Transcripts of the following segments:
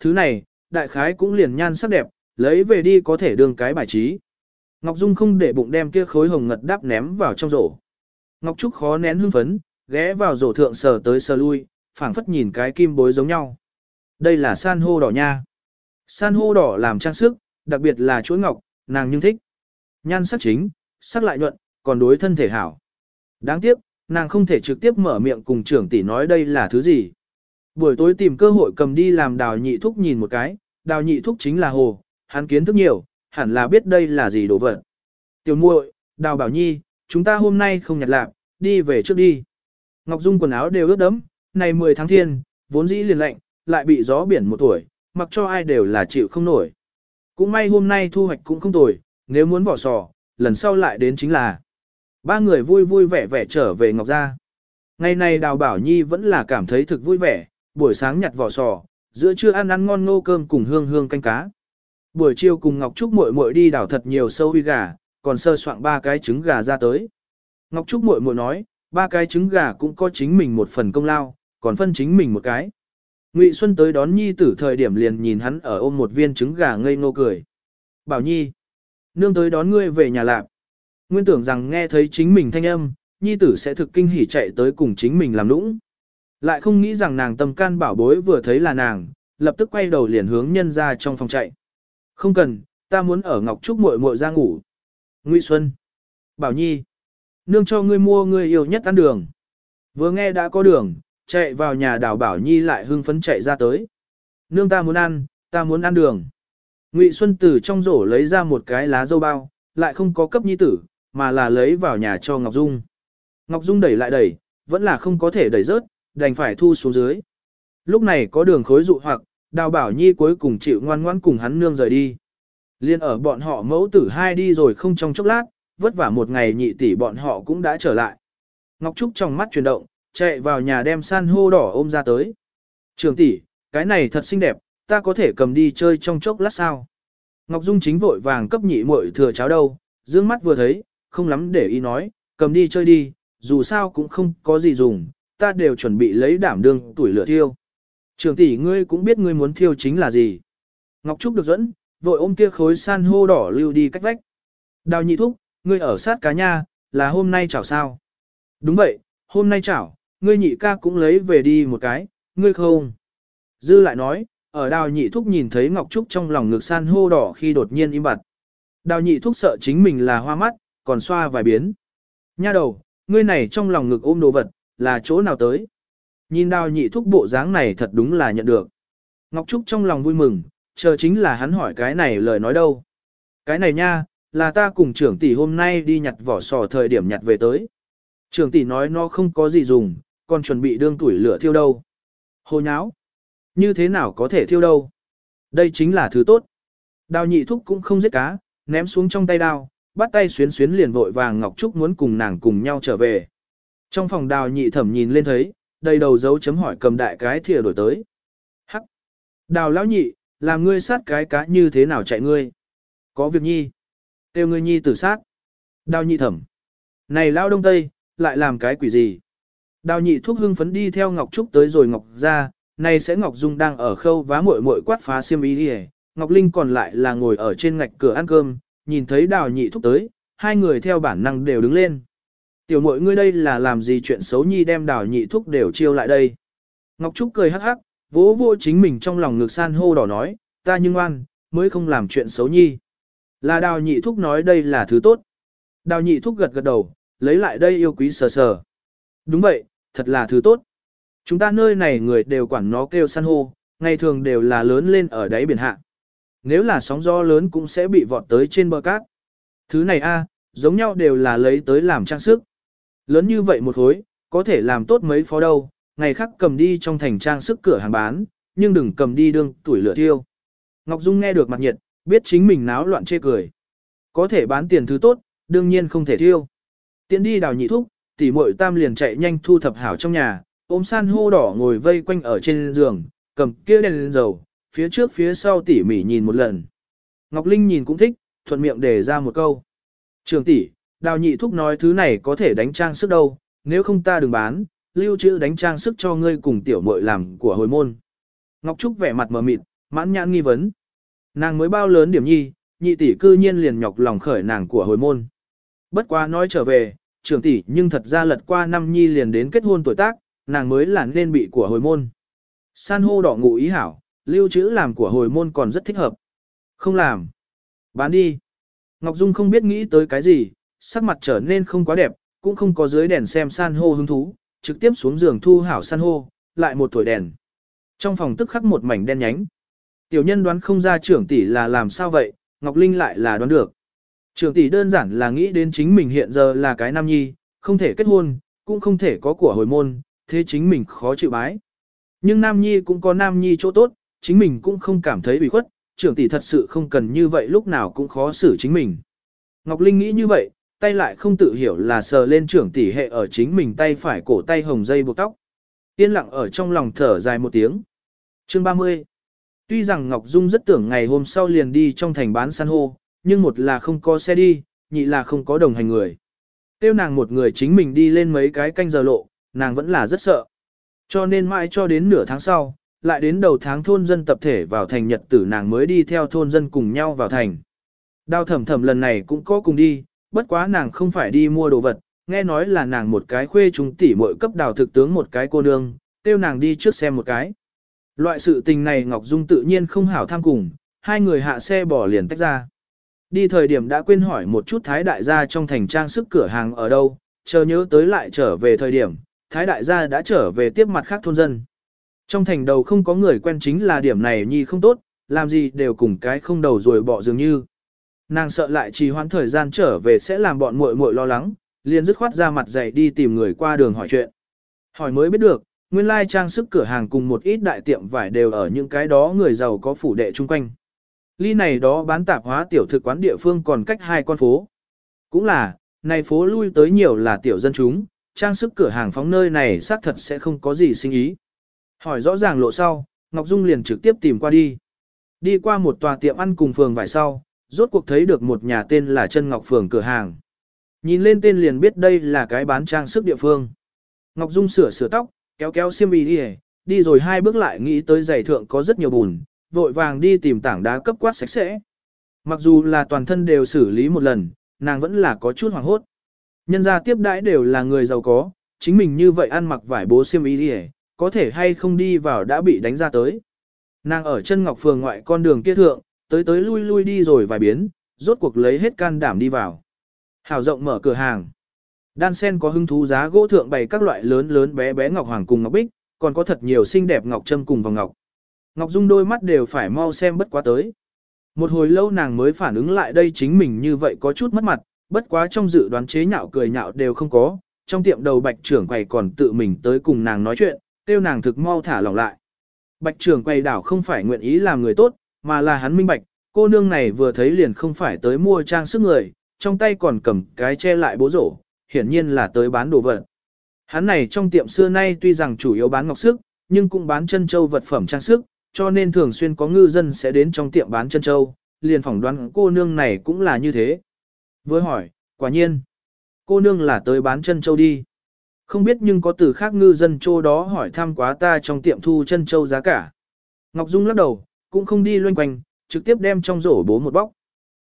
Thứ này, đại khái cũng liền nhan sắc đẹp, lấy về đi có thể đương cái bài trí. Ngọc Dung không để bụng đem kia khối hồng ngật đáp ném vào trong rổ. Ngọc Trúc khó nén hưng phấn, ghé vào rổ thượng sờ tới sờ lui, phảng phất nhìn cái kim bối giống nhau. Đây là san hô đỏ nha. San hô đỏ làm trang sức, đặc biệt là chuỗi ngọc, nàng nhưng thích. Nhan sắc chính, sắc lại nhuận, còn đối thân thể hảo. Đáng tiếc, nàng không thể trực tiếp mở miệng cùng trưởng tỷ nói đây là thứ gì. Buổi tối tìm cơ hội cầm đi làm đào nhị thúc nhìn một cái, đào nhị thúc chính là hồ, hắn kiến thức nhiều, hẳn là biết đây là gì đồ vật. Tiểu muội, đào bảo nhi, chúng ta hôm nay không nhặt lạc, đi về trước đi. Ngọc Dung quần áo đều ướt đẫm, này 10 tháng thiên, vốn dĩ liền lạnh, lại bị gió biển một tuổi, mặc cho ai đều là chịu không nổi. Cũng may hôm nay thu hoạch cũng không tồi, nếu muốn vỏ sò, lần sau lại đến chính là. Ba người vui vui vẻ vẻ trở về Ngọc Gia. Ngày này Đào Bảo Nhi vẫn là cảm thấy thực vui vẻ, buổi sáng nhặt vỏ sò, giữa trưa ăn ăn ngon nô cơm cùng hương hương canh cá. Buổi chiều cùng Ngọc Trúc muội muội đi đào thật nhiều sâu huy gà, còn sơ soạn ba cái trứng gà ra tới. Ngọc Trúc muội muội nói, ba cái trứng gà cũng có chính mình một phần công lao, còn phân chính mình một cái. Ngụy Xuân tới đón Nhi tử thời điểm liền nhìn hắn ở ôm một viên trứng gà ngây ngô cười. Bảo Nhi, nương tới đón ngươi về nhà lạc. Nguyên tưởng rằng nghe thấy chính mình thanh âm, Nhi tử sẽ thực kinh hỉ chạy tới cùng chính mình làm nũng. Lại không nghĩ rằng nàng tâm can bảo bối vừa thấy là nàng, lập tức quay đầu liền hướng nhân ra trong phòng chạy. Không cần, ta muốn ở Ngọc Trúc muội muội ra ngủ. Ngụy Xuân. Bảo Nhi. Nương cho ngươi mua ngươi yêu nhất ăn đường. Vừa nghe đã có đường, chạy vào nhà đào Bảo Nhi lại hưng phấn chạy ra tới. Nương ta muốn ăn, ta muốn ăn đường. Ngụy Xuân từ trong rổ lấy ra một cái lá dâu bao, lại không có cấp nhi tử, mà là lấy vào nhà cho Ngọc Dung. Ngọc Dung đẩy lại đẩy, vẫn là không có thể đẩy rớt, đành phải thu xuống dưới. Lúc này có đường khối dụ hoặc, đào bảo nhi cuối cùng chịu ngoan ngoãn cùng hắn nương rời đi. Liên ở bọn họ mẫu tử hai đi rồi không trong chốc lát, vất vả một ngày nhị tỷ bọn họ cũng đã trở lại. Ngọc Trúc trong mắt chuyển động, chạy vào nhà đem san hô đỏ ôm ra tới. Trường tỷ, cái này thật xinh đẹp, ta có thể cầm đi chơi trong chốc lát sao. Ngọc Dung chính vội vàng cấp nhị muội thừa cháo đâu, dương mắt vừa thấy, không lắm để ý nói, cầm đi chơi đi, dù sao cũng không có gì dùng, ta đều chuẩn bị lấy đảm đương tuổi lửa thiêu. Trường tỷ ngươi cũng biết ngươi muốn thiêu chính là gì. Ngọc Trúc được dẫn, vội ôm kia khối san hô đỏ lưu đi cách vách. Đào nhị thúc, ngươi ở sát cá nha, là hôm nay chảo sao? Đúng vậy, hôm nay chảo, ngươi nhị ca cũng lấy về đi một cái, ngươi không. Dư lại nói, ở đào nhị thúc nhìn thấy Ngọc Trúc trong lòng ngực san hô đỏ khi đột nhiên im bặt. Đào nhị thúc sợ chính mình là hoa mắt, còn xoa vài biến. Nha đầu, ngươi này trong lòng ngực ôm đồ vật, là chỗ nào tới? Nhìn đào nhị thúc bộ dáng này thật đúng là nhận được. Ngọc Trúc trong lòng vui mừng, chờ chính là hắn hỏi cái này lời nói đâu. Cái này nha, là ta cùng trưởng tỷ hôm nay đi nhặt vỏ sò thời điểm nhặt về tới. Trưởng tỷ nói nó không có gì dùng, còn chuẩn bị đương tuổi lửa thiêu đâu. Hồ nháo. Như thế nào có thể thiêu đâu? Đây chính là thứ tốt. Đào nhị thúc cũng không giết cá, ném xuống trong tay đao, bắt tay xuyến xuyến liền vội vàng Ngọc Trúc muốn cùng nàng cùng nhau trở về. Trong phòng đào nhị thẩm nhìn lên thấy, đầy đầu dấu chấm hỏi cầm đại cái thìa đổi tới. Hắc! Đào lão nhị, làm ngươi sát cái cá như thế nào chạy ngươi? Có việc nhi. Tiêu ngươi nhi tử sát. Đào nhị thẩm. Này lão đông tây, lại làm cái quỷ gì? Đào nhị thuốc hưng phấn đi theo Ngọc Trúc tới rồi Ngọc ra, này sẽ Ngọc Dung đang ở khâu vá muội muội quát phá xiêm y đi Ngọc Linh còn lại là ngồi ở trên ngạch cửa ăn cơm, nhìn thấy đào nhị thúc tới, hai người theo bản năng đều đứng lên. Tiểu muội ngươi đây là làm gì chuyện xấu nhi đem đào nhị thúc đều chiêu lại đây. Ngọc Trúc cười hắc hắc, vỗ vô chính mình trong lòng ngực san hô đỏ nói, ta nhưng ngoan, mới không làm chuyện xấu nhi. Là đào nhị thúc nói đây là thứ tốt. Đào nhị thúc gật gật đầu, lấy lại đây yêu quý sờ sờ. Đúng vậy, thật là thứ tốt. Chúng ta nơi này người đều quản nó kêu san hô, ngày thường đều là lớn lên ở đáy biển hạ. Nếu là sóng gió lớn cũng sẽ bị vọt tới trên bờ cát. Thứ này a, giống nhau đều là lấy tới làm trang sức. Lớn như vậy một khối, có thể làm tốt mấy phó đâu, ngày khác cầm đi trong thành trang sức cửa hàng bán, nhưng đừng cầm đi đương tuổi lửa thiêu. Ngọc Dung nghe được mặt nhiệt, biết chính mình náo loạn chê cười. Có thể bán tiền thứ tốt, đương nhiên không thể thiêu. Tiến đi đào nhị thúc, tỷ muội tam liền chạy nhanh thu thập hảo trong nhà, ôm san hô đỏ ngồi vây quanh ở trên giường, cầm kia đèn lên dầu, phía trước phía sau tỉ mỉ nhìn một lần. Ngọc Linh nhìn cũng thích, thuận miệng đề ra một câu. Trường tỷ, đào nhị thúc nói thứ này có thể đánh trang sức đâu, nếu không ta đừng bán, lưu trữ đánh trang sức cho ngươi cùng tiểu muội làm của hồi môn. Ngọc Trúc vẻ mặt mờ mịt, mãn nhãn nghi vấn. Nàng mới bao lớn điểm nhi, nhị tỷ cư nhiên liền nhọc lòng khởi nàng của hồi môn. Bất quá nói trở về, trưởng tỷ nhưng thật ra lật qua năm nhi liền đến kết hôn tuổi tác, nàng mới là nên bị của hồi môn. San hô đỏ ngụ ý hảo, lưu trữ làm của hồi môn còn rất thích hợp. Không làm. Bán đi. Ngọc Dung không biết nghĩ tới cái gì, sắc mặt trở nên không quá đẹp, cũng không có dưới đèn xem san hô hứng thú, trực tiếp xuống giường thu hảo san hô, lại một tuổi đèn. Trong phòng tức khắc một mảnh đen nhánh. Tiểu nhân đoán không ra trưởng tỷ là làm sao vậy, Ngọc Linh lại là đoán được. Trưởng tỷ đơn giản là nghĩ đến chính mình hiện giờ là cái nam nhi, không thể kết hôn, cũng không thể có của hồi môn, thế chính mình khó chịu bái. Nhưng nam nhi cũng có nam nhi chỗ tốt, chính mình cũng không cảm thấy bị khuất, trưởng tỷ thật sự không cần như vậy lúc nào cũng khó xử chính mình. Ngọc Linh nghĩ như vậy, tay lại không tự hiểu là sờ lên trưởng tỷ hệ ở chính mình tay phải cổ tay hồng dây buộc tóc. Yên lặng ở trong lòng thở dài một tiếng. Chương 30 Tuy rằng Ngọc Dung rất tưởng ngày hôm sau liền đi trong thành bán san hô, nhưng một là không có xe đi, nhị là không có đồng hành người. Tiêu nàng một người chính mình đi lên mấy cái canh giờ lộ, nàng vẫn là rất sợ. Cho nên mãi cho đến nửa tháng sau, lại đến đầu tháng thôn dân tập thể vào thành nhật tử nàng mới đi theo thôn dân cùng nhau vào thành. Đào thẩm thẩm lần này cũng có cùng đi, bất quá nàng không phải đi mua đồ vật, nghe nói là nàng một cái khuê chúng tỷ muội cấp đào thực tướng một cái cô nương, tiêu nàng đi trước xem một cái. Loại sự tình này Ngọc Dung tự nhiên không hảo tham cùng, hai người hạ xe bỏ liền tách ra. Đi thời điểm đã quên hỏi một chút Thái đại gia trong thành trang sức cửa hàng ở đâu, chờ nhớ tới lại trở về thời điểm, Thái đại gia đã trở về tiếp mặt khác thôn dân. Trong thành đầu không có người quen chính là điểm này nhi không tốt, làm gì đều cùng cái không đầu rồi bỏ dường như. Nàng sợ lại trì hoãn thời gian trở về sẽ làm bọn muội muội lo lắng, liền dứt khoát ra mặt dậy đi tìm người qua đường hỏi chuyện. Hỏi mới biết được, nguyên lai trang sức cửa hàng cùng một ít đại tiệm vải đều ở những cái đó người giàu có phủ đệ chung quanh. Ly này đó bán tạp hóa tiểu thực quán địa phương còn cách hai con phố. Cũng là, này phố lui tới nhiều là tiểu dân chúng, trang sức cửa hàng phóng nơi này xác thật sẽ không có gì sinh ý. Hỏi rõ ràng lộ sau, Ngọc Dung liền trực tiếp tìm qua đi. Đi qua một tòa tiệm ăn cùng phường vải sau, rốt cuộc thấy được một nhà tên là Trân Ngọc Phường cửa hàng. Nhìn lên tên liền biết đây là cái bán trang sức địa phương. Ngọc Dung sửa sửa tóc, kéo kéo xiêm y đi đi rồi hai bước lại nghĩ tới giày thượng có rất nhiều bùn, vội vàng đi tìm tảng đá cấp quát sạch sẽ. Mặc dù là toàn thân đều xử lý một lần, nàng vẫn là có chút hoảng hốt. Nhân gia tiếp đãi đều là người giàu có, chính mình như vậy ăn mặc vải bố xiêm y đi có thể hay không đi vào đã bị đánh ra tới. Nàng ở chân ngọc phường ngoại con đường kia thượng, tới tới lui lui đi rồi vài biến, rốt cuộc lấy hết can đảm đi vào. Hảo rộng mở cửa hàng. Đan sen có hứng thú giá gỗ thượng bày các loại lớn lớn bé bé ngọc hoàng cùng ngọc bích, còn có thật nhiều xinh đẹp ngọc trâm cùng vòng ngọc. Ngọc Dung đôi mắt đều phải mau xem bất quá tới. Một hồi lâu nàng mới phản ứng lại đây chính mình như vậy có chút mất mặt, bất quá trong dự đoán chế nhạo cười nhạo đều không có, trong tiệm đầu bạch trưởng quầy còn tự mình tới cùng nàng nói chuyện, tiêu nàng thực mau thả lỏng lại. Bạch trưởng quầy đảo không phải nguyện ý làm người tốt, mà là hắn minh bạch, cô nương này vừa thấy liền không phải tới mua trang sức người, trong tay còn cầm cái che lại bố rổ, hiển nhiên là tới bán đồ vật. Hắn này trong tiệm xưa nay tuy rằng chủ yếu bán ngọc sức, nhưng cũng bán chân châu vật phẩm trang sức, cho nên thường xuyên có ngư dân sẽ đến trong tiệm bán chân châu, liền phỏng đoán cô nương này cũng là như thế. Với hỏi, quả nhiên, cô nương là tới bán chân châu đi. Không biết nhưng có từ khác ngư dân châu đó hỏi thăm quá ta trong tiệm thu chân châu giá cả. Ngọc Dung lắc đầu, cũng không đi loanh quanh, trực tiếp đem trong rổ bố một bóc.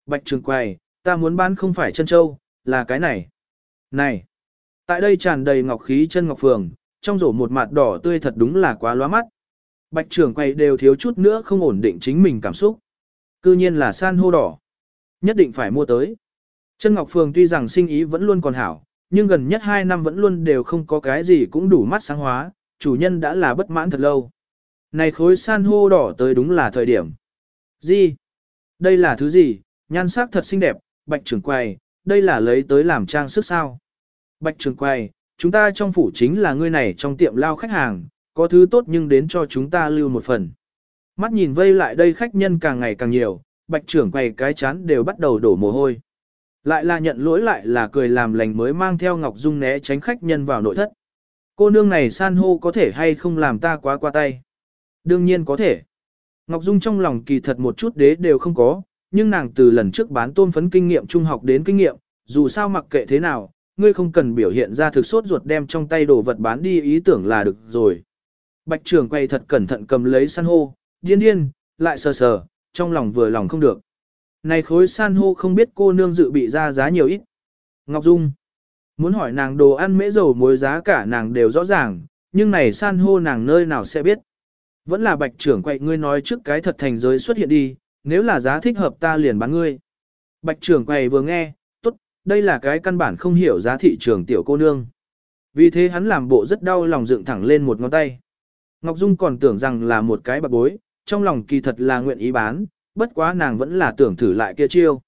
Bạch trường quầy, ta muốn bán không phải chân châu, là cái này. Này, tại đây tràn đầy ngọc khí chân ngọc phường, trong rổ một mặt đỏ tươi thật đúng là quá lóa mắt. Bạch trường quầy đều thiếu chút nữa không ổn định chính mình cảm xúc. Cư nhiên là san hô đỏ. Nhất định phải mua tới. Chân Ngọc Phường tuy rằng sinh ý vẫn luôn còn hảo, nhưng gần nhất 2 năm vẫn luôn đều không có cái gì cũng đủ mắt sáng hóa, chủ nhân đã là bất mãn thật lâu. Này khối san hô đỏ tới đúng là thời điểm. Gì? Đây là thứ gì? Nhan sắc thật xinh đẹp, bạch trưởng quầy, đây là lấy tới làm trang sức sao? Bạch trưởng quầy, chúng ta trong phủ chính là người này trong tiệm lao khách hàng, có thứ tốt nhưng đến cho chúng ta lưu một phần. Mắt nhìn vây lại đây khách nhân càng ngày càng nhiều, bạch trưởng quầy cái chán đều bắt đầu đổ mồ hôi. Lại là nhận lỗi lại là cười làm lành mới mang theo Ngọc Dung né tránh khách nhân vào nội thất. Cô nương này san hô có thể hay không làm ta quá qua tay? Đương nhiên có thể. Ngọc Dung trong lòng kỳ thật một chút đế đều không có, nhưng nàng từ lần trước bán tôm phấn kinh nghiệm trung học đến kinh nghiệm, dù sao mặc kệ thế nào, ngươi không cần biểu hiện ra thực sốt ruột đem trong tay đồ vật bán đi ý tưởng là được rồi. Bạch trưởng quay thật cẩn thận cầm lấy san hô, điên điên, lại sờ sờ, trong lòng vừa lòng không được. Này khối san hô không biết cô nương dự bị ra giá nhiều ít. Ngọc Dung. Muốn hỏi nàng đồ ăn mễ dầu muối giá cả nàng đều rõ ràng, nhưng này san hô nàng nơi nào sẽ biết. Vẫn là bạch trưởng quậy ngươi nói trước cái thật thành giới xuất hiện đi, nếu là giá thích hợp ta liền bán ngươi. Bạch trưởng quầy vừa nghe, tốt, đây là cái căn bản không hiểu giá thị trường tiểu cô nương. Vì thế hắn làm bộ rất đau lòng dựng thẳng lên một ngón tay. Ngọc Dung còn tưởng rằng là một cái bạc bối, trong lòng kỳ thật là nguyện ý bán, bất quá nàng vẫn là tưởng thử lại kia chiêu.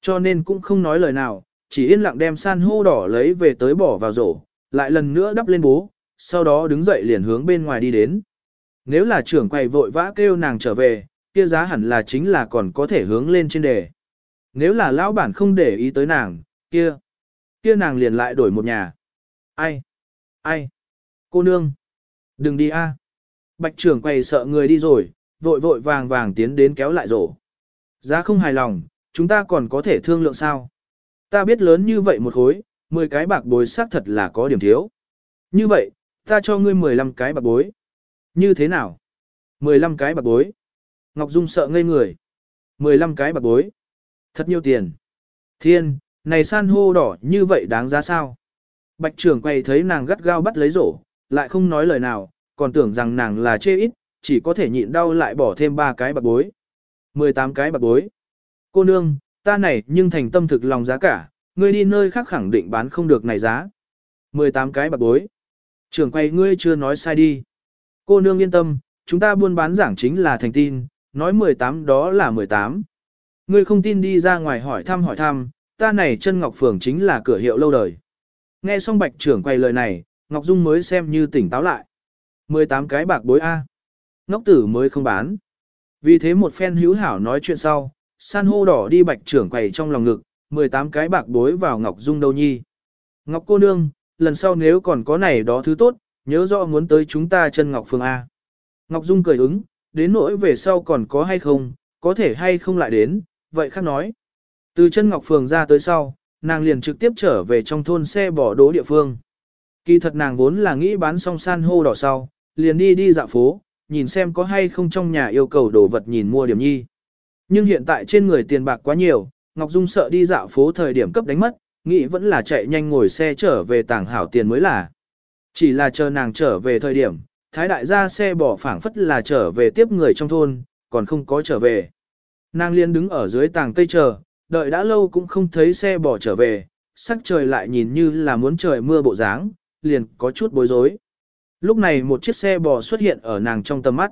Cho nên cũng không nói lời nào, chỉ yên lặng đem san hô đỏ lấy về tới bỏ vào rổ, lại lần nữa đắp lên bố, sau đó đứng dậy liền hướng bên ngoài đi đến. Nếu là trưởng quầy vội vã kêu nàng trở về, kia giá hẳn là chính là còn có thể hướng lên trên đề. Nếu là lão bản không để ý tới nàng, kia, kia nàng liền lại đổi một nhà. Ai? Ai? Cô nương? Đừng đi a. Bạch trưởng quầy sợ người đi rồi, vội vội vàng vàng tiến đến kéo lại rổ. Giá không hài lòng, chúng ta còn có thể thương lượng sao? Ta biết lớn như vậy một khối, 10 cái bạc bối xác thật là có điểm thiếu. Như vậy, ta cho ngươi 15 cái bạc bối. Như thế nào? 15 cái bạc bối. Ngọc Dung sợ ngây người. 15 cái bạc bối. Thật nhiều tiền. Thiên, này san hô đỏ như vậy đáng giá sao? Bạch trưởng quay thấy nàng gắt gao bắt lấy rổ, lại không nói lời nào, còn tưởng rằng nàng là chê ít, chỉ có thể nhịn đau lại bỏ thêm ba cái bạc bối. 18 cái bạc bối. Cô nương, ta này nhưng thành tâm thực lòng giá cả, ngươi đi nơi khác khẳng định bán không được này giá. 18 cái bạc bối. Trưởng quay ngươi chưa nói sai đi. Cô nương yên tâm, chúng ta buôn bán giảng chính là thành tin, nói 18 đó là 18. Ngươi không tin đi ra ngoài hỏi thăm hỏi thăm, ta này chân Ngọc Phường chính là cửa hiệu lâu đời. Nghe xong bạch trưởng quay lời này, Ngọc Dung mới xem như tỉnh táo lại. 18 cái bạc bối A. Ngốc tử mới không bán. Vì thế một phen hữu hảo nói chuyện sau, san hô đỏ đi bạch trưởng quầy trong lòng ngực, 18 cái bạc bối vào Ngọc Dung đâu nhi. Ngọc cô nương, lần sau nếu còn có này đó thứ tốt, nhớ rõ muốn tới chúng ta chân Ngọc Phương A. Ngọc Dung cười ứng, đến nỗi về sau còn có hay không, có thể hay không lại đến, vậy khác nói. Từ chân Ngọc Phường ra tới sau, nàng liền trực tiếp trở về trong thôn xe bỏ đố địa phương. Kỳ thật nàng vốn là nghĩ bán xong san hô đỏ sau, liền đi đi dạo phố, nhìn xem có hay không trong nhà yêu cầu đồ vật nhìn mua điểm nhi. Nhưng hiện tại trên người tiền bạc quá nhiều, Ngọc Dung sợ đi dạo phố thời điểm cấp đánh mất, nghĩ vẫn là chạy nhanh ngồi xe trở về tàng hảo tiền mới là. Chỉ là chờ nàng trở về thời điểm, thái đại gia xe bỏ phảng phất là trở về tiếp người trong thôn, còn không có trở về. Nàng liên đứng ở dưới tàng cây chờ, đợi đã lâu cũng không thấy xe bỏ trở về, sắc trời lại nhìn như là muốn trời mưa bộ dáng, liền có chút bối rối. Lúc này một chiếc xe bò xuất hiện ở nàng trong tầm mắt.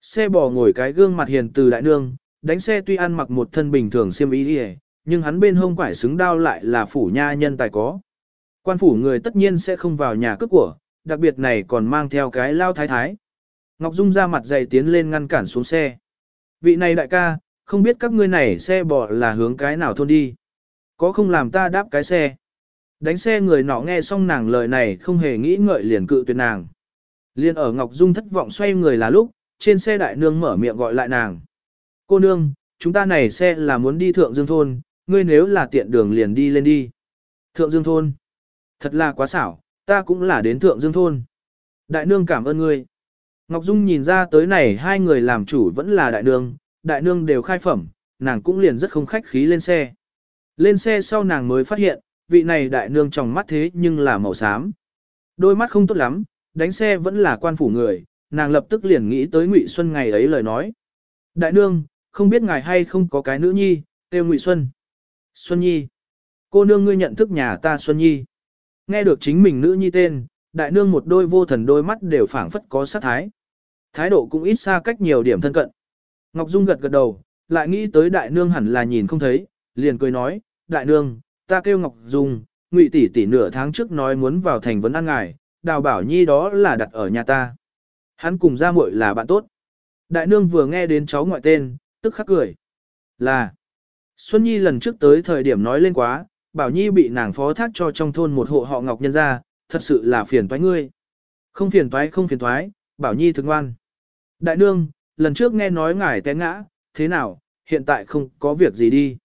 Xe bò ngồi cái gương mặt hiền từ đại nương, đánh xe tuy ăn mặc một thân bình thường xiêm y đi nhưng hắn bên hông quải xứng đao lại là phủ nha nhân tài có. Quan phủ người tất nhiên sẽ không vào nhà cướp của, đặc biệt này còn mang theo cái lao thái thái. Ngọc Dung ra mặt dày tiến lên ngăn cản xuống xe. Vị này đại ca, không biết các ngươi này xe bỏ là hướng cái nào thôn đi. Có không làm ta đáp cái xe. Đánh xe người nọ nghe xong nàng lời này không hề nghĩ ngợi liền cự tuyệt nàng. Liên ở Ngọc Dung thất vọng xoay người là lúc, trên xe đại nương mở miệng gọi lại nàng. Cô nương, chúng ta này xe là muốn đi Thượng Dương Thôn, ngươi nếu là tiện đường liền đi lên đi. Thượng Dương Thôn. Thật là quá xảo, ta cũng là đến Thượng Dương Thôn. Đại nương cảm ơn ngươi. Ngọc Dung nhìn ra tới này hai người làm chủ vẫn là đại nương, đại nương đều khai phẩm, nàng cũng liền rất không khách khí lên xe. Lên xe sau nàng mới phát hiện, vị này đại nương trong mắt thế nhưng là màu xám. Đôi mắt không tốt lắm, đánh xe vẫn là quan phủ người, nàng lập tức liền nghĩ tới Ngụy Xuân ngày ấy lời nói. Đại nương, không biết ngài hay không có cái nữ nhi, tiêu Ngụy Xuân. Xuân Nhi. Cô nương ngươi nhận thức nhà ta Xuân Nhi. Nghe được chính mình nữ nhi tên, đại nương một đôi vô thần đôi mắt đều phảng phất có sát thái. Thái độ cũng ít xa cách nhiều điểm thân cận. Ngọc Dung gật gật đầu, lại nghĩ tới đại nương hẳn là nhìn không thấy, liền cười nói, đại nương, ta kêu Ngọc Dung, ngụy tỷ tỷ nửa tháng trước nói muốn vào thành vấn ăn ngài, đào bảo nhi đó là đặt ở nhà ta. Hắn cùng ra muội là bạn tốt. Đại nương vừa nghe đến cháu ngoại tên, tức khắc cười. Là, Xuân Nhi lần trước tới thời điểm nói lên quá, bảo nhi bị nàng phó thác cho trong thôn một hộ họ Ngọc nhân ra, thật sự là phiền toái ngươi. Không phiền toái không phiền toái, bảo nhi thực ngoan. Đại nương, lần trước nghe nói ngài té ngã, thế nào, hiện tại không có việc gì đi.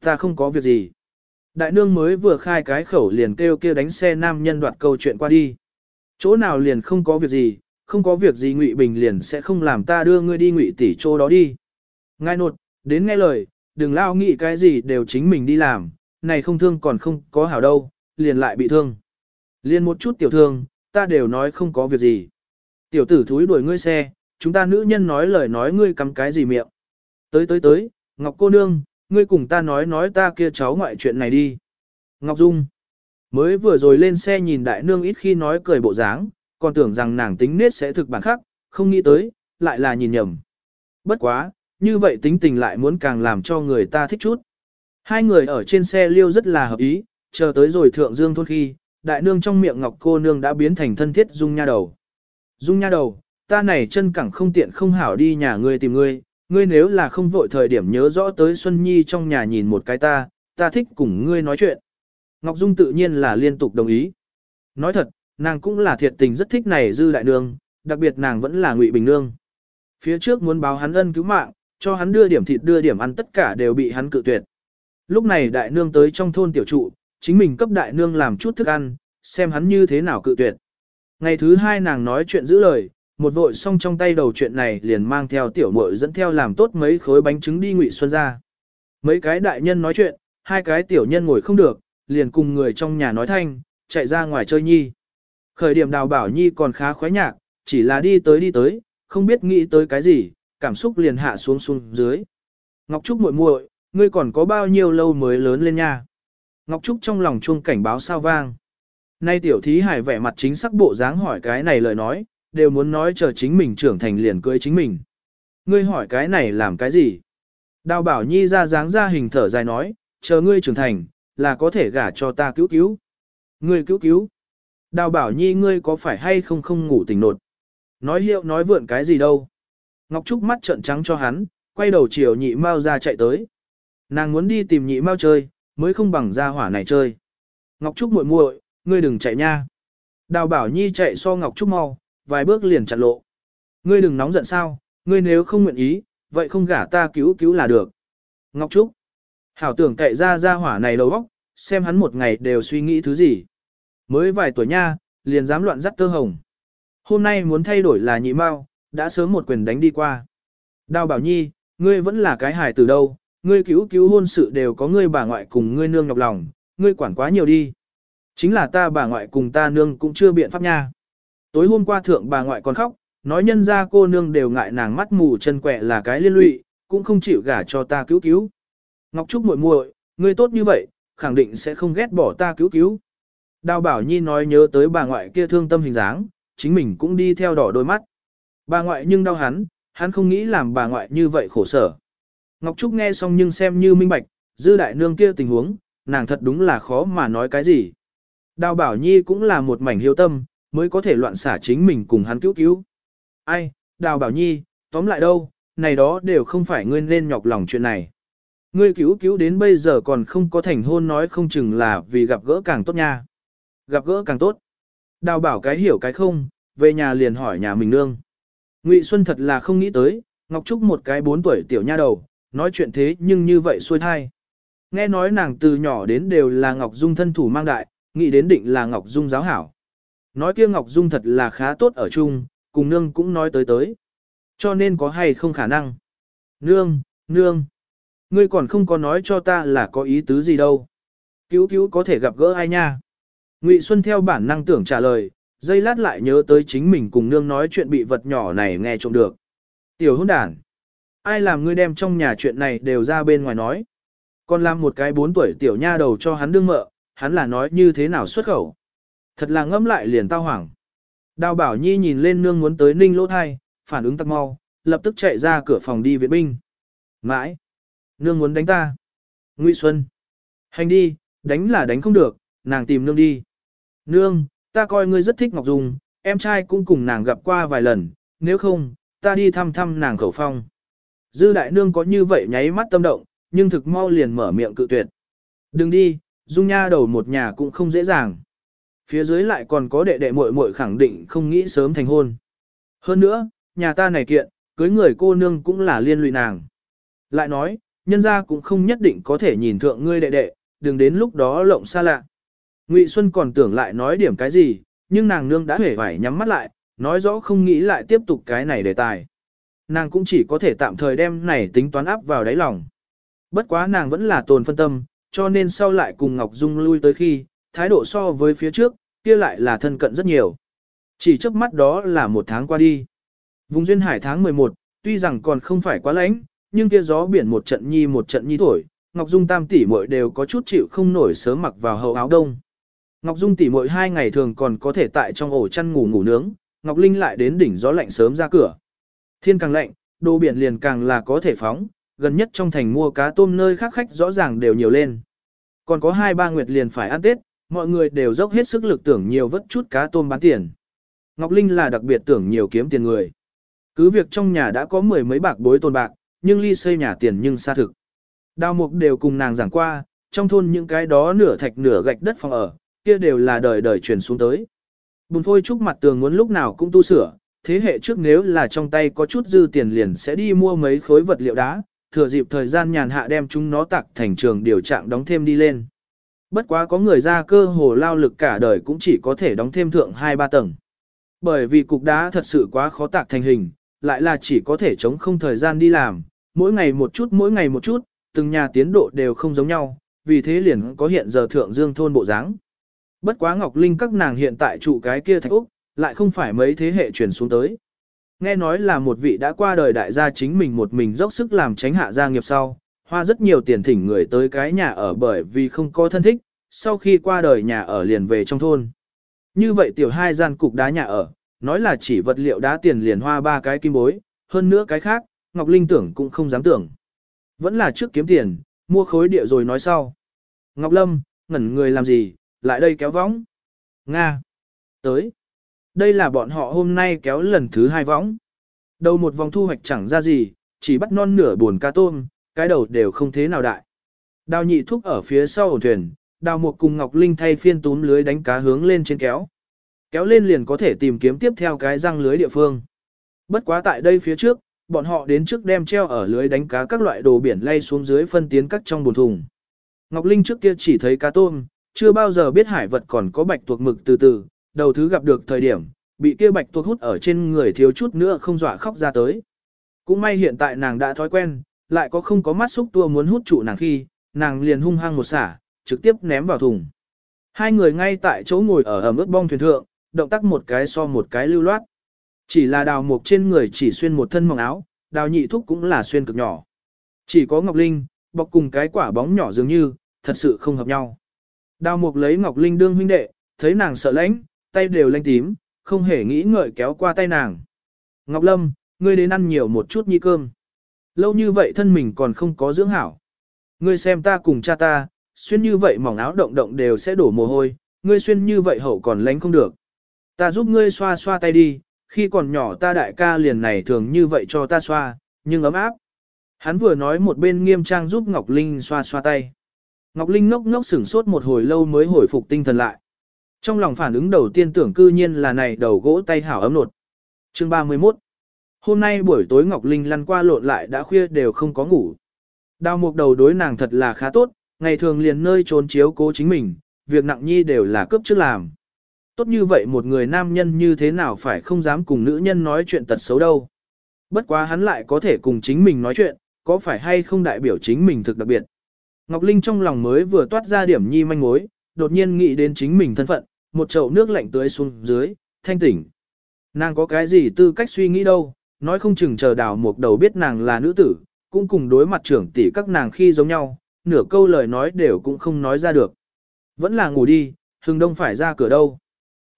Ta không có việc gì. Đại nương mới vừa khai cái khẩu liền kêu kia đánh xe nam nhân đoạt câu chuyện qua đi. Chỗ nào liền không có việc gì, không có việc gì Ngụy Bình liền sẽ không làm ta đưa ngươi đi Ngụy tỷ chỗ đó đi. Ngài nột, đến nghe lời, đừng lao nghĩ cái gì đều chính mình đi làm, này không thương còn không có hảo đâu, liền lại bị thương. Liền một chút tiểu thương, ta đều nói không có việc gì. Tiểu tử thúi đuổi ngươi xe, chúng ta nữ nhân nói lời nói ngươi cắm cái gì miệng. Tới tới tới, Ngọc cô nương, ngươi cùng ta nói nói ta kia cháu ngoại chuyện này đi. Ngọc Dung, mới vừa rồi lên xe nhìn đại nương ít khi nói cười bộ dáng, còn tưởng rằng nàng tính nết sẽ thực bản khác, không nghĩ tới, lại là nhìn nhầm. Bất quá, như vậy tính tình lại muốn càng làm cho người ta thích chút. Hai người ở trên xe liêu rất là hợp ý, chờ tới rồi thượng dương thôn khi, đại nương trong miệng ngọc cô nương đã biến thành thân thiết dung nha đầu. Dung nha đầu, ta này chân cẳng không tiện không hảo đi nhà ngươi tìm ngươi, ngươi nếu là không vội thời điểm nhớ rõ tới Xuân Nhi trong nhà nhìn một cái ta, ta thích cùng ngươi nói chuyện. Ngọc Dung tự nhiên là liên tục đồng ý. Nói thật, nàng cũng là thiệt tình rất thích này dư đại nương, đặc biệt nàng vẫn là ngụy bình nương. Phía trước muốn báo hắn ân cứu mạng, cho hắn đưa điểm thịt đưa điểm ăn tất cả đều bị hắn cự tuyệt. Lúc này đại nương tới trong thôn tiểu trụ, chính mình cấp đại nương làm chút thức ăn, xem hắn như thế nào cự tuyệt. Ngày thứ hai nàng nói chuyện giữ lời, một vội xong trong tay đầu chuyện này liền mang theo tiểu muội dẫn theo làm tốt mấy khối bánh trứng đi ngụy xuân ra. Mấy cái đại nhân nói chuyện, hai cái tiểu nhân ngồi không được, liền cùng người trong nhà nói thanh, chạy ra ngoài chơi nhi. Khởi điểm đào bảo nhi còn khá khoái nhạc, chỉ là đi tới đi tới, không biết nghĩ tới cái gì, cảm xúc liền hạ xuống xuống dưới. Ngọc Trúc muội muội, ngươi còn có bao nhiêu lâu mới lớn lên nha? Ngọc Trúc trong lòng chuông cảnh báo sao vang. Nay tiểu thí hải vẻ mặt chính sắc bộ dáng hỏi cái này lời nói, đều muốn nói chờ chính mình trưởng thành liền cưới chính mình. Ngươi hỏi cái này làm cái gì? Đào bảo nhi ra dáng ra hình thở dài nói, chờ ngươi trưởng thành, là có thể gả cho ta cứu cứu. Ngươi cứu cứu. Đào bảo nhi ngươi có phải hay không không ngủ tỉnh nột? Nói hiệu nói vượn cái gì đâu? Ngọc Trúc mắt trợn trắng cho hắn, quay đầu chiều nhị mau ra chạy tới. Nàng muốn đi tìm nhị mau chơi, mới không bằng ra hỏa này chơi. Ngọc Trúc muội muội, ngươi đừng chạy nha. Đào bảo nhi chạy so Ngọc Trúc mau, vài bước liền chặn lộ. Ngươi đừng nóng giận sao, ngươi nếu không nguyện ý, vậy không gả ta cứu cứu là được. Ngọc Trúc. Hảo tưởng cậy ra ra hỏa này đầu óc, xem hắn một ngày đều suy nghĩ thứ gì. Mới vài tuổi nha, liền dám loạn dắt tơ hồng. Hôm nay muốn thay đổi là nhị mau, đã sớm một quyền đánh đi qua. Đào bảo nhi, ngươi vẫn là cái hài từ đâu, ngươi cứu cứu hôn sự đều có ngươi bà ngoại cùng ngươi nương nhọc lòng, ngươi quản quá nhiều đi. Chính là ta bà ngoại cùng ta nương cũng chưa biện pháp nha. Tối hôm qua thượng bà ngoại còn khóc, nói nhân ra cô nương đều ngại nàng mắt mù chân quẹ là cái liên lụy, cũng không chịu gả cho ta cứu cứu. Ngọc Trúc muội muội, ngươi tốt như vậy, khẳng định sẽ không ghét bỏ ta cứu cứu. Đào Bảo Nhi nói nhớ tới bà ngoại kia thương tâm hình dáng, chính mình cũng đi theo đỏ đôi mắt. Bà ngoại nhưng đau hắn, hắn không nghĩ làm bà ngoại như vậy khổ sở. Ngọc Trúc nghe xong nhưng xem như minh bạch, dư đại nương kia tình huống, nàng thật đúng là khó mà nói cái gì. Đào Bảo Nhi cũng là một mảnh hiếu tâm, mới có thể loạn xả chính mình cùng hắn cứu cứu. Ai, Đào Bảo Nhi, tóm lại đâu, này đó đều không phải ngươi nên nhọc lòng chuyện này. Ngươi cứu cứu đến bây giờ còn không có thành hôn nói không chừng là vì gặp gỡ càng tốt nha. Gặp gỡ càng tốt. Đào bảo cái hiểu cái không, về nhà liền hỏi nhà mình nương. Ngụy Xuân thật là không nghĩ tới, Ngọc Trúc một cái bốn tuổi tiểu nha đầu, nói chuyện thế nhưng như vậy xuôi thai. Nghe nói nàng từ nhỏ đến đều là Ngọc Dung thân thủ mang đại, nghĩ đến định là Ngọc Dung giáo hảo. Nói kia Ngọc Dung thật là khá tốt ở chung, cùng nương cũng nói tới tới. Cho nên có hay không khả năng. Nương, nương. Ngươi còn không có nói cho ta là có ý tứ gì đâu. Cứu cứu có thể gặp gỡ ai nha. Ngụy Xuân theo bản năng tưởng trả lời, dây lát lại nhớ tới chính mình cùng nương nói chuyện bị vật nhỏ này nghe trộm được. Tiểu hôn đàn. Ai làm ngươi đem trong nhà chuyện này đều ra bên ngoài nói. Còn làm một cái bốn tuổi tiểu nha đầu cho hắn đương mợ, hắn là nói như thế nào xuất khẩu. Thật là ngẫm lại liền tao hoảng. Đào bảo nhi nhìn lên nương muốn tới ninh lỗ thai, phản ứng tắc mau, lập tức chạy ra cửa phòng đi viện binh. Mãi! Nương muốn đánh ta. Ngụy Xuân! Hành đi, đánh là đánh không được, nàng tìm nương đi. Nương, ta coi ngươi rất thích Ngọc Dung, em trai cũng cùng nàng gặp qua vài lần, nếu không, ta đi thăm thăm nàng khẩu phong. Dư đại nương có như vậy nháy mắt tâm động, nhưng thực mau liền mở miệng cự tuyệt. Đừng đi, Dung nha đầu một nhà cũng không dễ dàng. Phía dưới lại còn có đệ đệ muội muội khẳng định không nghĩ sớm thành hôn. Hơn nữa, nhà ta này kiện, cưới người cô nương cũng là liên lụy nàng. Lại nói, nhân gia cũng không nhất định có thể nhìn thượng ngươi đệ đệ, đừng đến lúc đó lộng xa lạ. Ngụy Xuân còn tưởng lại nói điểm cái gì, nhưng nàng nương đã hể vải nhắm mắt lại, nói rõ không nghĩ lại tiếp tục cái này đề tài. Nàng cũng chỉ có thể tạm thời đem này tính toán áp vào đáy lòng. Bất quá nàng vẫn là tồn phân tâm, cho nên sau lại cùng Ngọc Dung lui tới khi, thái độ so với phía trước, kia lại là thân cận rất nhiều. Chỉ trước mắt đó là một tháng qua đi. Vùng duyên hải tháng 11, tuy rằng còn không phải quá lạnh, nhưng kia gió biển một trận nhi một trận nhi thổi, Ngọc Dung tam tỷ muội đều có chút chịu không nổi sớm mặc vào hậu áo đông. Ngọc Dung tỷ muội hai ngày thường còn có thể tại trong ổ chăn ngủ ngủ nướng, Ngọc Linh lại đến đỉnh gió lạnh sớm ra cửa. Thiên càng lạnh, đồ biển liền càng là có thể phóng, gần nhất trong thành mua cá tôm nơi khác khách rõ ràng đều nhiều lên. Còn có hai ba nguyệt liền phải ăn Tết, mọi người đều dốc hết sức lực tưởng nhiều vất chút cá tôm bán tiền. Ngọc Linh là đặc biệt tưởng nhiều kiếm tiền người. Cứ việc trong nhà đã có mười mấy bạc bối tồn bạc, nhưng ly xây nhà tiền nhưng xa thực. Đào mục đều cùng nàng giảng qua, trong thôn những cái đó nửa thạch nửa gạch đất phòng ở, kia đều là đời đời truyền xuống tới. Bùn phôi trúc mặt tường muốn lúc nào cũng tu sửa, thế hệ trước nếu là trong tay có chút dư tiền liền sẽ đi mua mấy khối vật liệu đá, thừa dịp thời gian nhàn hạ đem chúng nó tặng thành trường điều trạng đóng thêm đi lên. Bất quá có người ra cơ hồ lao lực cả đời cũng chỉ có thể đóng thêm thượng 2-3 tầng. Bởi vì cục đá thật sự quá khó tạc thành hình, lại là chỉ có thể chống không thời gian đi làm, mỗi ngày một chút mỗi ngày một chút, từng nhà tiến độ đều không giống nhau, vì thế liền có hiện giờ thượng dương thôn bộ dáng. Bất quá Ngọc Linh các nàng hiện tại trụ cái kia thạch Úc, lại không phải mấy thế hệ truyền xuống tới. Nghe nói là một vị đã qua đời đại gia chính mình một mình dốc sức làm tránh hạ gia nghiệp sau, hoa rất nhiều tiền thỉnh người tới cái nhà ở bởi vì không có thân thích, sau khi qua đời nhà ở liền về trong thôn. Như vậy tiểu hai gian cục đá nhà ở, nói là chỉ vật liệu đá tiền liền hoa ba cái kim bối, hơn nữa cái khác, Ngọc Linh tưởng cũng không dám tưởng. Vẫn là trước kiếm tiền, mua khối địa rồi nói sau. Ngọc Lâm, ngẩn người làm gì, lại đây kéo võng. Nga. Tới. Đây là bọn họ hôm nay kéo lần thứ hai võng. Đầu một vòng thu hoạch chẳng ra gì, chỉ bắt non nửa buồn cá tôm, cái đầu đều không thế nào đại. Đào nhị thúc ở phía sau ổ thuyền, đào một cùng Ngọc Linh thay phiên túm lưới đánh cá hướng lên trên kéo. Kéo lên liền có thể tìm kiếm tiếp theo cái răng lưới địa phương. Bất quá tại đây phía trước, bọn họ đến trước đem treo ở lưới đánh cá các loại đồ biển lay xuống dưới phân tiến cắt trong bồn thùng. Ngọc Linh trước kia chỉ thấy cá tôm, chưa bao giờ biết hải vật còn có bạch tuộc mực từ từ, đầu thứ gặp được thời điểm, bị kia bạch tuộc hút ở trên người thiếu chút nữa không dọa khóc ra tới. Cũng may hiện tại nàng đã thói quen, lại có không có mắt xúc tua muốn hút trụ nàng khi, nàng liền hung hăng một xả, trực tiếp ném vào thùng. Hai người ngay tại chỗ ngồi ở ẩm ướt bong thuyền thượng, động tác một cái so một cái lưu loát. Chỉ là đào mục trên người chỉ xuyên một thân mỏng áo, đào nhị thúc cũng là xuyên cực nhỏ. Chỉ có Ngọc Linh, bọc cùng cái quả bóng nhỏ dường như, thật sự không hợp nhau. Đào mục lấy Ngọc Linh đương huynh đệ, thấy nàng sợ lãnh, tay đều lanh tím, không hề nghĩ ngợi kéo qua tay nàng. Ngọc Lâm, ngươi đến ăn nhiều một chút nhi cơm. Lâu như vậy thân mình còn không có dưỡng hảo. Ngươi xem ta cùng cha ta, xuyên như vậy mỏng áo động động đều sẽ đổ mồ hôi, ngươi xuyên như vậy hậu còn lánh không được. Ta giúp ngươi xoa xoa tay đi, khi còn nhỏ ta đại ca liền này thường như vậy cho ta xoa, nhưng ấm áp. Hắn vừa nói một bên nghiêm trang giúp Ngọc Linh xoa xoa tay. Ngọc Linh ngốc ngốc sửng sốt một hồi lâu mới hồi phục tinh thần lại. Trong lòng phản ứng đầu tiên tưởng cư nhiên là này đầu gỗ tay hảo ấm nột. Chương 31 Hôm nay buổi tối Ngọc Linh lăn qua lộn lại đã khuya đều không có ngủ. Đào mục đầu đối nàng thật là khá tốt, ngày thường liền nơi trốn chiếu cố chính mình, việc nặng nhi đều là cướp trước làm. Tốt như vậy một người nam nhân như thế nào phải không dám cùng nữ nhân nói chuyện tật xấu đâu. Bất quá hắn lại có thể cùng chính mình nói chuyện, có phải hay không đại biểu chính mình thực đặc biệt. Ngọc Linh trong lòng mới vừa toát ra điểm nhi manh mối, đột nhiên nghĩ đến chính mình thân phận, một chậu nước lạnh tưới xuống dưới, thanh tỉnh. Nàng có cái gì tư cách suy nghĩ đâu, nói không chừng chờ đào một đầu biết nàng là nữ tử, cũng cùng đối mặt trưởng tỷ các nàng khi giống nhau, nửa câu lời nói đều cũng không nói ra được. Vẫn là ngủ đi, hừng đông phải ra cửa đâu.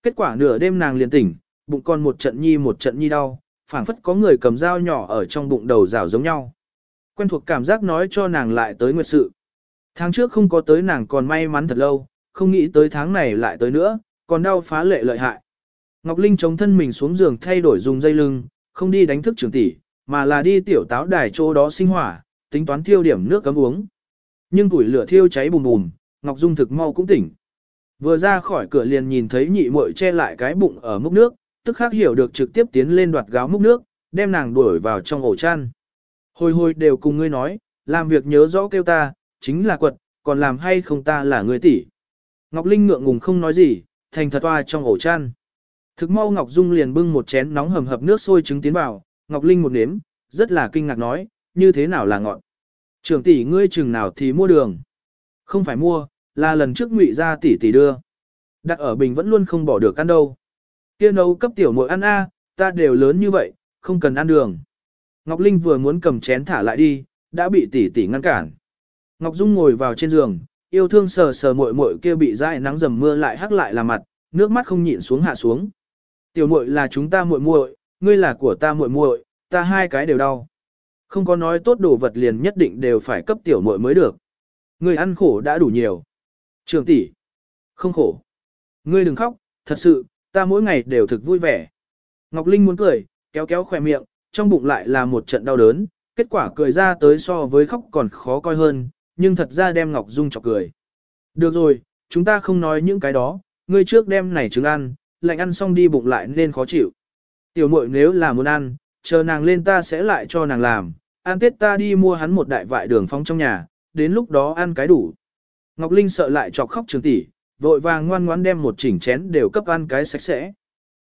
Kết quả nửa đêm nàng liền tỉnh, bụng còn một trận nhi một trận nhi đau, phảng phất có người cầm dao nhỏ ở trong bụng đầu rào giống nhau. Quen thuộc cảm giác nói cho nàng lại tới nguyệt sự. Tháng trước không có tới nàng còn may mắn thật lâu, không nghĩ tới tháng này lại tới nữa, còn đau phá lệ lợi hại. Ngọc Linh chống thân mình xuống giường thay đổi dùng dây lưng, không đi đánh thức trưởng tỷ, mà là đi tiểu táo đài chỗ đó sinh hỏa, tính toán thiêu điểm nước cấm uống. Nhưng củi lửa thiêu cháy bùm bùm, Ngọc Dung thực mau cũng tỉnh. Vừa ra khỏi cửa liền nhìn thấy nhị muội che lại cái bụng ở múc nước, tức khắc hiểu được trực tiếp tiến lên đoạt gáo múc nước, đem nàng đuổi vào trong ổ chăn. Hồi hồi đều cùng ngươi nói, làm việc nhớ rõ kêu ta, chính là quật, còn làm hay không ta là người tỷ. Ngọc Linh ngượng ngùng không nói gì, thành thật toa trong ổ chăn. Thực mau Ngọc Dung liền bưng một chén nóng hầm hập nước sôi trứng tiến vào, Ngọc Linh một nếm, rất là kinh ngạc nói, như thế nào là ngọt. Trưởng tỷ ngươi chừng nào thì mua đường. Không phải mua, là lần trước ngụy ra tỷ tỷ đưa. Đặt ở bình vẫn luôn không bỏ được ăn đâu. Kia nấu cấp tiểu muội ăn a, ta đều lớn như vậy, không cần ăn đường. Ngọc Linh vừa muốn cầm chén thả lại đi, đã bị tỷ tỷ ngăn cản. Ngọc Dung ngồi vào trên giường, yêu thương sờ sờ muội muội kia bị dãi nắng dầm mưa lại hắc lại là mặt, nước mắt không nhịn xuống hạ xuống. Tiểu muội là chúng ta muội muội, ngươi là của ta muội muội, ta hai cái đều đau. Không có nói tốt đồ vật liền nhất định đều phải cấp tiểu muội mới được. Ngươi ăn khổ đã đủ nhiều. Trường tỷ, không khổ. Ngươi đừng khóc, thật sự, ta mỗi ngày đều thực vui vẻ. Ngọc Linh muốn cười, kéo kéo khỏe miệng, trong bụng lại là một trận đau đớn, kết quả cười ra tới so với khóc còn khó coi hơn, nhưng thật ra đem Ngọc Dung chọc cười. Được rồi, chúng ta không nói những cái đó, ngươi trước đem này trứng ăn, lạnh ăn xong đi bụng lại nên khó chịu. Tiểu muội nếu là muốn ăn, chờ nàng lên ta sẽ lại cho nàng làm, ăn tết ta đi mua hắn một đại vại đường phong trong nhà, đến lúc đó ăn cái đủ. Ngọc Linh sợ lại chọc khóc trường tỷ, vội vàng ngoan ngoãn đem một chỉnh chén đều cấp ăn cái sạch sẽ.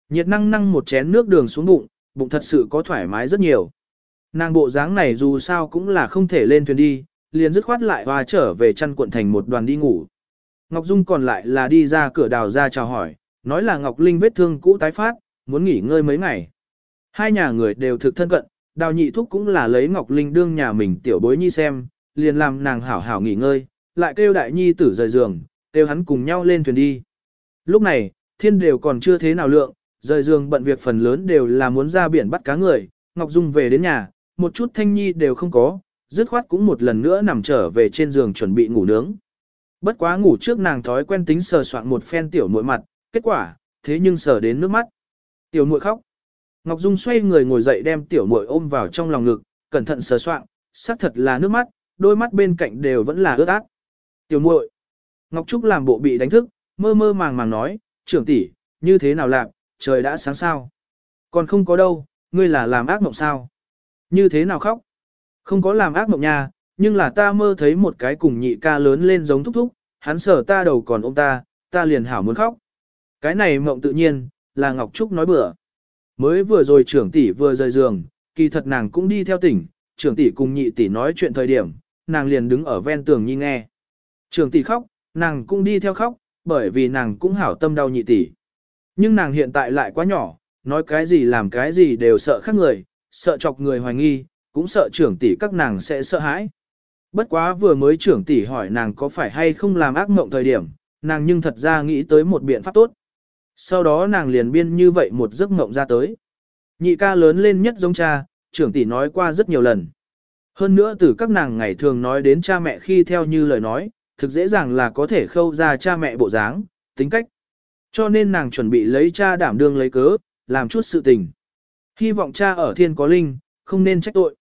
Nhiệt năng năng một chén nước đường xuống bụng, bụng thật sự có thoải mái rất nhiều. Nàng bộ dáng này dù sao cũng là không thể lên thuyền đi, liền dứt khoát lại và trở về chăn cuộn thành một đoàn đi ngủ. Ngọc Dung còn lại là đi ra cửa đào ra chào hỏi, nói là Ngọc Linh vết thương cũ tái phát, muốn nghỉ ngơi mấy ngày. Hai nhà người đều thực thân cận, đào nhị thúc cũng là lấy Ngọc Linh đương nhà mình tiểu bối nhi xem, liền làm nàng hảo hảo nghỉ ngơi, lại kêu đại nhi tử rời giường, kêu hắn cùng nhau lên thuyền đi. Lúc này, thiên đều còn chưa thế nào lượng, rời giường bận việc phần lớn đều là muốn ra biển bắt cá người, Ngọc Dung về đến nhà, một chút thanh nhi đều không có, dứt khoát cũng một lần nữa nằm trở về trên giường chuẩn bị ngủ nướng. Bất quá ngủ trước nàng thói quen tính sờ soạn một phen tiểu muội mặt, kết quả, thế nhưng sờ đến nước mắt. Tiểu muội khóc. Ngọc Dung xoay người ngồi dậy đem tiểu muội ôm vào trong lòng ngực, cẩn thận sờ soạn, xác thật là nước mắt, đôi mắt bên cạnh đều vẫn là ướt át. Tiểu muội. Ngọc Trúc làm bộ bị đánh thức, mơ mơ màng màng nói, trưởng tỷ, như thế nào làm, trời đã sáng sao. Còn không có đâu, ngươi là làm ác mộng sao. Như thế nào khóc? Không có làm ác mộng nha, nhưng là ta mơ thấy một cái cùng nhị ca lớn lên giống thúc thúc, hắn sở ta đầu còn ôm ta, ta liền hảo muốn khóc. Cái này mộng tự nhiên, là Ngọc Trúc nói bừa. Mới vừa rồi trưởng tỷ vừa rời giường, kỳ thật nàng cũng đi theo tỉnh, trưởng tỷ cùng nhị tỷ nói chuyện thời điểm, nàng liền đứng ở ven tường nhìn nghe. Trưởng tỷ khóc, nàng cũng đi theo khóc, bởi vì nàng cũng hảo tâm đau nhị tỷ. Nhưng nàng hiện tại lại quá nhỏ, nói cái gì làm cái gì đều sợ khác người, sợ chọc người hoài nghi, cũng sợ trưởng tỷ các nàng sẽ sợ hãi. Bất quá vừa mới trưởng tỷ hỏi nàng có phải hay không làm ác mộng thời điểm, nàng nhưng thật ra nghĩ tới một biện pháp tốt. Sau đó nàng liền biên như vậy một giấc mộng ra tới. Nhị ca lớn lên nhất giống cha, trưởng tỷ nói qua rất nhiều lần. Hơn nữa từ các nàng ngày thường nói đến cha mẹ khi theo như lời nói, thực dễ dàng là có thể khâu ra cha mẹ bộ dáng, tính cách. Cho nên nàng chuẩn bị lấy cha đảm đương lấy cớ, làm chút sự tình. Hy vọng cha ở thiên có linh, không nên trách tội.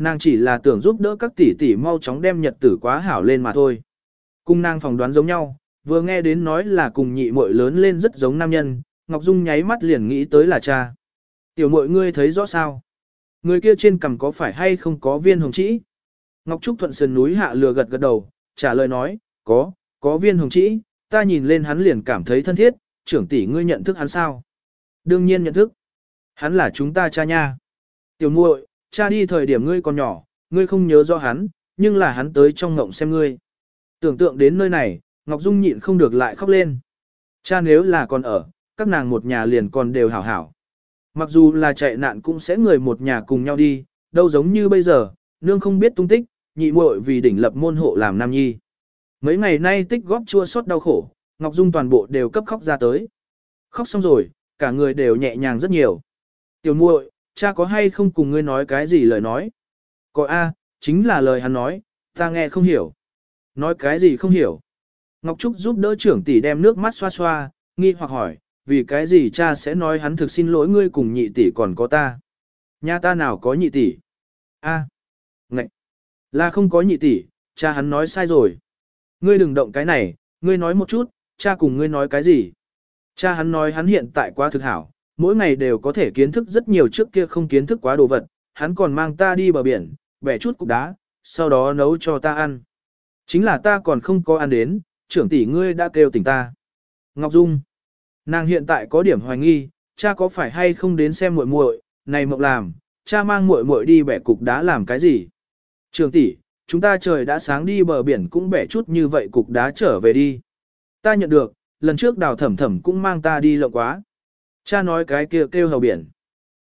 Nàng chỉ là tưởng giúp đỡ các tỷ tỷ mau chóng đem nhật tử quá hảo lên mà thôi. Cung nàng phỏng đoán giống nhau, vừa nghe đến nói là cùng nhị muội lớn lên rất giống nam nhân, Ngọc Dung nháy mắt liền nghĩ tới là cha. Tiểu muội ngươi thấy rõ sao? Người kia trên cằm có phải hay không có viên hồng chỉ? Ngọc Trúc thuận sườn núi hạ lừa gật gật đầu, trả lời nói, có, có viên hồng chỉ. ta nhìn lên hắn liền cảm thấy thân thiết, trưởng tỷ ngươi nhận thức hắn sao? Đương nhiên nhận thức. Hắn là chúng ta cha nha. Tiểu muội, cha đi thời điểm ngươi còn nhỏ, ngươi không nhớ rõ hắn, nhưng là hắn tới trong ngộng xem ngươi. Tưởng tượng đến nơi này, Ngọc Dung nhịn không được lại khóc lên. Cha nếu là còn ở, các nàng một nhà liền còn đều hảo hảo. Mặc dù là chạy nạn cũng sẽ người một nhà cùng nhau đi, đâu giống như bây giờ, nương không biết tung tích, nhị muội vì đỉnh lập môn hộ làm nam nhi. Mấy ngày nay tích góp chua xót đau khổ, Ngọc Dung toàn bộ đều cấp khóc ra tới. Khóc xong rồi, cả người đều nhẹ nhàng rất nhiều. Tiểu muội, cha có hay không cùng ngươi nói cái gì lời nói? Có A, chính là lời hắn nói, ta nghe không hiểu. Nói cái gì không hiểu? Ngọc Trúc giúp đỡ trưởng tỷ đem nước mắt xoa xoa, nghi hoặc hỏi, vì cái gì cha sẽ nói hắn thực xin lỗi ngươi cùng nhị tỷ còn có ta? Nhà ta nào có nhị tỷ? A, à, là không có nhị tỷ, cha hắn nói sai rồi. Ngươi đừng động cái này, ngươi nói một chút, cha cùng ngươi nói cái gì? Cha hắn nói hắn hiện tại quá thực hảo, mỗi ngày đều có thể kiến thức rất nhiều trước kia không kiến thức quá đồ vật, hắn còn mang ta đi bờ biển, bẻ chút cục đá, sau đó nấu cho ta ăn. Chính là ta còn không có ăn đến, trưởng tỷ ngươi đã kêu tỉnh ta. Ngọc Dung, nàng hiện tại có điểm hoài nghi, cha có phải hay không đến xem muội muội, này mộng làm, cha mang muội muội đi bẻ cục đá làm cái gì? trưởng tỷ, chúng ta trời đã sáng đi bờ biển cũng bẻ chút như vậy cục đá trở về đi. Ta nhận được, lần trước đào thẩm thẩm cũng mang ta đi lộng quá. Cha nói cái kia kêu hầu biển.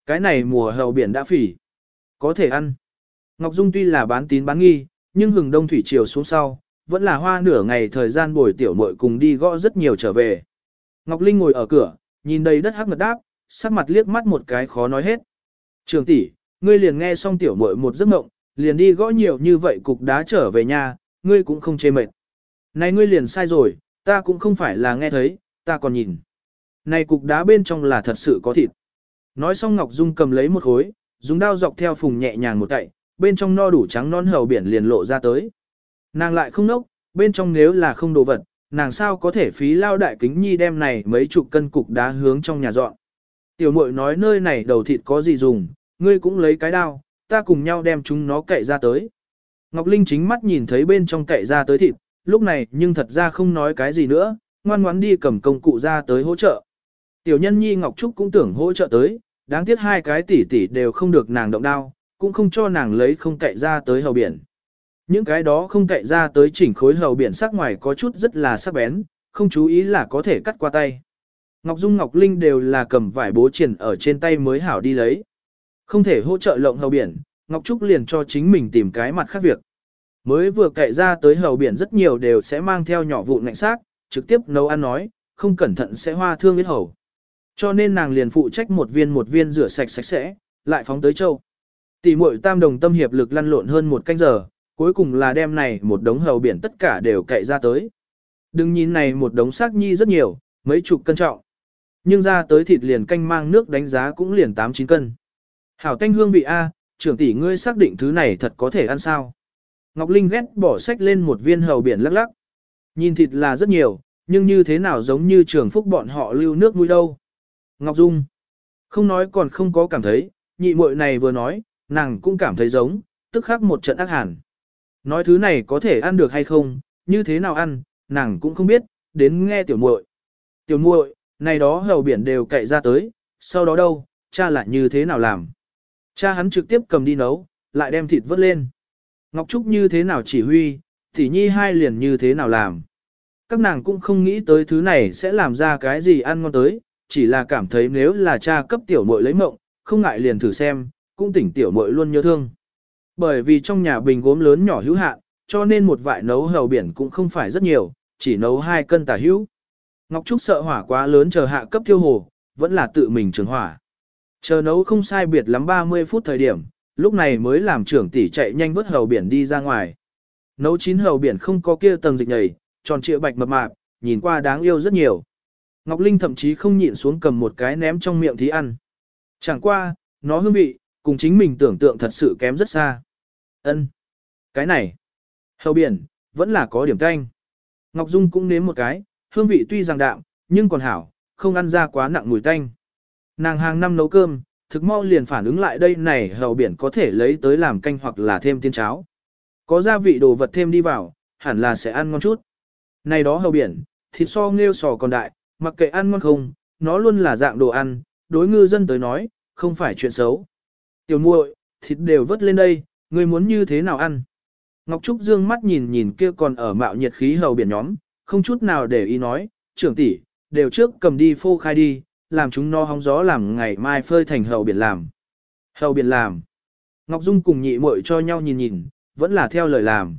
Cái này mùa hầu biển đã phỉ. Có thể ăn. Ngọc Dung tuy là bán tín bán nghi, nhưng hừng đông thủy chiều xuống sau, vẫn là hoa nửa ngày thời gian bồi tiểu muội cùng đi gõ rất nhiều trở về. Ngọc Linh ngồi ở cửa, nhìn đầy đất hắc ngật đáp, sắc mặt liếc mắt một cái khó nói hết. Trường tỷ, ngươi liền nghe xong tiểu muội một giấc mộng, liền đi gõ nhiều như vậy cục đá trở về nhà, ngươi cũng không chê mệt. Này ngươi liền sai rồi, ta cũng không phải là nghe thấy, ta còn nhìn. Này cục đá bên trong là thật sự có thịt. Nói xong Ngọc Dung cầm lấy một khối, dùng dao dọc theo phùng nhẹ nhàng một cậy, bên trong no đủ trắng non hầu biển liền lộ ra tới. Nàng lại không nốc, bên trong nếu là không đồ vật, nàng sao có thể phí lao đại kính nhi đem này mấy chục cân cục đá hướng trong nhà dọn. Tiểu muội nói nơi này đầu thịt có gì dùng, ngươi cũng lấy cái đao, ta cùng nhau đem chúng nó cậy ra tới. Ngọc Linh chính mắt nhìn thấy bên trong cậy ra tới thịt, lúc này nhưng thật ra không nói cái gì nữa, ngoan ngoãn đi cầm công cụ ra tới hỗ trợ. Tiểu nhân nhi Ngọc Trúc cũng tưởng hỗ trợ tới, đáng tiếc hai cái tỷ tỷ đều không được nàng động đao, cũng không cho nàng lấy không cậy ra tới hầu biển. Những cái đó không cậy ra tới chỉnh khối hầu biển sắc ngoài có chút rất là sắc bén, không chú ý là có thể cắt qua tay. Ngọc Dung Ngọc Linh đều là cầm vải bố triển ở trên tay mới hảo đi lấy. Không thể hỗ trợ lộng hầu biển, Ngọc Trúc liền cho chính mình tìm cái mặt khác việc. Mới vừa cậy ra tới hầu biển rất nhiều đều sẽ mang theo nhỏ vụn ngạnh xác, trực tiếp nấu ăn nói, không cẩn thận sẽ hoa thương biết hầu. Cho nên nàng liền phụ trách một viên một viên rửa sạch sạch sẽ, lại phóng tới châu. Tỷ muội tam đồng tâm hiệp lực lăn lộn hơn một canh giờ, cuối cùng là đem này một đống hầu biển tất cả đều cậy ra tới. Đừng nhìn này một đống xác nhi rất nhiều, mấy chục cân trọng. Nhưng ra tới thịt liền canh mang nước đánh giá cũng liền 8-9 cân. Hảo tanh hương vị A, trưởng tỷ ngươi xác định thứ này thật có thể ăn sao. Ngọc Linh ghét bỏ sách lên một viên hầu biển lắc lắc. Nhìn thịt là rất nhiều, nhưng như thế nào giống như trường phúc bọn họ lưu nước mũi đâu. Ngọc Dung. Không nói còn không có cảm thấy, nhị muội này vừa nói, nàng cũng cảm thấy giống, tức khắc một trận ác hẳn. Nói thứ này có thể ăn được hay không, như thế nào ăn, nàng cũng không biết, đến nghe tiểu muội. Tiểu muội, này đó hầu biển đều cậy ra tới, sau đó đâu, cha lại như thế nào làm. Cha hắn trực tiếp cầm đi nấu, lại đem thịt vớt lên. Ngọc Trúc như thế nào chỉ huy, thì nhi hai liền như thế nào làm. Các nàng cũng không nghĩ tới thứ này sẽ làm ra cái gì ăn ngon tới, chỉ là cảm thấy nếu là cha cấp tiểu muội lấy mộng, không ngại liền thử xem, cũng tỉnh tiểu muội luôn nhớ thương. Bởi vì trong nhà bình gốm lớn nhỏ hữu hạn, cho nên một vại nấu hầu biển cũng không phải rất nhiều, chỉ nấu hai cân tả hữu. Ngọc Trúc sợ hỏa quá lớn chờ hạ cấp thiêu hồ, vẫn là tự mình trường hỏa. Chờ nấu không sai biệt lắm 30 phút thời điểm, lúc này mới làm trưởng tỷ chạy nhanh vớt hầu biển đi ra ngoài. Nấu chín hầu biển không có kia tầng dịch nhầy, tròn trịa bạch mập mạp, nhìn qua đáng yêu rất nhiều. Ngọc Linh thậm chí không nhịn xuống cầm một cái ném trong miệng thí ăn. Chẳng qua, nó hương vị, cùng chính mình tưởng tượng thật sự kém rất xa. Ân, Cái này, hầu biển, vẫn là có điểm canh. Ngọc Dung cũng nếm một cái, hương vị tuy rằng đạm, nhưng còn hảo, không ăn ra quá nặng mùi tanh. Nàng hàng năm nấu cơm, thực mau liền phản ứng lại đây này hầu biển có thể lấy tới làm canh hoặc là thêm tiên cháo. Có gia vị đồ vật thêm đi vào, hẳn là sẽ ăn ngon chút. Này đó hầu biển, thịt so nghêu sò còn đại, mặc kệ ăn ngon không, nó luôn là dạng đồ ăn, đối ngư dân tới nói, không phải chuyện xấu. Tiểu muội, thịt đều vớt lên đây, ngươi muốn như thế nào ăn? Ngọc Trúc dương mắt nhìn nhìn kia còn ở mạo nhiệt khí hầu biển nhóm, không chút nào để ý nói, trưởng tỷ, đều trước cầm đi phô khai đi, làm chúng no hóng gió làm ngày mai phơi thành hầu biển làm. Hầu biển làm. Ngọc Dung cùng nhị muội cho nhau nhìn nhìn, vẫn là theo lời làm.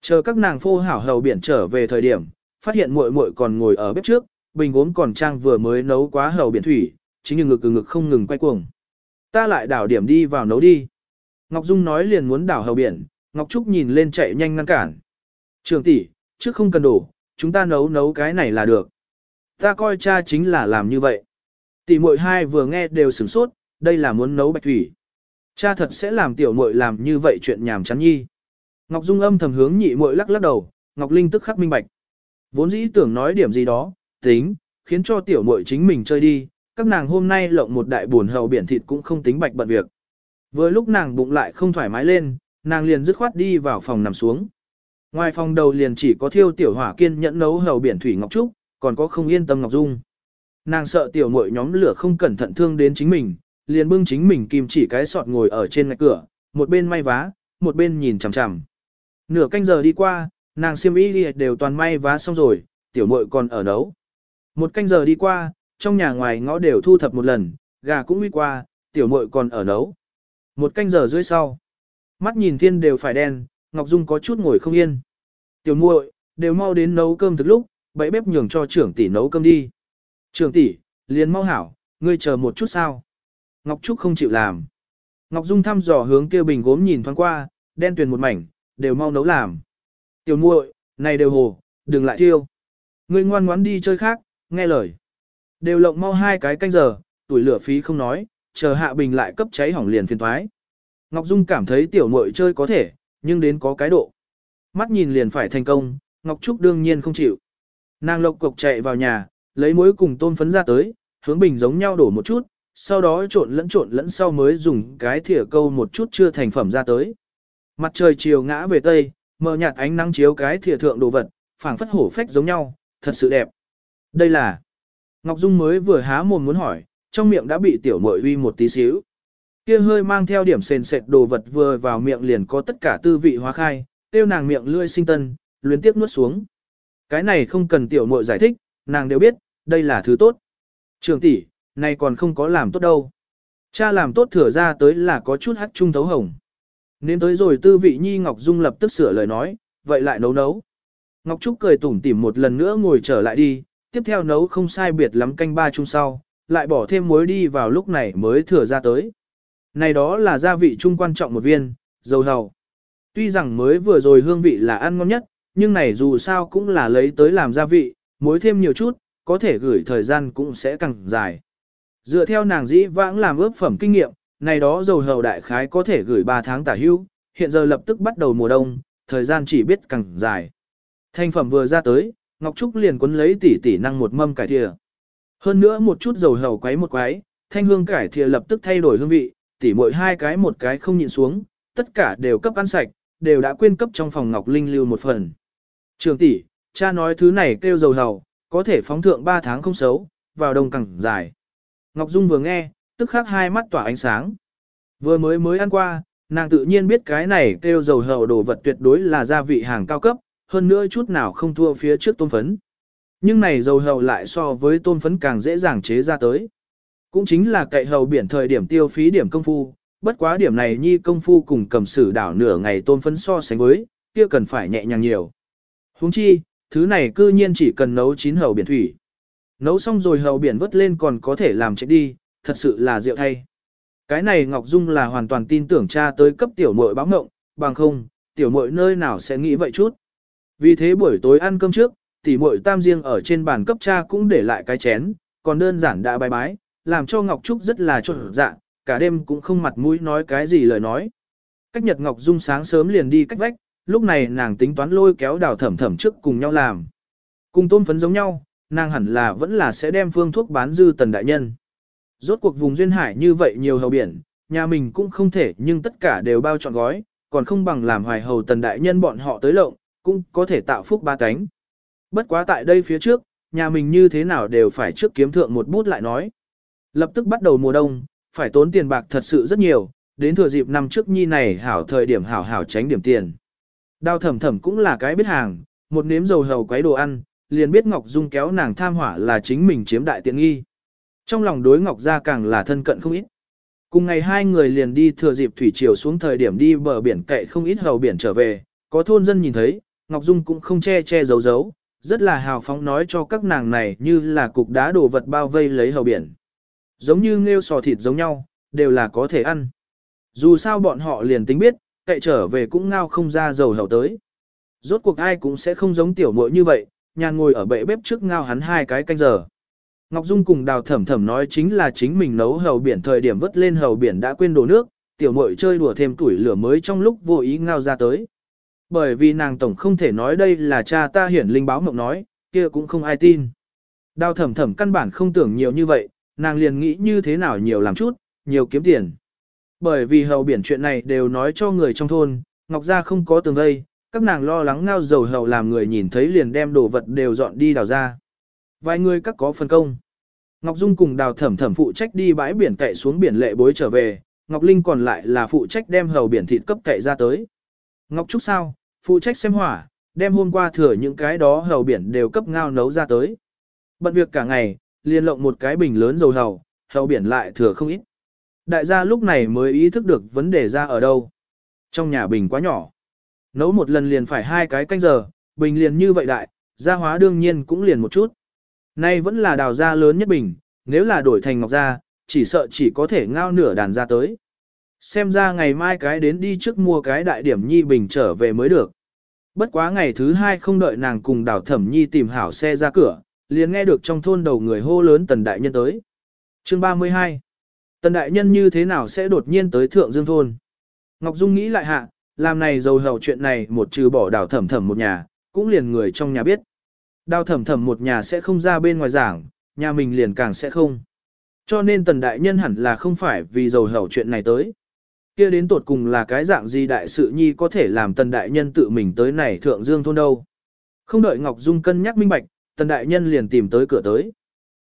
Chờ các nàng phô hảo hầu biển trở về thời điểm, phát hiện muội muội còn ngồi ở bếp trước, bình gốm còn trang vừa mới nấu quá hầu biển thủy, chính như ngực ngực không ngừng quay cuồng. Ta lại đảo điểm đi vào nấu đi. Ngọc Dung nói liền muốn đảo hầu biển, Ngọc Trúc nhìn lên chạy nhanh ngăn cản. Trường tỷ, trước không cần đổ, chúng ta nấu nấu cái này là được. Ta coi cha chính là làm như vậy. Tỷ muội hai vừa nghe đều sửng sốt, đây là muốn nấu bạch thủy. Cha thật sẽ làm tiểu muội làm như vậy chuyện nhảm chán nhi. Ngọc Dung âm thầm hướng nhị muội lắc lắc đầu, Ngọc Linh tức khắc minh bạch. Vốn dĩ tưởng nói điểm gì đó, tính, khiến cho tiểu muội chính mình chơi đi, các nàng hôm nay lộng một đại buồn hầu biển thịt cũng không tính bạch bận việc. Vừa lúc nàng bụng lại không thoải mái lên, nàng liền dứt khoát đi vào phòng nằm xuống. Ngoài phòng đầu liền chỉ có thiêu tiểu hỏa kiên nhẫn nấu hầu biển thủy ngọc trúc, còn có không yên tâm ngọc dung. Nàng sợ tiểu muội nhóm lửa không cẩn thận thương đến chính mình, liền bưng chính mình kim chỉ cái sọt ngồi ở trên ngạch cửa, một bên may vá, một bên nhìn chằm chằm. Nửa canh giờ đi qua, nàng xiêm y đều toàn may vá xong rồi, tiểu muội còn ở nấu. Một canh giờ đi qua, trong nhà ngoài ngõ đều thu thập một lần, gà cũng uy qua, tiểu muội còn ở nấu. Một canh giờ rưỡi sau, mắt nhìn thiên đều phải đen, Ngọc Dung có chút ngồi không yên. Tiểu muội, đều mau đến nấu cơm thực lúc, bẫy bếp nhường cho trưởng tỷ nấu cơm đi. Trưởng tỷ, liền mau hảo, ngươi chờ một chút sao? Ngọc Trúc không chịu làm. Ngọc Dung thăm dò hướng kia bình gốm nhìn thoáng qua, đen tuyền một mảnh, đều mau nấu làm. Tiểu muội, này đều hồ, đừng lại thiêu. Ngươi ngoan ngoãn đi chơi khác, nghe lời. Đều lộng mau hai cái canh giờ, tuổi lửa phí không nói, chờ hạ bình lại cấp cháy hỏng liền phiền thoái. Ngọc Dung cảm thấy tiểu muội chơi có thể, nhưng đến có cái độ. Mắt nhìn liền phải thành công, Ngọc Trúc đương nhiên không chịu. Nàng lộc cục chạy vào nhà, lấy muối cùng tôm phấn ra tới, hướng bình giống nhau đổ một chút, sau đó trộn lẫn trộn lẫn sau mới dùng cái thìa câu một chút chưa thành phẩm ra tới. Mặt trời chiều ngã về tây, mờ nhạt ánh nắng chiếu cái thìa thượng đồ vật, phảng phất hổ phách giống nhau, thật sự đẹp. Đây là Ngọc Dung mới vừa há mồm muốn hỏi, trong miệng đã bị tiểu mội uy một tí xíu. Kia hơi mang theo điểm sền sệt đồ vật vừa vào miệng liền có tất cả tư vị hóa khai, tiêu nàng miệng lươi sinh tân, luyến tiếp nuốt xuống. Cái này không cần tiểu mội giải thích, nàng đều biết, đây là thứ tốt. Trường tỷ, này còn không có làm tốt đâu. Cha làm tốt thừa ra tới là có chút hắt trung thấu hồng. Nên tới rồi tư vị nhi Ngọc Dung lập tức sửa lời nói, vậy lại nấu nấu. Ngọc Trúc cười tủm tỉm một lần nữa ngồi trở lại đi, tiếp theo nấu không sai biệt lắm canh ba chung sau, lại bỏ thêm muối đi vào lúc này mới thừa ra tới. Này đó là gia vị chung quan trọng một viên, dầu hầu. Tuy rằng mới vừa rồi hương vị là ăn ngon nhất, nhưng này dù sao cũng là lấy tới làm gia vị, muối thêm nhiều chút, có thể gửi thời gian cũng sẽ càng dài. Dựa theo nàng dĩ vãng làm ướp phẩm kinh nghiệm, này đó dầu hầu đại khái có thể gửi 3 tháng tả hưu, hiện giờ lập tức bắt đầu mùa đông, thời gian chỉ biết càng dài. Thành phẩm vừa ra tới, Ngọc Trúc liền cuốn lấy tỉ tỉ năng một mâm cải thìa. Hơn nữa một chút dầu hầu quấy một quấy, thanh hương cải thìa lập tức thay đổi hương vị, tỉ mỗi hai cái một cái không nhịn xuống, tất cả đều cấp ăn sạch, đều đã quên cấp trong phòng Ngọc Linh lưu một phần. Trường tỷ, cha nói thứ này kêu dầu hầu, có thể phóng thượng 3 tháng không xấu, vào đồng cẳng dài. Ngọc Dung vừa nghe, tức khắc hai mắt tỏa ánh sáng. Vừa mới mới ăn qua, nàng tự nhiên biết cái này kêu dầu hầu đồ vật tuyệt đối là gia vị hàng cao cấp, hơn nữa chút nào không thua phía trước tôm phấn. Nhưng này dầu hầu lại so với tôm phấn càng dễ dàng chế ra tới. Cũng chính là cậy hầu biển thời điểm tiêu phí điểm công phu, bất quá điểm này nhi công phu cùng cầm sử đảo nửa ngày tôm phấn so sánh với, kia cần phải nhẹ nhàng nhiều. Huống chi, thứ này cư nhiên chỉ cần nấu chín hầu biển thủy. Nấu xong rồi hầu biển vớt lên còn có thể làm chết đi, thật sự là rượu thay. Cái này Ngọc Dung là hoàn toàn tin tưởng cha tới cấp tiểu muội báo ngộng, bằng không, tiểu muội nơi nào sẽ nghĩ vậy chút. Vì thế buổi tối ăn cơm trước, tỷ muội tam riêng ở trên bàn cấp cha cũng để lại cái chén, còn đơn giản đã bài bái, làm cho Ngọc Trúc rất là trộn dạ, cả đêm cũng không mặt mũi nói cái gì lời nói. Cách Nhật Ngọc Dung sáng sớm liền đi cách vách, lúc này nàng tính toán lôi kéo đào thẩm thẩm trước cùng nhau làm. Cùng tôm phấn giống nhau, nàng hẳn là vẫn là sẽ đem phương thuốc bán dư tần đại nhân. Rốt cuộc vùng duyên hải như vậy nhiều hầu biển, nhà mình cũng không thể nhưng tất cả đều bao trọn gói, còn không bằng làm hoài hầu tần đại nhân bọn họ tới lộng, cũng có thể tạo phúc ba cánh. Bất quá tại đây phía trước, nhà mình như thế nào đều phải trước kiếm thượng một bút lại nói. Lập tức bắt đầu mùa đông, phải tốn tiền bạc thật sự rất nhiều, đến thừa dịp năm trước nhi này hảo thời điểm hảo hảo tránh điểm tiền. Đào thẩm thẩm cũng là cái biết hàng, một nếm dầu hầu quấy đồ ăn, liền biết Ngọc Dung kéo nàng tham hỏa là chính mình chiếm đại tiện nghi. Trong lòng đối Ngọc gia càng là thân cận không ít. Cùng ngày hai người liền đi thừa dịp thủy triều xuống thời điểm đi bờ biển cậy không ít hầu biển trở về, có thôn dân nhìn thấy, Ngọc Dung cũng không che che giấu giấu, rất là hào phóng nói cho các nàng này như là cục đá đồ vật bao vây lấy hầu biển. Giống như nghêu sò thịt giống nhau, đều là có thể ăn. Dù sao bọn họ liền tính biết, cậy trở về cũng ngao không ra dầu hầu tới. Rốt cuộc ai cũng sẽ không giống tiểu muội như vậy, nhàn ngồi ở bệ bếp trước ngao hắn hai cái canh giờ. Ngọc Dung cùng đào thẩm thẩm nói chính là chính mình nấu hầu biển thời điểm vớt lên hầu biển đã quên đổ nước, tiểu muội chơi đùa thêm tuổi lửa mới trong lúc vô ý ngao ra tới. Bởi vì nàng tổng không thể nói đây là cha ta hiển linh báo mộng nói, kia cũng không ai tin. Đào thẩm thẩm căn bản không tưởng nhiều như vậy, nàng liền nghĩ như thế nào nhiều làm chút, nhiều kiếm tiền. Bởi vì hầu biển chuyện này đều nói cho người trong thôn, Ngọc Gia không có tường vây, các nàng lo lắng ngao dầu hầu làm người nhìn thấy liền đem đồ vật đều dọn đi đào ra. Vài người các có phân công. Ngọc Dung cùng đào thẩm thẩm phụ trách đi bãi biển cậy xuống biển lệ bối trở về, Ngọc Linh còn lại là phụ trách đem hầu biển thịt cấp cậy ra tới. Ngọc Trúc sao, phụ trách xem hỏa, đem hôm qua thừa những cái đó hầu biển đều cấp ngao nấu ra tới. Bận việc cả ngày, liền lộng một cái bình lớn dầu hầu, hầu biển lại thừa không ít. Đại gia lúc này mới ý thức được vấn đề ra ở đâu. Trong nhà bình quá nhỏ. Nấu một lần liền phải hai cái canh giờ, bình liền như vậy đại, gia hóa đương nhiên cũng liền một chút. Nay vẫn là đào gia lớn nhất bình, nếu là đổi thành ngọc gia, chỉ sợ chỉ có thể ngao nửa đàn ra tới. Xem ra ngày mai cái đến đi trước mua cái đại điểm nhi bình trở về mới được. Bất quá ngày thứ hai không đợi nàng cùng đào thẩm nhi tìm hảo xe ra cửa, liền nghe được trong thôn đầu người hô lớn tần đại nhân tới. Chương 32 Tần đại nhân như thế nào sẽ đột nhiên tới thượng dương thôn? Ngọc Dung nghĩ lại hạ, làm này dầu hầu chuyện này một trừ bỏ đào thẩm thẩm một nhà, cũng liền người trong nhà biết. Đào thẩm thẩm một nhà sẽ không ra bên ngoài giảng, nhà mình liền càng sẽ không. Cho nên tần đại nhân hẳn là không phải vì dầu hầu chuyện này tới kia đến tột cùng là cái dạng gì đại sự nhi có thể làm tần đại nhân tự mình tới này thượng dương thôn đâu. Không đợi Ngọc Dung cân nhắc minh bạch, tần đại nhân liền tìm tới cửa tới.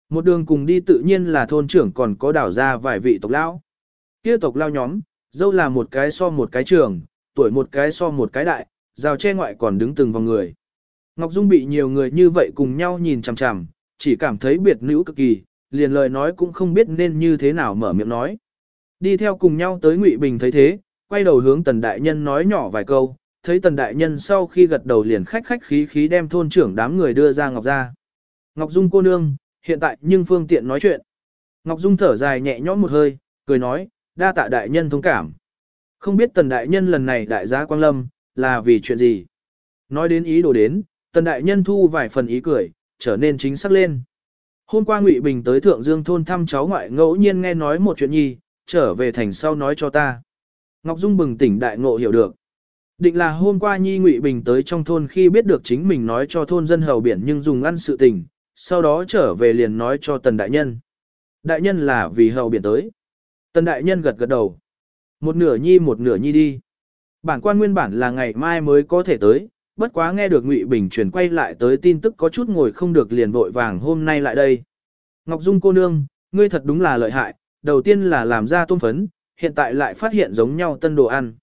Một đường cùng đi tự nhiên là thôn trưởng còn có đảo ra vài vị tộc lão. Kia tộc lao nhóm, dâu là một cái so một cái trường, tuổi một cái so một cái đại, rào che ngoại còn đứng từng vòng người. Ngọc Dung bị nhiều người như vậy cùng nhau nhìn chằm chằm, chỉ cảm thấy biệt nữ cực kỳ, liền lời nói cũng không biết nên như thế nào mở miệng nói. Đi theo cùng nhau tới Ngụy Bình thấy thế, quay đầu hướng Tần Đại Nhân nói nhỏ vài câu, thấy Tần Đại Nhân sau khi gật đầu liền khách khách khí khí đem thôn trưởng đám người đưa ra Ngọc ra. Ngọc Dung cô nương, hiện tại nhưng phương tiện nói chuyện. Ngọc Dung thở dài nhẹ nhõm một hơi, cười nói, đa tạ Đại Nhân thông cảm. Không biết Tần Đại Nhân lần này đại gia Quang Lâm, là vì chuyện gì? Nói đến ý đồ đến, Tần Đại Nhân thu vài phần ý cười, trở nên chính xác lên. Hôm qua Ngụy Bình tới Thượng Dương thôn thăm cháu ngoại ngẫu nhiên nghe nói một chuyện nhi, trở về thành sau nói cho ta. Ngọc Dung bừng tỉnh đại ngộ hiểu được. Định là hôm qua Nhi Ngụy Bình tới trong thôn khi biết được chính mình nói cho thôn dân hầu biển nhưng dùng ăn sự tình, sau đó trở về liền nói cho Tần Đại Nhân. Đại Nhân là vì hầu biển tới. Tần Đại Nhân gật gật đầu. Một nửa Nhi một nửa Nhi đi. Bản quan nguyên bản là ngày mai mới có thể tới, bất quá nghe được Ngụy Bình truyền quay lại tới tin tức có chút ngồi không được liền vội vàng hôm nay lại đây. Ngọc Dung cô nương, ngươi thật đúng là lợi hại, đầu tiên là làm ra tôm phấn, hiện tại lại phát hiện giống nhau tân đồ ăn.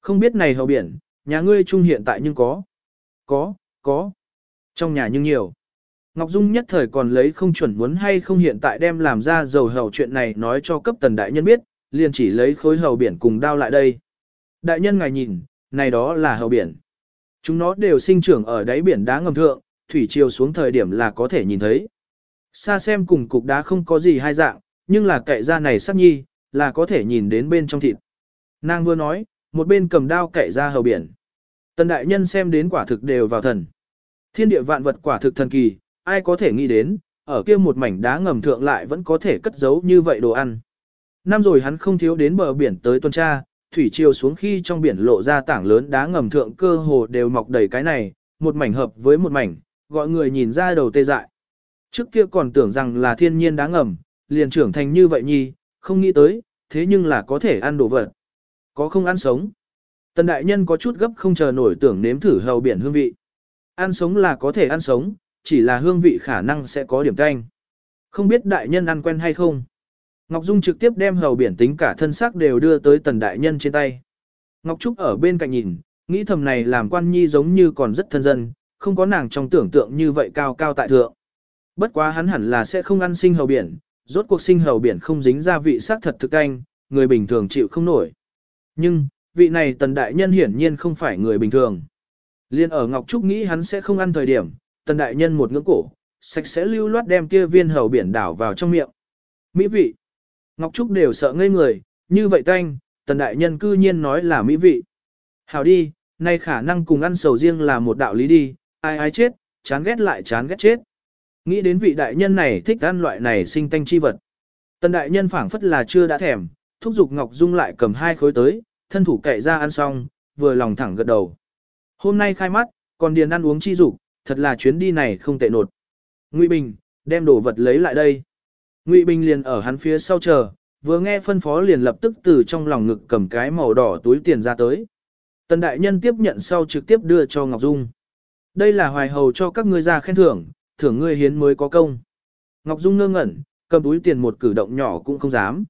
Không biết này hậu biển, nhà ngươi chung hiện tại nhưng có. Có, có. Trong nhà nhưng nhiều. Ngọc Dung nhất thời còn lấy không chuẩn muốn hay không hiện tại đem làm ra dầu hầu chuyện này nói cho cấp tần đại nhân biết, liền chỉ lấy khối hầu biển cùng đao lại đây. Đại nhân ngài nhìn, này đó là hầu biển. Chúng nó đều sinh trưởng ở đáy biển đá ngầm thượng, thủy chiều xuống thời điểm là có thể nhìn thấy. Xa xem cùng cục đá không có gì hai dạng, nhưng là cậy ra này sắc nhi, là có thể nhìn đến bên trong thịt. Nàng vừa nói, một bên cầm đao cậy ra hầu biển. Tần đại nhân xem đến quả thực đều vào thần. Thiên địa vạn vật quả thực thần kỳ, ai có thể nghĩ đến, ở kia một mảnh đá ngầm thượng lại vẫn có thể cất giấu như vậy đồ ăn. Năm rồi hắn không thiếu đến bờ biển tới tuần tra, thủy triều xuống khi trong biển lộ ra tảng lớn đá ngầm thượng cơ hồ đều mọc đầy cái này, một mảnh hợp với một mảnh, gọi người nhìn ra đầu tê dại. Trước kia còn tưởng rằng là thiên nhiên đá ngầm, liền trưởng thành như vậy nhi, không nghĩ tới, thế nhưng là có thể ăn đồ vật. Có không ăn sống. Tần đại nhân có chút gấp không chờ nổi tưởng nếm thử hầu biển hương vị. Ăn sống là có thể ăn sống, chỉ là hương vị khả năng sẽ có điểm canh. Không biết đại nhân ăn quen hay không. Ngọc Dung trực tiếp đem hầu biển tính cả thân xác đều đưa tới tần đại nhân trên tay. Ngọc Trúc ở bên cạnh nhìn, nghĩ thầm này làm quan nhi giống như còn rất thân dân, không có nàng trong tưởng tượng như vậy cao cao tại thượng. Bất quá hắn hẳn là sẽ không ăn sinh hầu biển, rốt cuộc sinh hầu biển không dính ra vị sắc thật thực canh, người bình thường chịu không nổi. Nhưng, vị này tần đại nhân hiển nhiên không phải người bình thường. Liên ở Ngọc Trúc nghĩ hắn sẽ không ăn thời điểm, tần đại nhân một ngưỡng cổ, sạch sẽ lưu loát đem kia viên hầu biển đảo vào trong miệng. Mỹ vị. Ngọc Trúc đều sợ ngây người, như vậy tanh, tần đại nhân cư nhiên nói là mỹ vị. Hảo đi, nay khả năng cùng ăn sầu riêng là một đạo lý đi, ai ai chết, chán ghét lại chán ghét chết. Nghĩ đến vị đại nhân này thích ăn loại này sinh tanh chi vật. Tần đại nhân phảng phất là chưa đã thèm, thúc giục Ngọc Dung lại cầm hai khối tới, thân thủ cậy ra ăn xong, vừa lòng thẳng gật đầu. Hôm nay khai mắt, còn điền ăn uống chi dục, thật là chuyến đi này không tệ nột. Ngụy Bình, đem đồ vật lấy lại đây. Ngụy Bình liền ở hắn phía sau chờ, vừa nghe phân phó liền lập tức từ trong lòng ngực cầm cái màu đỏ túi tiền ra tới. Tần đại nhân tiếp nhận sau trực tiếp đưa cho Ngọc Dung. Đây là hoài hầu cho các ngươi ra khen thưởng, thưởng ngươi hiến mới có công. Ngọc Dung ngơ ngẩn, cầm túi tiền một cử động nhỏ cũng không dám.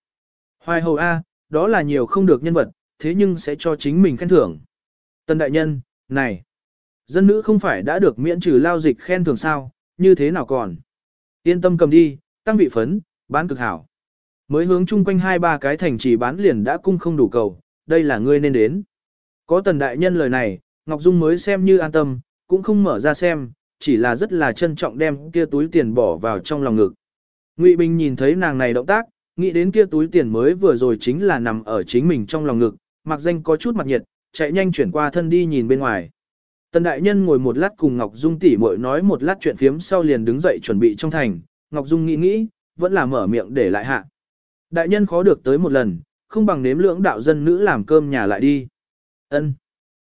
Hoài hầu A, đó là nhiều không được nhân vật, thế nhưng sẽ cho chính mình khen thưởng. Tân đại nhân, này, dân nữ không phải đã được miễn trừ lao dịch khen thưởng sao, như thế nào còn? Yên tâm cầm đi, tăng vị phấn, bán cực hảo. Mới hướng chung quanh hai ba cái thành trì bán liền đã cung không đủ cầu, đây là ngươi nên đến. Có tần đại nhân lời này, Ngọc Dung mới xem như an tâm, cũng không mở ra xem, chỉ là rất là trân trọng đem kia túi tiền bỏ vào trong lòng ngực. Ngụy Bình nhìn thấy nàng này động tác, nghĩ đến kia túi tiền mới vừa rồi chính là nằm ở chính mình trong lòng ngực, mặc danh có chút mặt nhiệt, chạy nhanh chuyển qua thân đi nhìn bên ngoài. Tần đại nhân ngồi một lát cùng Ngọc Dung tỉ muội nói một lát chuyện phiếm sau liền đứng dậy chuẩn bị trong thành, Ngọc Dung nghĩ nghĩ, vẫn là mở miệng để lại hạ. Đại nhân khó được tới một lần, không bằng nếm lưỡng đạo dân nữ làm cơm nhà lại đi. Ân,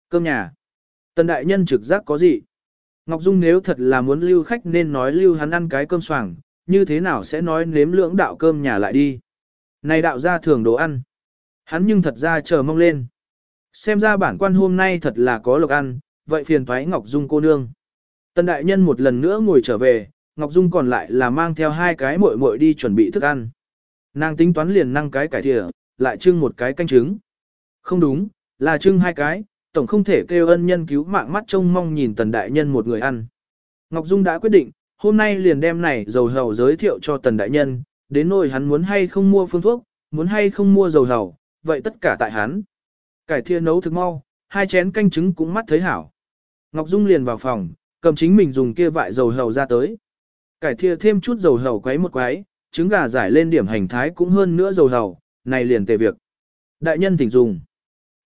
Cơm nhà. Tần đại nhân trực giác có gì? Ngọc Dung nếu thật là muốn lưu khách nên nói lưu hắn ăn cái cơm xoàng, như thế nào sẽ nói nếm lưỡng đạo cơm nhà lại đi. Này đạo ra thường đồ ăn. Hắn nhưng thật ra chờ mong lên. Xem ra bản quan hôm nay thật là có lộc ăn, vậy phiền thoái Ngọc Dung cô nương. Tần đại nhân một lần nữa ngồi trở về, Ngọc Dung còn lại là mang theo hai cái muội muội đi chuẩn bị thức ăn. Nàng tính toán liền năng cái cải thịa, lại trưng một cái canh trứng. Không đúng, là trưng hai cái, tổng không thể kêu ân nhân cứu mạng mắt trông mong nhìn tần đại nhân một người ăn. Ngọc Dung đã quyết định, hôm nay liền đem này dầu hầu giới thiệu cho tần đại nhân, đến nỗi hắn muốn hay không mua phương thuốc, muốn hay không mua dầu hầu, vậy tất cả tại hắn. Cải thìa nấu thực mau, hai chén canh trứng cũng mắt thấy hảo. Ngọc Dung liền vào phòng, cầm chính mình dùng kia vại dầu hầu ra tới. Cải thìa thêm chút dầu hầu quấy một quấy, trứng gà giải lên điểm hành thái cũng hơn nữa dầu hầu, này liền tề việc. Đại nhân thỉnh dùng.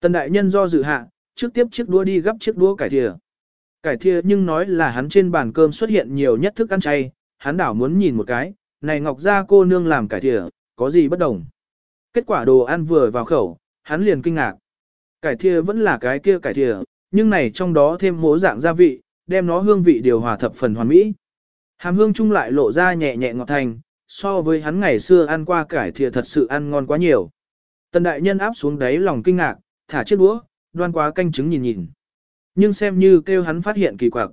Tần đại nhân do dự hạ, trước tiếp chiếc đũa đi gấp chiếc đũa cải thìa. Cải thìa nhưng nói là hắn trên bàn cơm xuất hiện nhiều nhất thức ăn chay, hắn đảo muốn nhìn một cái, này ngọc gia cô nương làm cải thìa, có gì bất đồng. Kết quả đồ ăn vừa vào khẩu, hắn liền kinh ngạc. Cải thìa vẫn là cái kia cải thìa, nhưng này trong đó thêm mố dạng gia vị, đem nó hương vị điều hòa thập phần hoàn mỹ. Hàm hương chung lại lộ ra nhẹ nhẹ ngọt thành, so với hắn ngày xưa ăn qua cải thìa thật sự ăn ngon quá nhiều. Tần đại nhân áp xuống đáy lòng kinh ngạc, thả chiếc đũa, đoan quá canh trứng nhìn nhìn. Nhưng xem như kêu hắn phát hiện kỳ quặc.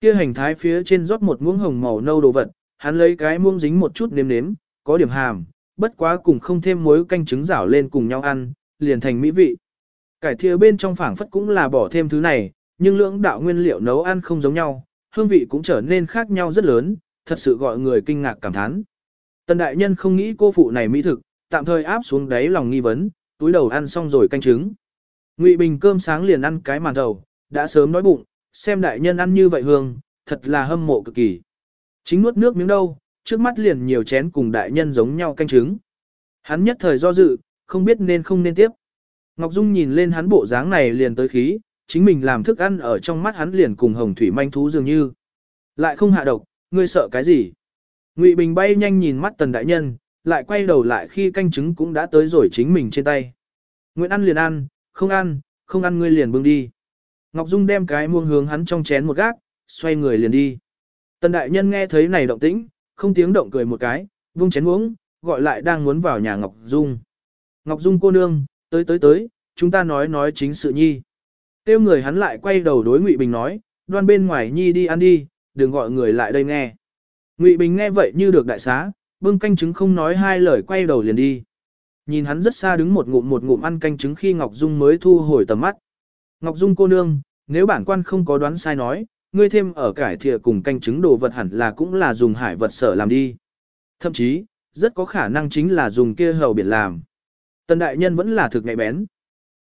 Kia hành thái phía trên rót một muỗng hồng màu nâu đồ vật, hắn lấy cái muỗng dính một chút nếm nếm, có điểm hàm, bất quá cùng không thêm muối canh trứng rảo lên cùng nhau ăn, liền thành mỹ vị. Cải thìa bên trong phảng phất cũng là bỏ thêm thứ này, nhưng lưỡng đạo nguyên liệu nấu ăn không giống nhau, hương vị cũng trở nên khác nhau rất lớn, thật sự gọi người kinh ngạc cảm thán. Tần đại nhân không nghĩ cô phụ này mỹ thực, tạm thời áp xuống đáy lòng nghi vấn, túi đầu ăn xong rồi canh trứng. Ngụy Bình cơm sáng liền ăn cái màn đầu, đã sớm đói bụng, xem đại nhân ăn như vậy hương, thật là hâm mộ cực kỳ. Chính nuốt nước miếng đâu, trước mắt liền nhiều chén cùng đại nhân giống nhau canh trứng. Hắn nhất thời do dự, không biết nên không nên tiếp. Ngọc Dung nhìn lên hắn bộ dáng này liền tới khí, chính mình làm thức ăn ở trong mắt hắn liền cùng hồng thủy manh thú dường như. Lại không hạ độc, ngươi sợ cái gì? Ngụy Bình bay nhanh nhìn mắt tần đại nhân, lại quay đầu lại khi canh trứng cũng đã tới rồi chính mình trên tay. Nguyện ăn liền ăn, không ăn, không ăn ngươi liền bưng đi. Ngọc Dung đem cái muông hướng hắn trong chén một gác, xoay người liền đi. Tần đại nhân nghe thấy này động tĩnh, không tiếng động cười một cái, vung chén uống, gọi lại đang muốn vào nhà Ngọc Dung. Ngọc Dung cô nương, tới tới tới, chúng ta nói nói chính sự nhi. Tiêu người hắn lại quay đầu đối Ngụy Bình nói, đoan bên ngoài nhi đi ăn đi, đừng gọi người lại đây nghe. Ngụy Bình nghe vậy như được đại xá, bưng canh trứng không nói hai lời quay đầu liền đi. Nhìn hắn rất xa đứng một ngụm một ngụm ăn canh trứng khi Ngọc Dung mới thu hồi tầm mắt. Ngọc Dung cô nương, nếu bản quan không có đoán sai nói, ngươi thêm ở cải thịa cùng canh trứng đồ vật hẳn là cũng là dùng hải vật sở làm đi. Thậm chí, rất có khả năng chính là dùng kia hầu biển làm. Tần đại nhân vẫn là thực nhạy bén.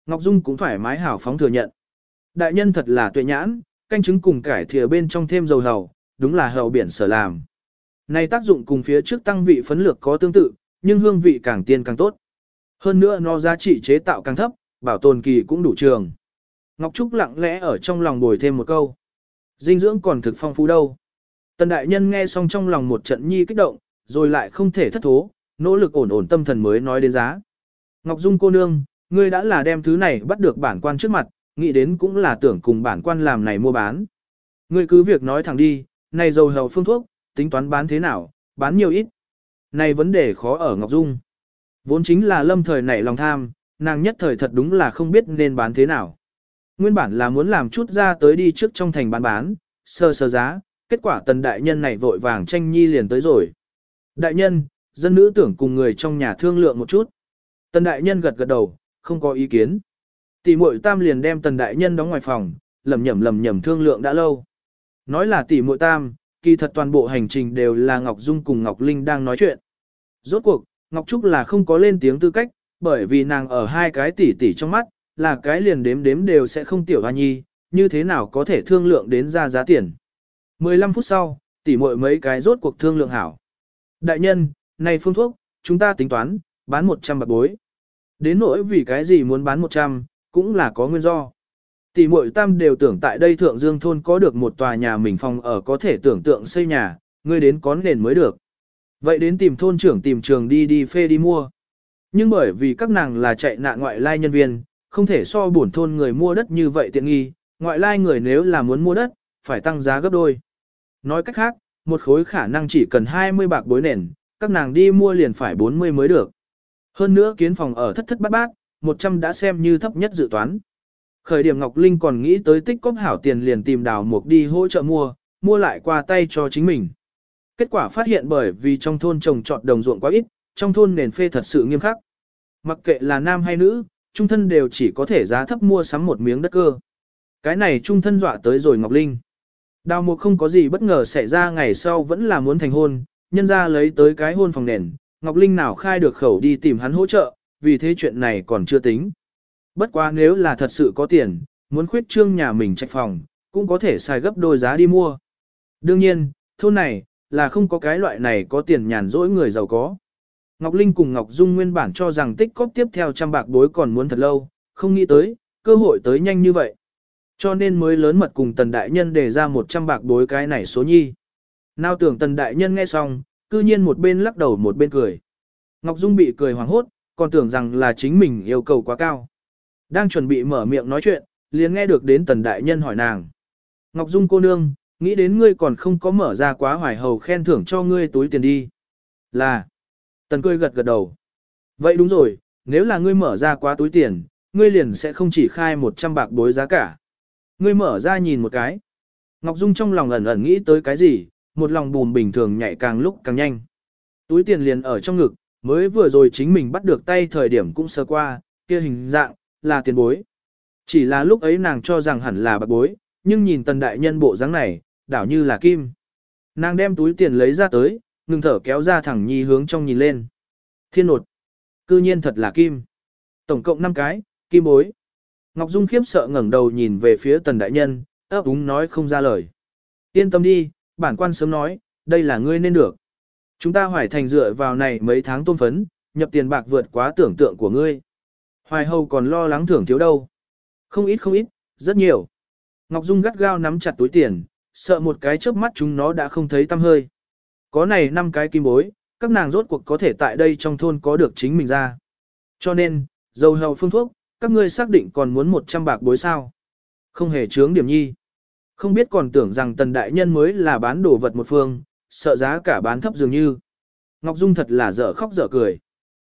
Ngọc Dung cũng thoải mái hào phóng thừa nhận. Đại nhân thật là tuệ nhãn, canh trứng cùng cải thìa bên trong thêm dầu hầu, đúng là hầu biển sở làm. Này tác dụng cùng phía trước tăng vị phấn lược có tương tự, nhưng hương vị càng tiên càng tốt. Hơn nữa nó giá trị chế tạo càng thấp, bảo tồn kỳ cũng đủ trường. Ngọc Trúc lặng lẽ ở trong lòng bồi thêm một câu. Dinh dưỡng còn thực phong phú đâu. Tần đại nhân nghe xong trong lòng một trận nhi kích động, rồi lại không thể thất thố, nỗ lực ổn ổn tâm thần mới nói đến giá. Ngọc Dung cô nương, ngươi đã là đem thứ này bắt được bản quan trước mặt, nghĩ đến cũng là tưởng cùng bản quan làm này mua bán. Ngươi cứ việc nói thẳng đi, này dầu hầu phương thuốc, tính toán bán thế nào, bán nhiều ít. Này vấn đề khó ở Ngọc Dung. Vốn chính là lâm thời nảy lòng tham, nàng nhất thời thật đúng là không biết nên bán thế nào. Nguyên bản là muốn làm chút ra tới đi trước trong thành bán bán, sơ sơ giá, kết quả tần đại nhân này vội vàng tranh nhi liền tới rồi. Đại nhân, dân nữ tưởng cùng người trong nhà thương lượng một chút. Tần đại nhân gật gật đầu, không có ý kiến. Tỷ muội tam liền đem tần đại nhân đóng ngoài phòng, lầm nhầm lầm nhầm thương lượng đã lâu. Nói là tỷ muội tam, kỳ thật toàn bộ hành trình đều là Ngọc Dung cùng Ngọc Linh đang nói chuyện. Rốt cuộc, Ngọc Trúc là không có lên tiếng tư cách, bởi vì nàng ở hai cái tỷ tỷ trong mắt, là cái liền đếm đếm đều sẽ không tiểu hoa nhi, như thế nào có thể thương lượng đến ra giá tiền. 15 phút sau, tỷ muội mấy cái rốt cuộc thương lượng hảo. Đại nhân, này phương thuốc, chúng ta tính toán, bán 100 bạc bối. Đến nỗi vì cái gì muốn bán 100, cũng là có nguyên do. Tỷ muội tam đều tưởng tại đây thượng dương thôn có được một tòa nhà mình phòng ở có thể tưởng tượng xây nhà, ngươi đến có nền mới được. Vậy đến tìm thôn trưởng tìm trường đi đi phê đi mua. Nhưng bởi vì các nàng là chạy nạn ngoại lai nhân viên, không thể so bổn thôn người mua đất như vậy tiện nghi, ngoại lai người nếu là muốn mua đất, phải tăng giá gấp đôi. Nói cách khác, một khối khả năng chỉ cần 20 bạc bối nền, các nàng đi mua liền phải 40 mới được. Hơn nữa kiến phòng ở thất thất bát bát, 100 đã xem như thấp nhất dự toán. Khởi điểm Ngọc Linh còn nghĩ tới tích cóp hảo tiền liền tìm đào mục đi hỗ trợ mua, mua lại qua tay cho chính mình. Kết quả phát hiện bởi vì trong thôn trồng trọt đồng ruộng quá ít, trong thôn nền phê thật sự nghiêm khắc. Mặc kệ là nam hay nữ, trung thân đều chỉ có thể giá thấp mua sắm một miếng đất cơ. Cái này trung thân dọa tới rồi Ngọc Linh. Đào mục không có gì bất ngờ xảy ra ngày sau vẫn là muốn thành hôn, nhân ra lấy tới cái hôn phòng nền, Ngọc Linh nào khai được khẩu đi tìm hắn hỗ trợ, vì thế chuyện này còn chưa tính. Bất quá nếu là thật sự có tiền, muốn khuyết trương nhà mình trạch phòng, cũng có thể xài gấp đôi giá đi mua. Đương nhiên, thôn này, là không có cái loại này có tiền nhàn rỗi người giàu có. Ngọc Linh cùng Ngọc Dung nguyên bản cho rằng tích cóp tiếp theo trăm bạc bối còn muốn thật lâu, không nghĩ tới, cơ hội tới nhanh như vậy. Cho nên mới lớn mật cùng tần đại nhân đề ra một trăm bạc bối cái này số nhi. Nào tưởng tần đại nhân nghe xong, cư nhiên một bên lắc đầu một bên cười. Ngọc Dung bị cười hoảng hốt, còn tưởng rằng là chính mình yêu cầu quá cao. Đang chuẩn bị mở miệng nói chuyện, liền nghe được đến tần đại nhân hỏi nàng. Ngọc Dung cô nương, nghĩ đến ngươi còn không có mở ra quá hoài hầu khen thưởng cho ngươi túi tiền đi. Là. Tần cười gật gật đầu. Vậy đúng rồi, nếu là ngươi mở ra quá túi tiền, ngươi liền sẽ không chỉ khai 100 bạc bối giá cả. Ngươi mở ra nhìn một cái. Ngọc Dung trong lòng ẩn ẩn nghĩ tới cái gì, một lòng bùm bình thường nhảy càng lúc càng nhanh. Túi tiền liền ở trong ngực, mới vừa rồi chính mình bắt được tay thời điểm cũng sơ qua, kia hình dạng, là tiền bối. Chỉ là lúc ấy nàng cho rằng hẳn là bạc bối, nhưng nhìn tần đại nhân bộ dáng này, đảo như là kim. Nàng đem túi tiền lấy ra tới, ngừng thở kéo ra thẳng nhi hướng trong nhìn lên. Thiên nột. Cư nhiên thật là kim. Tổng cộng 5 cái, kim bối. Ngọc Dung khiếp sợ ngẩng đầu nhìn về phía tần đại nhân, ấp úng nói không ra lời. Yên tâm đi, bản quan sớm nói, đây là ngươi nên được. Chúng ta hoài thành dựa vào này mấy tháng tôm phấn, nhập tiền bạc vượt quá tưởng tượng của ngươi. Hoài hầu còn lo lắng thưởng thiếu đâu. Không ít không ít, rất nhiều. Ngọc Dung gắt gao nắm chặt túi tiền, sợ một cái chớp mắt chúng nó đã không thấy tăm hơi. Có này năm cái kim bối, các nàng rốt cuộc có thể tại đây trong thôn có được chính mình ra. Cho nên, dầu hầu phương thuốc, các ngươi xác định còn muốn 100 bạc bối sao. Không hề chướng điểm nhi. Không biết còn tưởng rằng tần đại nhân mới là bán đồ vật một phương, sợ giá cả bán thấp dường như. Ngọc Dung thật là dở khóc dở cười.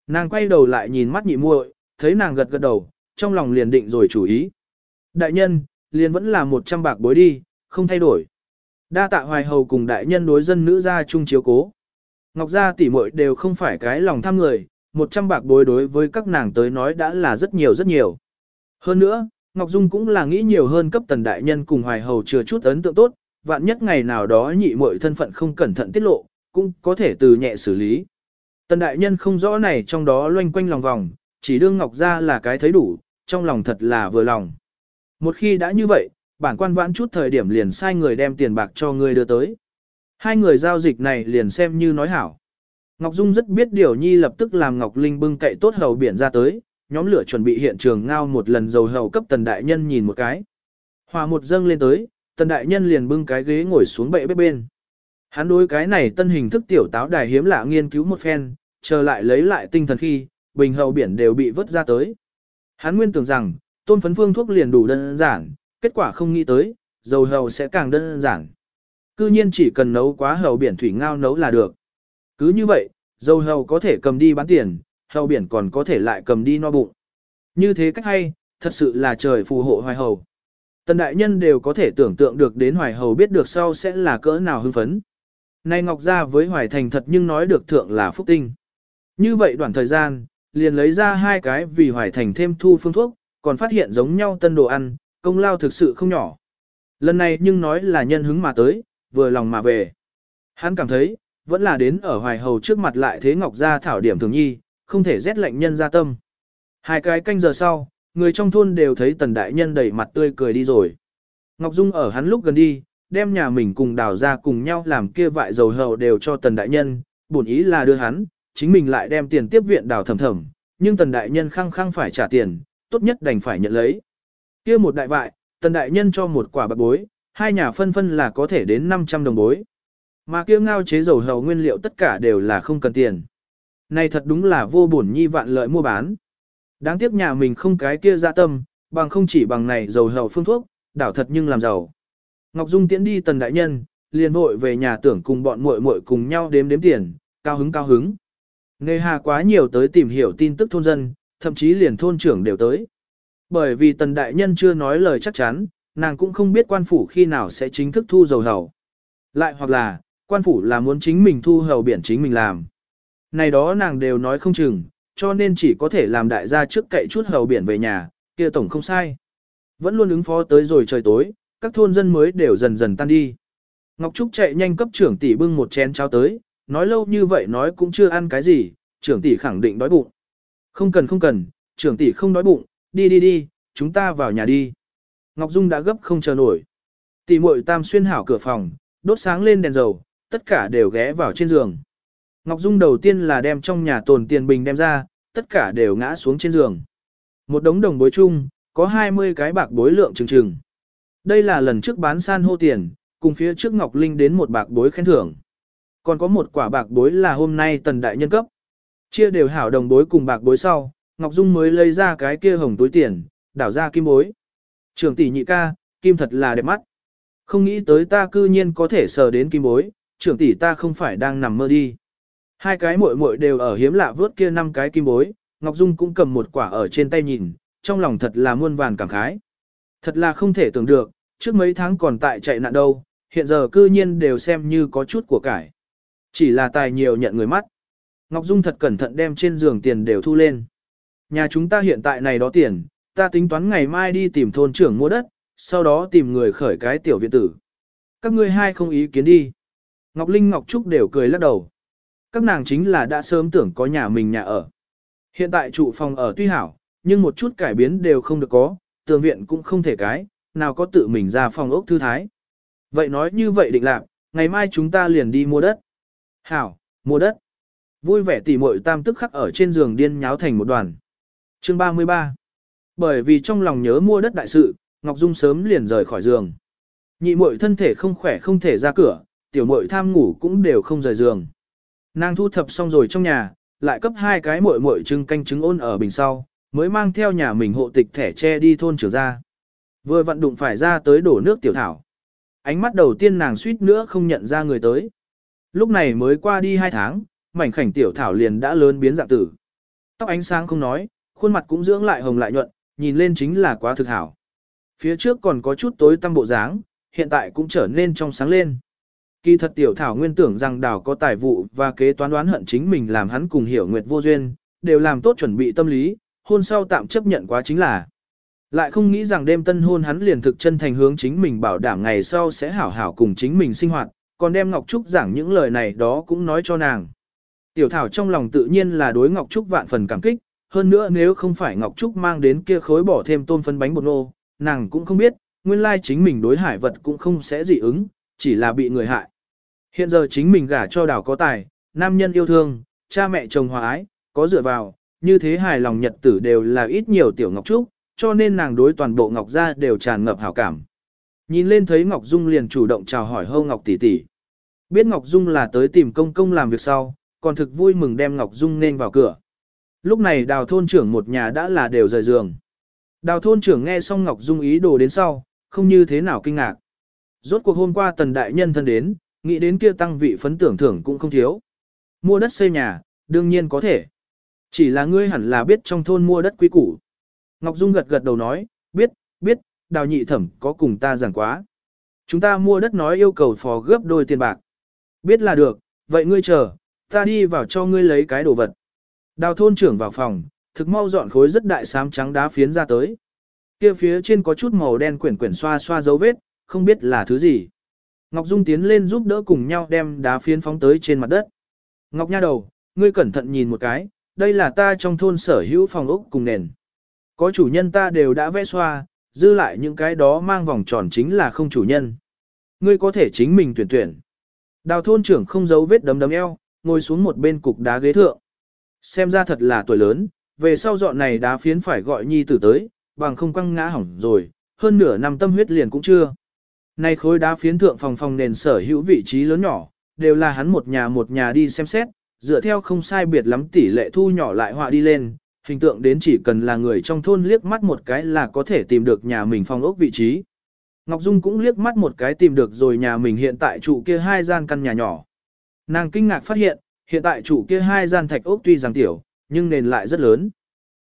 Nàng quay đầu lại nhìn mắt nhị muội, thấy nàng gật gật đầu, trong lòng liền định rồi chủ ý. Đại nhân, liền vẫn là 100 bạc bối đi, không thay đổi. Đa tạ hoài hầu cùng đại nhân đối dân nữ gia chung chiếu cố. Ngọc gia tỷ muội đều không phải cái lòng tham người, 100 bạc bối đối với các nàng tới nói đã là rất nhiều rất nhiều. Hơn nữa, Ngọc Dung cũng là nghĩ nhiều hơn cấp tần đại nhân cùng hoài hầu chừa chút ấn tượng tốt, vạn nhất ngày nào đó nhị muội thân phận không cẩn thận tiết lộ, cũng có thể từ nhẹ xử lý. Tần đại nhân không rõ này trong đó loanh quanh lòng vòng, chỉ đương Ngọc gia là cái thấy đủ, trong lòng thật là vừa lòng. Một khi đã như vậy, bản quan vãn chút thời điểm liền sai người đem tiền bạc cho người đưa tới. Hai người giao dịch này liền xem như nói hảo. Ngọc Dung rất biết điều nhi lập tức làm Ngọc Linh bưng cậy tốt hầu biển ra tới, nhóm lửa chuẩn bị hiện trường ngao một lần dầu hầu cấp tần đại nhân nhìn một cái. Hòa một dâng lên tới, tần đại nhân liền bưng cái ghế ngồi xuống bệ bếp bên. Hắn đối cái này tân hình thức tiểu táo đài hiếm lạ nghiên cứu một phen, chờ lại lấy lại tinh thần khi, bình hầu biển đều bị vớt ra tới. Hắn nguyên tưởng rằng, tôn phấn phương thuốc liền đủ đơn giản, kết quả không nghĩ tới, dầu hầu sẽ càng đơn giản. Cư nhiên chỉ cần nấu quá hầu biển thủy ngao nấu là được. Cứ như vậy, dầu hầu có thể cầm đi bán tiền, hầu biển còn có thể lại cầm đi no bụng. Như thế cách hay, thật sự là trời phù hộ hoài hầu. Tần đại nhân đều có thể tưởng tượng được đến hoài hầu biết được sau sẽ là cỡ nào hưng phấn. Nay Ngọc Gia với Hoài Thành thật nhưng nói được thượng là phúc tinh. Như vậy đoạn thời gian, liền lấy ra hai cái vì Hoài Thành thêm thu phương thuốc, còn phát hiện giống nhau tân đồ ăn, công lao thực sự không nhỏ. Lần này nhưng nói là nhân hứng mà tới, vừa lòng mà về. Hắn cảm thấy, vẫn là đến ở Hoài Hầu trước mặt lại thế Ngọc Gia thảo điểm thường nhi, không thể rét lạnh nhân ra tâm. Hai cái canh giờ sau, người trong thôn đều thấy tần đại nhân đầy mặt tươi cười đi rồi. Ngọc Dung ở hắn lúc gần đi, đem nhà mình cùng đào ra cùng nhau làm kia vại dầu hầu đều cho tần đại nhân, bổn ý là đưa hắn, chính mình lại đem tiền tiếp viện đào thầm thầm, nhưng tần đại nhân khăng khăng phải trả tiền, tốt nhất đành phải nhận lấy. Kia một đại vại, tần đại nhân cho một quả bạc bối, hai nhà phân phân là có thể đến 500 đồng bối. Mà kia ngao chế dầu hầu nguyên liệu tất cả đều là không cần tiền. Này thật đúng là vô bổn nhi vạn lợi mua bán. Đáng tiếc nhà mình không cái kia dạ tâm, bằng không chỉ bằng này dầu hầu phương thuốc, đảo thật nhưng làm giàu. Ngọc Dung tiễn đi tần đại nhân, liền vội về nhà tưởng cùng bọn muội muội cùng nhau đếm đếm tiền, cao hứng cao hứng. Nghề hà quá nhiều tới tìm hiểu tin tức thôn dân, thậm chí liền thôn trưởng đều tới. Bởi vì tần đại nhân chưa nói lời chắc chắn, nàng cũng không biết quan phủ khi nào sẽ chính thức thu dầu hầu. Lại hoặc là, quan phủ là muốn chính mình thu hầu biển chính mình làm. Này đó nàng đều nói không chừng, cho nên chỉ có thể làm đại gia trước cậy chút hầu biển về nhà, kia tổng không sai. Vẫn luôn ứng phó tới rồi trời tối, các thôn dân mới đều dần dần tan đi. Ngọc Trúc chạy nhanh cấp trưởng tỷ bưng một chén cháo tới, nói lâu như vậy nói cũng chưa ăn cái gì, trưởng tỷ khẳng định đói bụng. Không cần không cần, trưởng tỷ không đói bụng, đi đi đi, chúng ta vào nhà đi. Ngọc Dung đã gấp không chờ nổi. Tỷ muội tam xuyên hảo cửa phòng, đốt sáng lên đèn dầu, tất cả đều ghé vào trên giường. Ngọc Dung đầu tiên là đem trong nhà tồn tiền bình đem ra, tất cả đều ngã xuống trên giường. Một đống đồng bối chung, có 20 cái bạc bối lượng chừng chừng. Đây là lần trước bán san hô tiền, cùng phía trước Ngọc Linh đến một bạc bối khen thưởng. Còn có một quả bạc bối là hôm nay tần đại nhân cấp. Chia đều hảo đồng bối cùng bạc bối sau, Ngọc Dung mới lấy ra cái kia hồng túi tiền, đảo ra kim bối. Trường tỷ nhị ca, kim thật là đẹp mắt. Không nghĩ tới ta cư nhiên có thể sờ đến kim bối, trưởng tỷ ta không phải đang nằm mơ đi. Hai cái muội muội đều ở hiếm lạ vớt kia năm cái kim bối, Ngọc Dung cũng cầm một quả ở trên tay nhìn, trong lòng thật là muôn vàn cảm khái. Thật là không thể tưởng được, trước mấy tháng còn tại chạy nạn đâu, hiện giờ cư nhiên đều xem như có chút của cải. Chỉ là tài nhiều nhận người mắt. Ngọc Dung thật cẩn thận đem trên giường tiền đều thu lên. Nhà chúng ta hiện tại này đó tiền, ta tính toán ngày mai đi tìm thôn trưởng mua đất, sau đó tìm người khởi cái tiểu viện tử. Các ngươi hai không ý kiến đi. Ngọc Linh Ngọc Trúc đều cười lắc đầu. Các nàng chính là đã sớm tưởng có nhà mình nhà ở. Hiện tại trụ phòng ở tuy hảo, nhưng một chút cải biến đều không được có, tường viện cũng không thể cái, nào có tự mình ra phòng ốc thư thái. Vậy nói như vậy định lạc, ngày mai chúng ta liền đi mua đất. Hảo, mua đất. Vui vẻ tỉ muội tam tức khắc ở trên giường điên nháo thành một đoàn. Chương 33 Bởi vì trong lòng nhớ mua đất đại sự, Ngọc Dung sớm liền rời khỏi giường. Nhị muội thân thể không khỏe không thể ra cửa, tiểu muội tham ngủ cũng đều không rời giường. Nàng thu thập xong rồi trong nhà, lại cấp hai cái muội muội trưng canh trứng ôn ở bình sau, mới mang theo nhà mình hộ tịch thẻ che đi thôn trưởng ra. Vừa vận đụng phải ra tới đổ nước tiểu thảo. Ánh mắt đầu tiên nàng suýt nữa không nhận ra người tới. Lúc này mới qua đi hai tháng, mảnh khảnh tiểu thảo liền đã lớn biến dạng tử. Tóc ánh sáng không nói, khuôn mặt cũng dưỡng lại hồng lại nhuận, nhìn lên chính là quá thực hảo. Phía trước còn có chút tối tăm bộ dáng, hiện tại cũng trở nên trong sáng lên. Kỳ thật tiểu thảo nguyên tưởng rằng đào có tài vụ và kế toán đoán hận chính mình làm hắn cùng hiểu nguyệt vô duyên, đều làm tốt chuẩn bị tâm lý, hôn sau tạm chấp nhận quá chính là. Lại không nghĩ rằng đêm tân hôn hắn liền thực chân thành hướng chính mình bảo đảm ngày sau sẽ hảo hảo cùng chính mình sinh hoạt, còn đem Ngọc Trúc giảng những lời này đó cũng nói cho nàng. Tiểu thảo trong lòng tự nhiên là đối Ngọc Trúc vạn phần cảm kích, hơn nữa nếu không phải Ngọc Trúc mang đến kia khối bỏ thêm tôm phân bánh bột nô, nàng cũng không biết, nguyên lai chính mình đối hải vật cũng không sẽ dị ứng, chỉ là bị người hại. Hiện giờ chính mình gả cho đảo có tài, nam nhân yêu thương, cha mẹ chồng hòa ái, có dựa vào, như thế hài lòng nhật tử đều là ít nhiều tiểu Ngọc Trúc, cho nên nàng đối toàn bộ Ngọc gia đều tràn ngập hảo cảm. Nhìn lên thấy Ngọc Dung liền chủ động chào hỏi hâu Ngọc tỷ tỷ. Biết Ngọc Dung là tới tìm công công làm việc sau, còn thực vui mừng đem Ngọc Dung nên vào cửa. Lúc này đào thôn trưởng một nhà đã là đều rời giường. Đào thôn trưởng nghe xong Ngọc Dung ý đồ đến sau, không như thế nào kinh ngạc. Rốt cuộc hôm qua tần đại nhân thân đến, nghĩ đến kia tăng vị phấn tưởng thưởng cũng không thiếu. Mua đất xây nhà, đương nhiên có thể. Chỉ là ngươi hẳn là biết trong thôn mua đất quý củ. Ngọc Dung gật gật đầu nói, biết, biết, đào nhị thẩm có cùng ta giảng quá. Chúng ta mua đất nói yêu cầu phò gấp đôi tiền bạc. Biết là được, vậy ngươi chờ, ta đi vào cho ngươi lấy cái đồ vật. Đào thôn trưởng vào phòng, thực mau dọn khối rất đại sám trắng đá phiến ra tới. Kia phía trên có chút màu đen quyển quyển xoa xoa dấu vết, không biết là thứ gì. Ngọc Dung tiến lên giúp đỡ cùng nhau đem đá phiến phóng tới trên mặt đất. Ngọc Nha đầu, ngươi cẩn thận nhìn một cái, đây là ta trong thôn sở hữu phòng ốc cùng nền. Có chủ nhân ta đều đã vẽ xoa, dư lại những cái đó mang vòng tròn chính là không chủ nhân. Ngươi có thể chính mình tuyển tuyển. Đào thôn trưởng không giấu vết đấm đấm eo, ngồi xuống một bên cục đá ghế thượng. Xem ra thật là tuổi lớn, về sau dọn này đá phiến phải gọi nhi tử tới, bằng không quăng ngã hỏng rồi, hơn nửa năm tâm huyết liền cũng chưa. Nay khối đá phiến thượng phòng phòng nền sở hữu vị trí lớn nhỏ, đều là hắn một nhà một nhà đi xem xét, dựa theo không sai biệt lắm tỷ lệ thu nhỏ lại họa đi lên, hình tượng đến chỉ cần là người trong thôn liếc mắt một cái là có thể tìm được nhà mình phòng ốc vị trí. Ngọc Dung cũng liếc mắt một cái tìm được rồi nhà mình hiện tại trụ kia hai gian căn nhà nhỏ. Nàng kinh ngạc phát hiện, hiện tại chủ kia hai gian thạch ốc tuy rằng tiểu, nhưng nền lại rất lớn.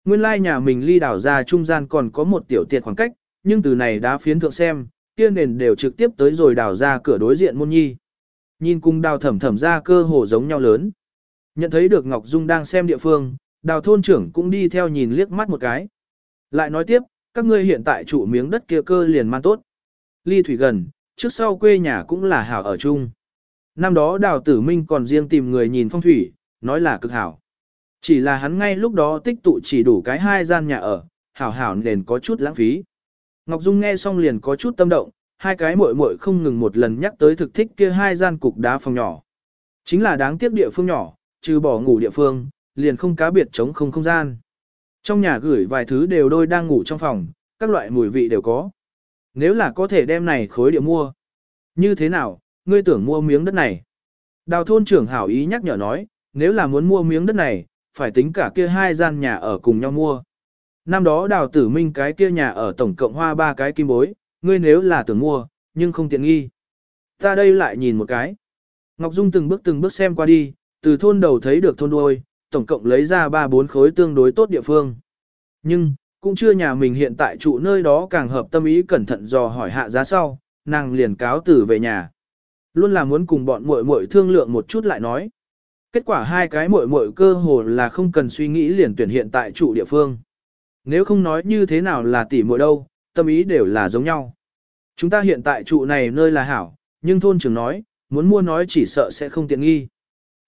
Nguyên lai nhà mình ly đảo ra trung gian còn có một tiểu tiệt khoảng cách, nhưng từ này đá phiến thượng xem, kia nền đều trực tiếp tới rồi đào ra cửa đối diện môn nhi. Nhìn cùng đào thẩm thẩm ra cơ hồ giống nhau lớn. Nhận thấy được Ngọc Dung đang xem địa phương, đào thôn trưởng cũng đi theo nhìn liếc mắt một cái. Lại nói tiếp, các ngươi hiện tại trụ miếng đất kia cơ liền man tốt. Ly thủy gần, trước sau quê nhà cũng là hảo ở chung. Năm đó đào tử minh còn riêng tìm người nhìn phong thủy, nói là cực hảo. Chỉ là hắn ngay lúc đó tích tụ chỉ đủ cái hai gian nhà ở, hảo hảo nền có chút lãng phí. Ngọc Dung nghe xong liền có chút tâm động, hai cái muội muội không ngừng một lần nhắc tới thực thích kia hai gian cục đá phòng nhỏ. Chính là đáng tiếc địa phương nhỏ, trừ bỏ ngủ địa phương, liền không cá biệt chống không không gian. Trong nhà gửi vài thứ đều đôi đang ngủ trong phòng, các loại mùi vị đều có. Nếu là có thể đem này khối địa mua. Như thế nào, ngươi tưởng mua miếng đất này? Đào thôn trưởng hảo ý nhắc nhở nói, nếu là muốn mua miếng đất này, phải tính cả kia hai gian nhà ở cùng nhau mua. Năm đó đào tử minh cái kia nhà ở tổng cộng hoa ba cái kim bối, ngươi nếu là tưởng mua, nhưng không tiện nghi. Ta đây lại nhìn một cái. Ngọc Dung từng bước từng bước xem qua đi, từ thôn đầu thấy được thôn đuôi, tổng cộng lấy ra ba bốn khối tương đối tốt địa phương. Nhưng, cũng chưa nhà mình hiện tại trụ nơi đó càng hợp tâm ý cẩn thận dò hỏi hạ giá sau, nàng liền cáo tử về nhà. Luôn là muốn cùng bọn muội muội thương lượng một chút lại nói. Kết quả hai cái muội muội cơ hồ là không cần suy nghĩ liền tuyển hiện tại trụ địa phương. Nếu không nói như thế nào là tỷ muội đâu, tâm ý đều là giống nhau. Chúng ta hiện tại trụ này nơi là hảo, nhưng thôn trưởng nói, muốn mua nói chỉ sợ sẽ không tiện nghi.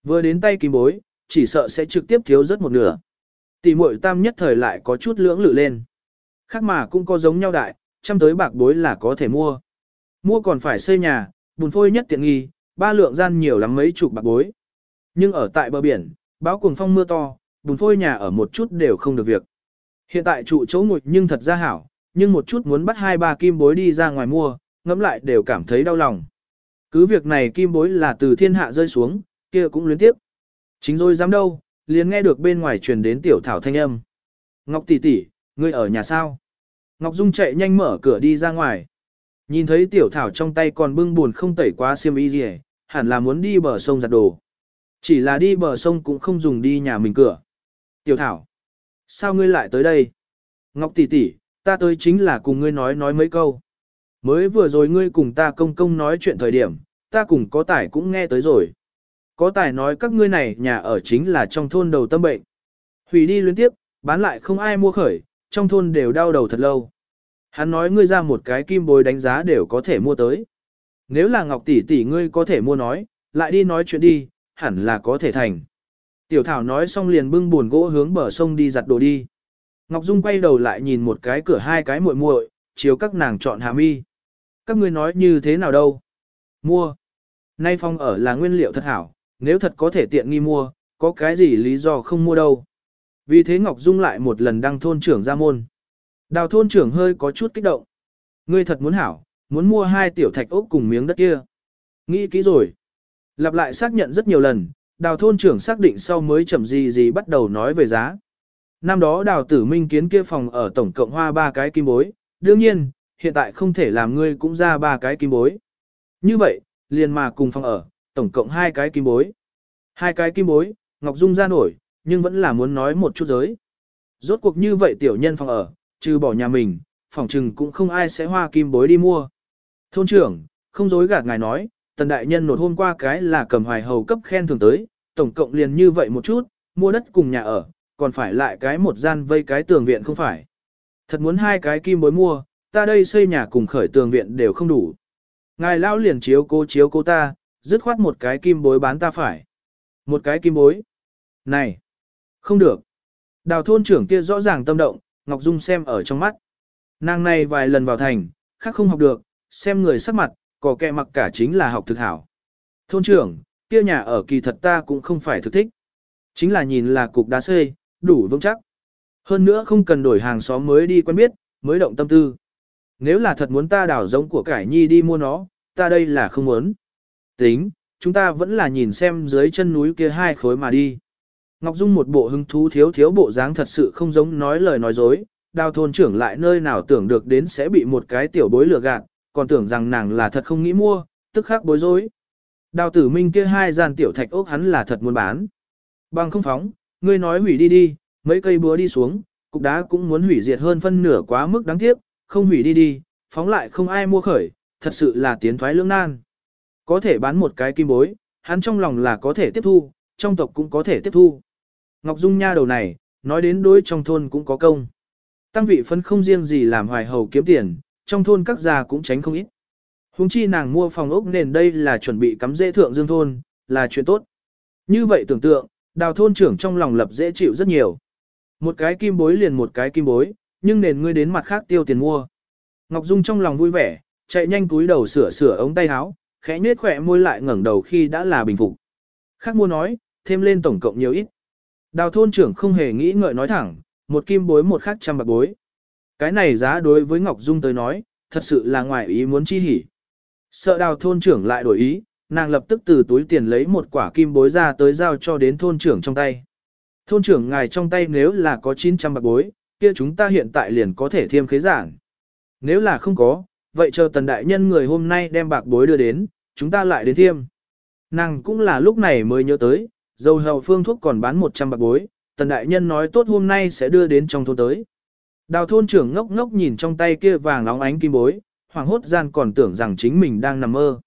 Vừa đến tay kim bối, chỉ sợ sẽ trực tiếp thiếu rất một nửa. Tỷ muội tam nhất thời lại có chút lưỡng lự lên. Khác mà cũng có giống nhau đại, trăm tới bạc bối là có thể mua. Mua còn phải xây nhà, bùn phôi nhất tiện nghi, ba lượng gian nhiều lắm mấy chục bạc bối. Nhưng ở tại bờ biển, báo cuồng phong mưa to, bùn phôi nhà ở một chút đều không được việc. Hiện tại trụ chỗ ngồi nhưng thật ra hảo, nhưng một chút muốn bắt hai ba kim bối đi ra ngoài mua, ngẫm lại đều cảm thấy đau lòng. Cứ việc này kim bối là từ thiên hạ rơi xuống, kia cũng luyến tiếp. Chính rồi dám đâu, liền nghe được bên ngoài truyền đến tiểu thảo thanh âm. Ngọc tỷ tỷ, ngươi ở nhà sao? Ngọc Dung chạy nhanh mở cửa đi ra ngoài. Nhìn thấy tiểu thảo trong tay còn bưng buồn không tẩy quá xiêm y gì, hẳn là muốn đi bờ sông giặt đồ. Chỉ là đi bờ sông cũng không dùng đi nhà mình cửa. Tiểu thảo, sao ngươi lại tới đây? Ngọc tỷ tỷ, ta tới chính là cùng ngươi nói nói mấy câu. Mới vừa rồi ngươi cùng ta công công nói chuyện thời điểm, ta cùng có tải cũng nghe tới rồi. Có tài nói các ngươi này nhà ở chính là trong thôn đầu tâm bệnh. Hủy đi liên tiếp, bán lại không ai mua khởi, trong thôn đều đau đầu thật lâu. Hắn nói ngươi ra một cái kim bồi đánh giá đều có thể mua tới. Nếu là ngọc tỷ tỷ ngươi có thể mua nói, lại đi nói chuyện đi, hẳn là có thể thành. Tiểu thảo nói xong liền bưng buồn gỗ hướng bờ sông đi giặt đồ đi. Ngọc Dung quay đầu lại nhìn một cái cửa hai cái muội muội, chiếu các nàng chọn hà mi. Các ngươi nói như thế nào đâu? Mua. Nay phong ở là nguyên liệu thật hảo, nếu thật có thể tiện nghi mua, có cái gì lý do không mua đâu. Vì thế Ngọc Dung lại một lần đăng thôn trưởng ra môn. Đào thôn trưởng hơi có chút kích động. Ngươi thật muốn hảo, muốn mua hai tiểu thạch ốc cùng miếng đất kia. Nghĩ kỹ rồi. Lặp lại xác nhận rất nhiều lần, đào thôn trưởng xác định sau mới chậm gì gì bắt đầu nói về giá. Năm đó đào tử minh kiến kia phòng ở tổng cộng hoa ba cái kim bối, đương nhiên, hiện tại không thể làm ngươi cũng ra ba cái kim bối. Như vậy, liền mà cùng phòng ở, tổng cộng hai cái kim bối. Hai cái kim bối, Ngọc Dung ra nổi, nhưng vẫn là muốn nói một chút giới. Rốt cuộc như vậy tiểu nhân phòng ở, trừ bỏ nhà mình, phòng trừng cũng không ai sẽ hoa kim bối đi mua. Thôn trưởng, không dối gạt ngài nói, tần đại nhân nột hôm qua cái là cầm hoài hầu cấp khen thường tới, tổng cộng liền như vậy một chút, mua đất cùng nhà ở, còn phải lại cái một gian vây cái tường viện không phải. Thật muốn hai cái kim bối mua, ta đây xây nhà cùng khởi tường viện đều không đủ. Ngài lão liền chiếu cố chiếu cố ta, dứt khoát một cái kim bối bán ta phải. Một cái kim bối. Này, không được. Đào thôn trưởng kia rõ ràng tâm động, Ngọc Dung xem ở trong mắt. Nàng này vài lần vào thành, khác không học được, xem người sắc mặt, có kẹ mặc cả chính là học thực hảo. Thôn trưởng, kia nhà ở kỳ thật ta cũng không phải thực thích. Chính là nhìn là cục đá xây, đủ vững chắc. Hơn nữa không cần đổi hàng xóm mới đi quen biết, mới động tâm tư. Nếu là thật muốn ta đảo giống của cải nhi đi mua nó, ta đây là không muốn. Tính, chúng ta vẫn là nhìn xem dưới chân núi kia hai khối mà đi. Ngọc Dung một bộ hứng thú thiếu thiếu bộ dáng thật sự không giống nói lời nói dối, đào thôn trưởng lại nơi nào tưởng được đến sẽ bị một cái tiểu bối lừa gạt, còn tưởng rằng nàng là thật không nghĩ mua, tức khắc bối rối. Đào tử minh kia hai gian tiểu thạch ốc hắn là thật muốn bán. Bằng không phóng, ngươi nói hủy đi đi, mấy cây búa đi xuống, cục đá cũng muốn hủy diệt hơn phân nửa quá mức đáng tiếc, không hủy đi đi, phóng lại không ai mua khởi, thật sự là tiến thoái lưỡng nan. Có thể bán một cái kim bối, hắn trong lòng là có thể tiếp thu, trong tộc cũng có thể tiếp thu. Ngọc Dung nha đầu này, nói đến đối trong thôn cũng có công. Tăng vị phân không riêng gì làm hoài hầu kiếm tiền, trong thôn các già cũng tránh không ít. Hùng chi nàng mua phòng ốc nền đây là chuẩn bị cắm dễ thượng dương thôn, là chuyện tốt. Như vậy tưởng tượng, đào thôn trưởng trong lòng lập dễ chịu rất nhiều. Một cái kim bối liền một cái kim bối, nhưng nền ngươi đến mặt khác tiêu tiền mua. Ngọc Dung trong lòng vui vẻ, chạy nhanh túi đầu sửa sửa ống tay áo, khẽ nhếch khỏe môi lại ngẩng đầu khi đã là bình phục. Khác mua nói, thêm lên tổng cộng nhiều ít. Đào thôn trưởng không hề nghĩ ngợi nói thẳng, một kim bối một khắc trăm bạc bối. Cái này giá đối với Ngọc Dung tới nói, thật sự là ngoài ý muốn chi hỉ. Sợ đào thôn trưởng lại đổi ý, nàng lập tức từ túi tiền lấy một quả kim bối ra tới giao cho đến thôn trưởng trong tay. Thôn trưởng ngài trong tay nếu là có 900 bạc bối, kia chúng ta hiện tại liền có thể thêm khế giản. Nếu là không có, vậy chờ tần đại nhân người hôm nay đem bạc bối đưa đến, chúng ta lại đến thiêm. Nàng cũng là lúc này mới nhớ tới, dầu hầu phương thuốc còn bán 100 bạc bối, tần đại nhân nói tốt hôm nay sẽ đưa đến trong thôn tới. Đào thôn trưởng ngốc ngốc nhìn trong tay kia vàng óng ánh kim bối, hoàng hốt gian còn tưởng rằng chính mình đang nằm mơ.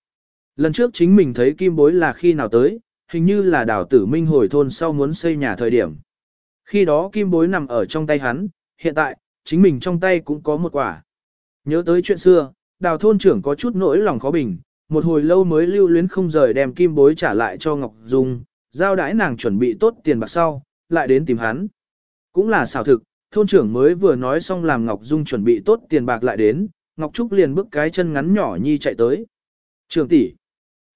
Lần trước chính mình thấy kim bối là khi nào tới, hình như là đào tử minh hồi thôn sau muốn xây nhà thời điểm. Khi đó kim bối nằm ở trong tay hắn, hiện tại, chính mình trong tay cũng có một quả. Nhớ tới chuyện xưa, đào thôn trưởng có chút nỗi lòng khó bình, một hồi lâu mới lưu luyến không rời đem kim bối trả lại cho Ngọc Dung, giao đãi nàng chuẩn bị tốt tiền bạc sau, lại đến tìm hắn. Cũng là xảo thực, thôn trưởng mới vừa nói xong làm Ngọc Dung chuẩn bị tốt tiền bạc lại đến, Ngọc Trúc liền bước cái chân ngắn nhỏ nhi chạy tới. Trưởng tỷ,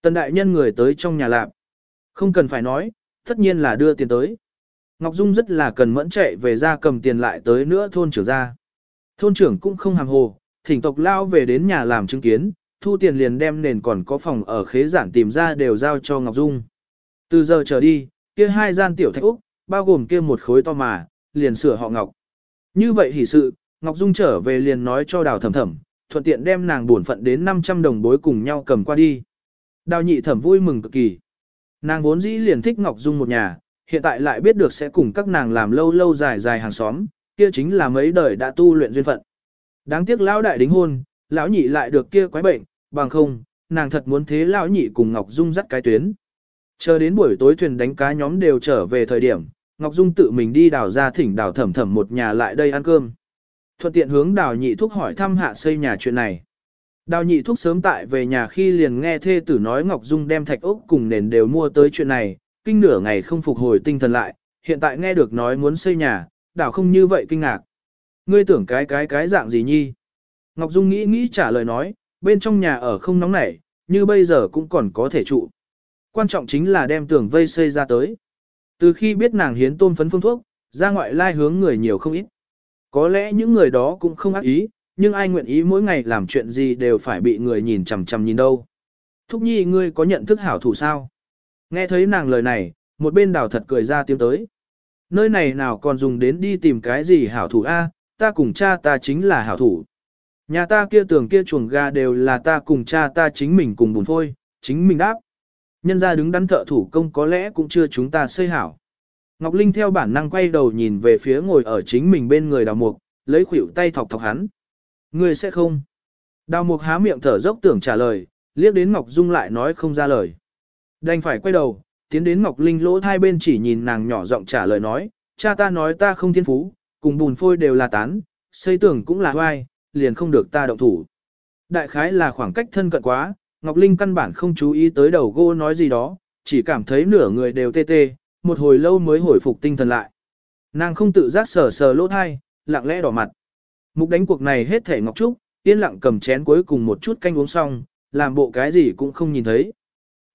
tần đại nhân người tới trong nhà lạp. Không cần phải nói, tất nhiên là đưa tiền tới. Ngọc Dung rất là cần mẫn chạy về ra cầm tiền lại tới nữa thôn trưởng ra. Thôn trưởng cũng không hàm hồ, thỉnh tộc lao về đến nhà làm chứng kiến, thu tiền liền đem nền còn có phòng ở khế giản tìm ra đều giao cho Ngọc Dung. Từ giờ trở đi, kia hai gian tiểu thạch úc, bao gồm kia một khối to mà, liền sửa họ Ngọc. Như vậy hỉ sự, Ngọc Dung trở về liền nói cho đào thẩm thẩm, thuận tiện đem nàng buồn phận đến 500 đồng bối cùng nhau cầm qua đi. Đào nhị thẩm vui mừng cực kỳ. Nàng vốn dĩ liền thích Ngọc Dung một nhà, hiện tại lại biết được sẽ cùng các nàng làm lâu lâu dài dài hàng xóm, kia chính là mấy đời đã tu luyện duyên phận. Đáng tiếc lão đại đính hôn, lão nhị lại được kia quái bệnh, bằng không, nàng thật muốn thế lão nhị cùng Ngọc Dung dắt cái tuyến. Chờ đến buổi tối thuyền đánh cá nhóm đều trở về thời điểm, Ngọc Dung tự mình đi đào ra thỉnh đào thẩm thẩm một nhà lại đây ăn cơm. Thuận tiện hướng đào nhị thúc hỏi thăm hạ xây nhà chuyện này. Đào nhị thúc sớm tại về nhà khi liền nghe thê tử nói Ngọc Dung đem thạch ốc cùng nền đều mua tới chuyện này, kinh nửa ngày không phục hồi tinh thần lại, hiện tại nghe được nói muốn xây nhà, đào không như vậy kinh ngạc. Ngươi tưởng cái cái cái dạng gì nhi? Ngọc Dung nghĩ nghĩ trả lời nói, bên trong nhà ở không nóng nảy, như bây giờ cũng còn có thể trụ. Quan trọng chính là đem tường vây xây ra tới. Từ khi biết nàng hiến tôn phấn phương thuốc, ra ngoại lai hướng người nhiều không ít. Có lẽ những người đó cũng không ác ý, nhưng ai nguyện ý mỗi ngày làm chuyện gì đều phải bị người nhìn chằm chằm nhìn đâu. Thúc nhi ngươi có nhận thức hảo thủ sao? Nghe thấy nàng lời này, một bên đào thật cười ra tiếng tới. Nơi này nào còn dùng đến đi tìm cái gì hảo thủ a? ta cùng cha ta chính là hảo thủ. Nhà ta kia tường kia chuồng gà đều là ta cùng cha ta chính mình cùng bùn phôi, chính mình đáp. Nhân ra đứng đắn thợ thủ công có lẽ cũng chưa chúng ta xây hảo. Ngọc Linh theo bản năng quay đầu nhìn về phía ngồi ở chính mình bên người đào mục, lấy khuỷu tay thọc thọc hắn. Người sẽ không. Đào mục há miệng thở dốc tưởng trả lời, liếc đến Ngọc Dung lại nói không ra lời. Đành phải quay đầu, tiến đến Ngọc Linh lỗ hai bên chỉ nhìn nàng nhỏ giọng trả lời nói, cha ta nói ta không thiên phú, cùng bùn phôi đều là tán, xây tưởng cũng là hoai, liền không được ta động thủ. Đại khái là khoảng cách thân cận quá, Ngọc Linh căn bản không chú ý tới đầu gỗ nói gì đó, chỉ cảm thấy nửa người đều tê tê, một hồi lâu mới hồi phục tinh thần lại. Nàng không tự giác sờ sờ lỗ thai, lặng lẽ đỏ mặt. Mục đánh cuộc này hết thể Ngọc Trúc, yên lặng cầm chén cuối cùng một chút canh uống xong, làm bộ cái gì cũng không nhìn thấy.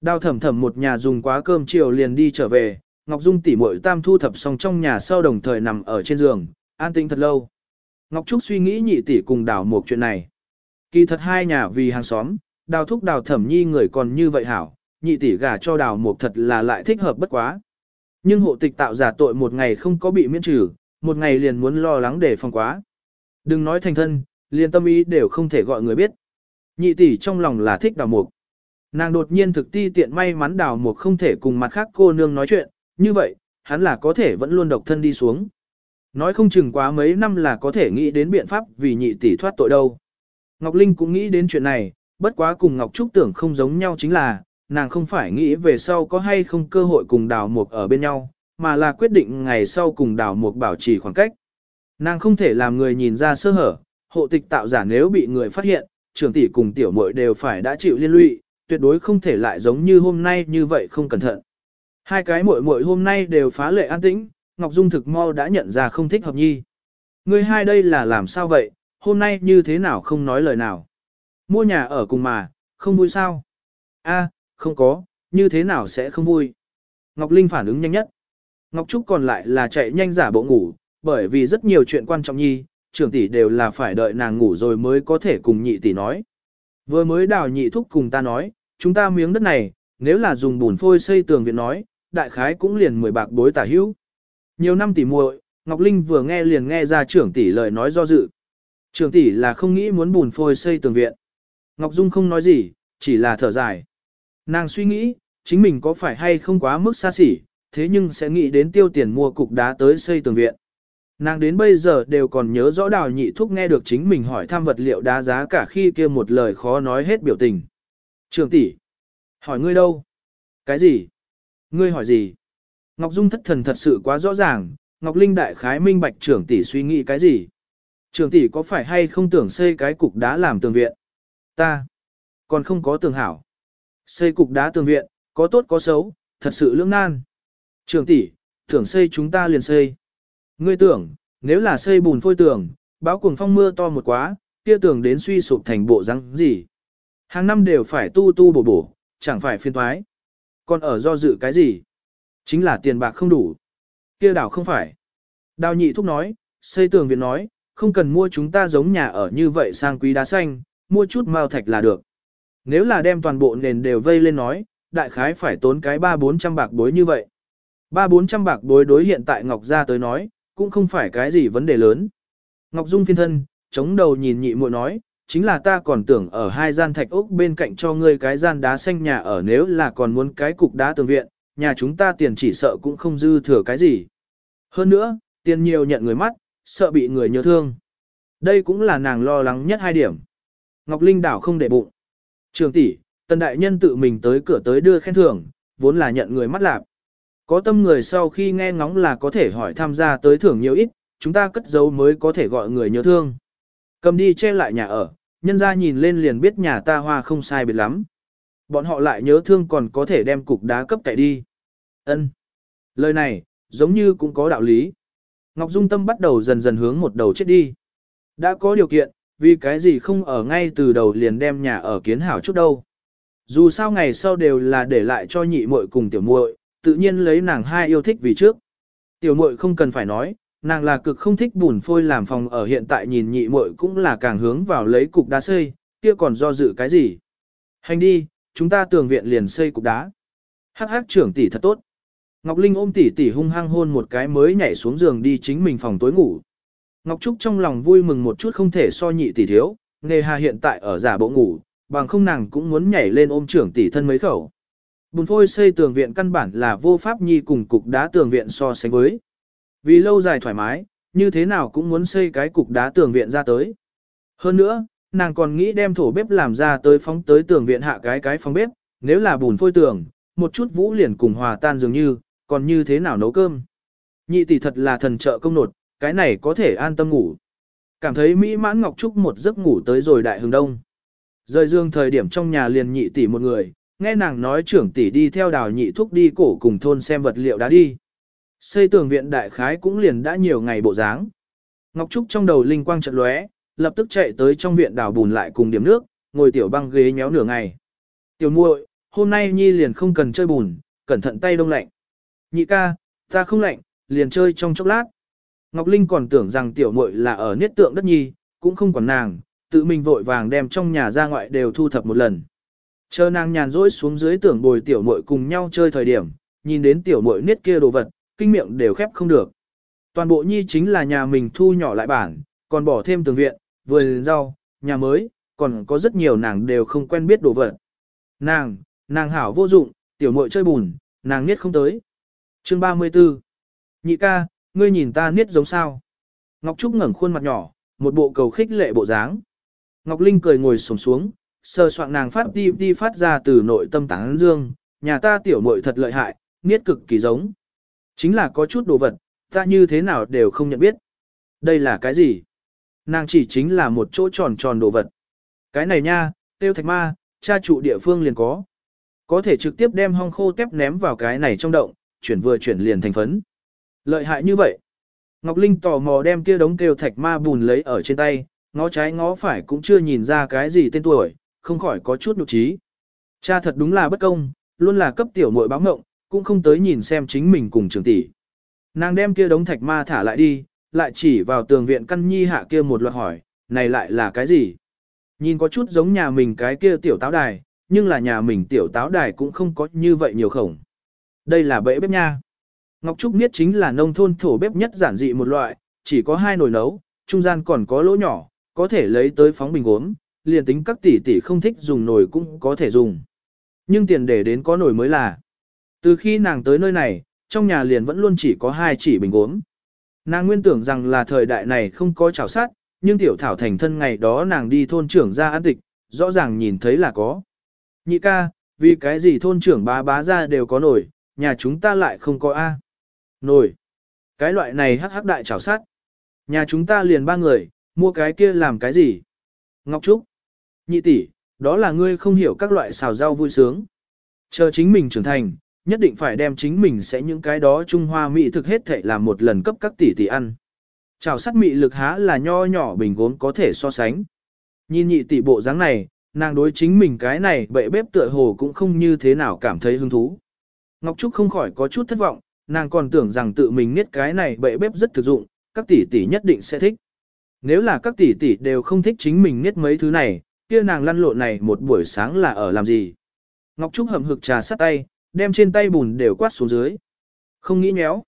Đào thẩm thẩm một nhà dùng quá cơm chiều liền đi trở về, Ngọc Dung tỉ muội tam thu thập xong trong nhà sau đồng thời nằm ở trên giường, an tĩnh thật lâu. Ngọc Trúc suy nghĩ nhị tỷ cùng đào một chuyện này. Kỳ thật hai nhà vì hàng xóm, đào thúc đào thẩm nhi người còn như vậy hảo, nhị tỷ gả cho đào một thật là lại thích hợp bất quá. Nhưng hộ tịch tạo giả tội một ngày không có bị miễn trừ, một ngày liền muốn lo lắng để phòng quá. Đừng nói thành thân, liền tâm ý đều không thể gọi người biết. Nhị tỷ trong lòng là thích đào mục. Nàng đột nhiên thực ti tiện may mắn đào mục không thể cùng mặt khác cô nương nói chuyện, như vậy, hắn là có thể vẫn luôn độc thân đi xuống. Nói không chừng quá mấy năm là có thể nghĩ đến biện pháp vì nhị tỷ thoát tội đâu. Ngọc Linh cũng nghĩ đến chuyện này, bất quá cùng Ngọc Trúc tưởng không giống nhau chính là, nàng không phải nghĩ về sau có hay không cơ hội cùng đào mục ở bên nhau, mà là quyết định ngày sau cùng đào mục bảo trì khoảng cách. Nàng không thể làm người nhìn ra sơ hở, hộ tịch tạo giả nếu bị người phát hiện, trưởng tỷ cùng tiểu muội đều phải đã chịu liên lụy, tuyệt đối không thể lại giống như hôm nay như vậy không cẩn thận. Hai cái muội muội hôm nay đều phá lệ an tĩnh, Ngọc Dung thực mau đã nhận ra không thích hợp nhi. Người hai đây là làm sao vậy, hôm nay như thế nào không nói lời nào. Mua nhà ở cùng mà, không vui sao? A, không có, như thế nào sẽ không vui? Ngọc Linh phản ứng nhanh nhất. Ngọc Trúc còn lại là chạy nhanh giả bộ ngủ, bởi vì rất nhiều chuyện quan trọng nhi, trưởng tỷ đều là phải đợi nàng ngủ rồi mới có thể cùng nhị tỷ nói. Vừa mới đào nhị thúc cùng ta nói, chúng ta miếng đất này, nếu là dùng bùn phôi xây tường viện nói, đại khái cũng liền 10 bạc bối tả hữu. Nhiều năm tỷ muội, Ngọc Linh vừa nghe liền nghe ra trưởng tỷ lời nói do dự. Trưởng tỷ là không nghĩ muốn bùn phôi xây tường viện. Ngọc Dung không nói gì, chỉ là thở dài. Nàng suy nghĩ, chính mình có phải hay không quá mức xa xỉ, thế nhưng sẽ nghĩ đến tiêu tiền mua cục đá tới xây tường viện. Nàng đến bây giờ đều còn nhớ rõ đào nhị thúc nghe được chính mình hỏi thăm vật liệu đá giá cả khi kia một lời khó nói hết biểu tình. Trường tỷ, hỏi ngươi đâu? Cái gì? Ngươi hỏi gì? Ngọc Dung thất thần thật sự quá rõ ràng, Ngọc Linh đại khái minh bạch trưởng tỷ suy nghĩ cái gì? Trưởng tỷ có phải hay không tưởng xây cái cục đá làm tường viện? Ta, còn không có tường hảo. Xây cục đá tường viện, có tốt có xấu, thật sự lưỡng nan. Trưởng tỷ, tưởng xây chúng ta liền xây. Ngươi tưởng, nếu là xây bùn phôi tường, báo cuồng phong mưa to một quá, kia tường đến suy sụp thành bộ răng gì. Hàng năm đều phải tu tu bổ bổ, chẳng phải phiên thoái. Còn ở do dự cái gì? Chính là tiền bạc không đủ. Kia đảo không phải. Đào nhị thúc nói, xây tường viện nói, không cần mua chúng ta giống nhà ở như vậy sang quý đá xanh, mua chút mao thạch là được. Nếu là đem toàn bộ nền đều vây lên nói, đại khái phải tốn cái ba bốn trăm bạc bối như vậy. Ba bốn trăm bạc bối đối hiện tại Ngọc Gia tới nói, cũng không phải cái gì vấn đề lớn. Ngọc Dung phiên thân, chống đầu nhìn nhị muội nói, chính là ta còn tưởng ở hai gian thạch ốc bên cạnh cho ngươi cái gian đá xanh nhà ở nếu là còn muốn cái cục đá tường viện, nhà chúng ta tiền chỉ sợ cũng không dư thừa cái gì. Hơn nữa, tiền nhiều nhận người mắt, sợ bị người nhớ thương. Đây cũng là nàng lo lắng nhất hai điểm. Ngọc Linh đảo không để bụng. Trường tỷ, tần đại nhân tự mình tới cửa tới đưa khen thưởng, vốn là nhận người mắt lạp. Có tâm người sau khi nghe ngóng là có thể hỏi tham gia tới thưởng nhiều ít, chúng ta cất giấu mới có thể gọi người nhớ thương. Cầm đi che lại nhà ở, nhân ra nhìn lên liền biết nhà ta hoa không sai biệt lắm. Bọn họ lại nhớ thương còn có thể đem cục đá cấp cậy đi. Ân. Lời này, giống như cũng có đạo lý. Ngọc Dung Tâm bắt đầu dần dần hướng một đầu chết đi. Đã có điều kiện, vì cái gì không ở ngay từ đầu liền đem nhà ở kiến hảo chút đâu. Dù sao ngày sau đều là để lại cho nhị muội cùng tiểu muội, tự nhiên lấy nàng hai yêu thích vì trước. Tiểu muội không cần phải nói, nàng là cực không thích bùn phôi làm phòng ở hiện tại nhìn nhị muội cũng là càng hướng vào lấy cục đá xây, kia còn do dự cái gì. Hành đi, chúng ta tường viện liền xây cục đá. Hắc hắc trưởng tỷ thật tốt. Ngọc Linh ôm tỷ tỷ hung hăng hôn một cái mới nhảy xuống giường đi chính mình phòng tối ngủ. Ngọc Trúc trong lòng vui mừng một chút không thể so nhị tỷ thiếu, nề hà hiện tại ở giả bộ ngủ, bằng không nàng cũng muốn nhảy lên ôm trưởng tỷ thân mấy khẩu. Bùn phôi xây tường viện căn bản là vô pháp nhi cùng cục đá tường viện so sánh với. Vì lâu dài thoải mái, như thế nào cũng muốn xây cái cục đá tường viện ra tới. Hơn nữa, nàng còn nghĩ đem thổ bếp làm ra tới phóng tới tường viện hạ cái cái phòng bếp, nếu là bùn phôi tường, một chút vũ liền cùng hòa tan dường như, còn như thế nào nấu cơm. Nhị tỷ thật là thần trợ công nột, cái này có thể an tâm ngủ. Cảm thấy mỹ mãn Ngọc Trúc một giấc ngủ tới rồi đại hướng đông. Rời dương thời điểm trong nhà liền nhị tỷ một người, nghe nàng nói trưởng tỷ đi theo đào nhị thúc đi cổ cùng thôn xem vật liệu đã đi. Xây tường viện đại khái cũng liền đã nhiều ngày bộ dáng. Ngọc Trúc trong đầu linh quang trận lóe, lập tức chạy tới trong viện đào bùn lại cùng điểm nước, ngồi tiểu băng ghế nhéo nửa ngày. Tiểu muội, hôm nay nhi liền không cần chơi bùn, cẩn thận tay đông lạnh. Nhị ca, ta không lạnh, liền chơi trong chốc lát. Ngọc Linh còn tưởng rằng tiểu muội là ở niết tượng đất nhi, cũng không quản nàng, tự mình vội vàng đem trong nhà ra ngoại đều thu thập một lần. Chờ nàng nhàn rỗi xuống dưới tưởng bồi tiểu muội cùng nhau chơi thời điểm, nhìn đến tiểu muội niết kia đồ vật, kinh miệng đều khép không được. Toàn bộ nhi chính là nhà mình thu nhỏ lại bản, còn bỏ thêm tường viện, vườn rau, nhà mới, còn có rất nhiều nàng đều không quen biết đồ vật. Nàng, nàng hảo vô dụng, tiểu muội chơi bùn, nàng niết không tới. Chương 34 Nhị ca, ngươi nhìn ta niết giống sao? Ngọc Trúc ngẩng khuôn mặt nhỏ, một bộ cầu khích lệ bộ dáng. Ngọc Linh cười ngồi xổm xuống, sờ soạng nàng phát đi đi phát ra từ nội tâm tán dương, nhà ta tiểu muội thật lợi hại, niết cực kỳ giống. Chính là có chút đồ vật, ta như thế nào đều không nhận biết. Đây là cái gì? Nàng chỉ chính là một chỗ tròn tròn đồ vật. Cái này nha, tiêu thạch ma, cha trụ địa phương liền có. Có thể trực tiếp đem hong khô tép ném vào cái này trong động, chuyển vừa chuyển liền thành phấn. Lợi hại như vậy. Ngọc Linh tò mò đem kia đống kêu thạch ma bùn lấy ở trên tay, ngó trái ngó phải cũng chưa nhìn ra cái gì tên tuổi, không khỏi có chút nhục trí. Cha thật đúng là bất công, luôn là cấp tiểu muội báo ngộng, cũng không tới nhìn xem chính mình cùng trường tỷ. Nàng đem kia đống thạch ma thả lại đi, lại chỉ vào tường viện căn nhi hạ kia một loạt hỏi, này lại là cái gì? Nhìn có chút giống nhà mình cái kia tiểu táo đài, nhưng là nhà mình tiểu táo đài cũng không có như vậy nhiều khổng. Đây là bệ bếp nha. Ngọc Trúc Niết chính là nông thôn thổ bếp nhất giản dị một loại, chỉ có hai nồi nấu, trung gian còn có lỗ nhỏ, có thể lấy tới phóng bình gốm, liền tính các tỷ tỷ không thích dùng nồi cũng có thể dùng. Nhưng tiền để đến có nồi mới là. Từ khi nàng tới nơi này, trong nhà liền vẫn luôn chỉ có hai chỉ bình gốm. Nàng nguyên tưởng rằng là thời đại này không có chảo sát, nhưng tiểu thảo thành thân ngày đó nàng đi thôn trưởng ra ăn tịch, rõ ràng nhìn thấy là có. Nhị ca, vì cái gì thôn trưởng bá bá ra đều có nổi, nhà chúng ta lại không có A nồi Cái loại này hắc hắc đại chảo sát. Nhà chúng ta liền ba người, mua cái kia làm cái gì? Ngọc Trúc. Nhị tỷ, đó là ngươi không hiểu các loại xào rau vui sướng. Chờ chính mình trưởng thành, nhất định phải đem chính mình sẽ những cái đó Trung Hoa mỹ thực hết thệ làm một lần cấp các tỷ tỷ ăn. Chảo sắt mị lực há là nho nhỏ bình gốm có thể so sánh. Nhìn nhị tỷ bộ dáng này, nàng đối chính mình cái này bệ bếp tựa hồ cũng không như thế nào cảm thấy hứng thú. Ngọc Trúc không khỏi có chút thất vọng, nàng còn tưởng rằng tự mình niết cái này bệ bếp rất thực dụng, các tỷ tỷ nhất định sẽ thích. Nếu là các tỷ tỷ đều không thích chính mình niết mấy thứ này, kia nàng lăn lộn này một buổi sáng là ở làm gì? Ngọc Trúc hầm hực trà sát tay, đem trên tay bùn đều quát xuống dưới. Không nghĩ nhéo.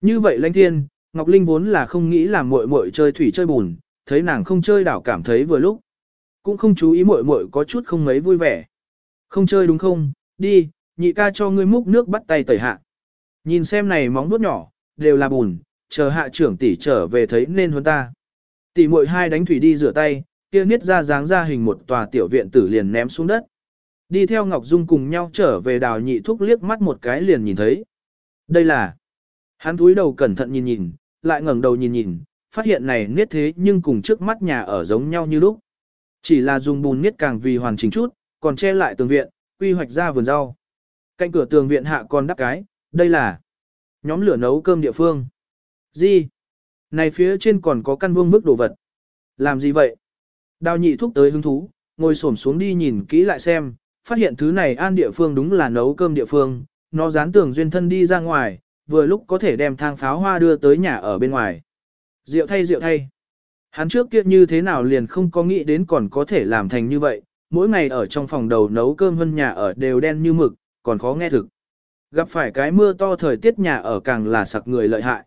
Như vậy lãnh thiên, Ngọc Linh vốn là không nghĩ làm muội muội chơi thủy chơi bùn, thấy nàng không chơi đảo cảm thấy vừa lúc. Cũng không chú ý muội muội có chút không mấy vui vẻ. Không chơi đúng không, đi, nhị ca cho ngươi múc nước bắt tay tẩy hạ. Nhìn xem này móng vuốt nhỏ, đều là bùn, chờ hạ trưởng tỷ trở về thấy nên hơn ta. Tỷ muội hai đánh thủy đi rửa tay, kia niết ra dáng ra hình một tòa tiểu viện tử liền ném xuống đất. Đi theo Ngọc Dung cùng nhau trở về đào nhị thúc liếc mắt một cái liền nhìn thấy. Đây là... Hắn túi đầu cẩn thận nhìn nhìn, lại ngẩng đầu nhìn nhìn, phát hiện này niết thế nhưng cùng trước mắt nhà ở giống nhau như lúc. Chỉ là dùng bùn niết càng vì hoàn chỉnh chút, còn che lại tường viện, quy hoạch ra vườn rau. Cạnh cửa tường viện hạ còn đắp cái, đây là nhóm lửa nấu cơm địa phương. Gì? Này phía trên còn có căn vương mức đồ vật. Làm gì vậy? Đào nhị thúc tới hứng thú, ngồi xổm xuống đi nhìn kỹ lại xem, phát hiện thứ này an địa phương đúng là nấu cơm địa phương, nó dán tường duyên thân đi ra ngoài, vừa lúc có thể đem thang pháo hoa đưa tới nhà ở bên ngoài. Rượu thay rượu thay. Hắn trước kia như thế nào liền không có nghĩ đến còn có thể làm thành như vậy, mỗi ngày ở trong phòng đầu nấu cơm hơn nhà ở đều đen như mực, còn khó nghe thực. Gặp phải cái mưa to thời tiết nhà ở càng là sặc người lợi hại.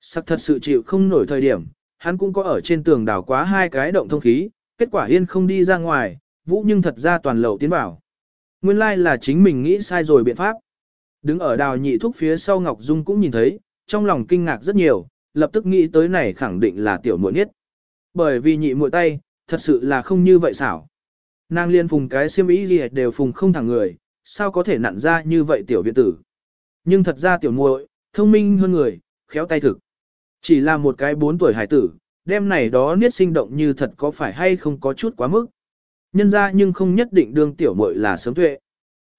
Sặc thật sự chịu không nổi thời điểm, hắn cũng có ở trên tường đảo quá hai cái động thông khí, kết quả yên không đi ra ngoài, vũ nhưng thật ra toàn lậu tiến bảo. Nguyên lai like là chính mình nghĩ sai rồi biện pháp. Đứng ở đào nhị thúc phía sau Ngọc Dung cũng nhìn thấy, trong lòng kinh ngạc rất nhiều, lập tức nghĩ tới này khẳng định là tiểu muội nhất. Bởi vì nhị muội tay, thật sự là không như vậy xảo. Nàng liên phùng cái xiêm ý gì đều phùng không thẳng người, sao có thể nặn ra như vậy tiểu viện tử. Nhưng thật ra tiểu muội, thông minh hơn người, khéo tay thực. Chỉ là một cái bốn tuổi hải tử, đêm này đó niết sinh động như thật có phải hay không có chút quá mức. Nhân ra nhưng không nhất định đương tiểu muội là sớm tuệ.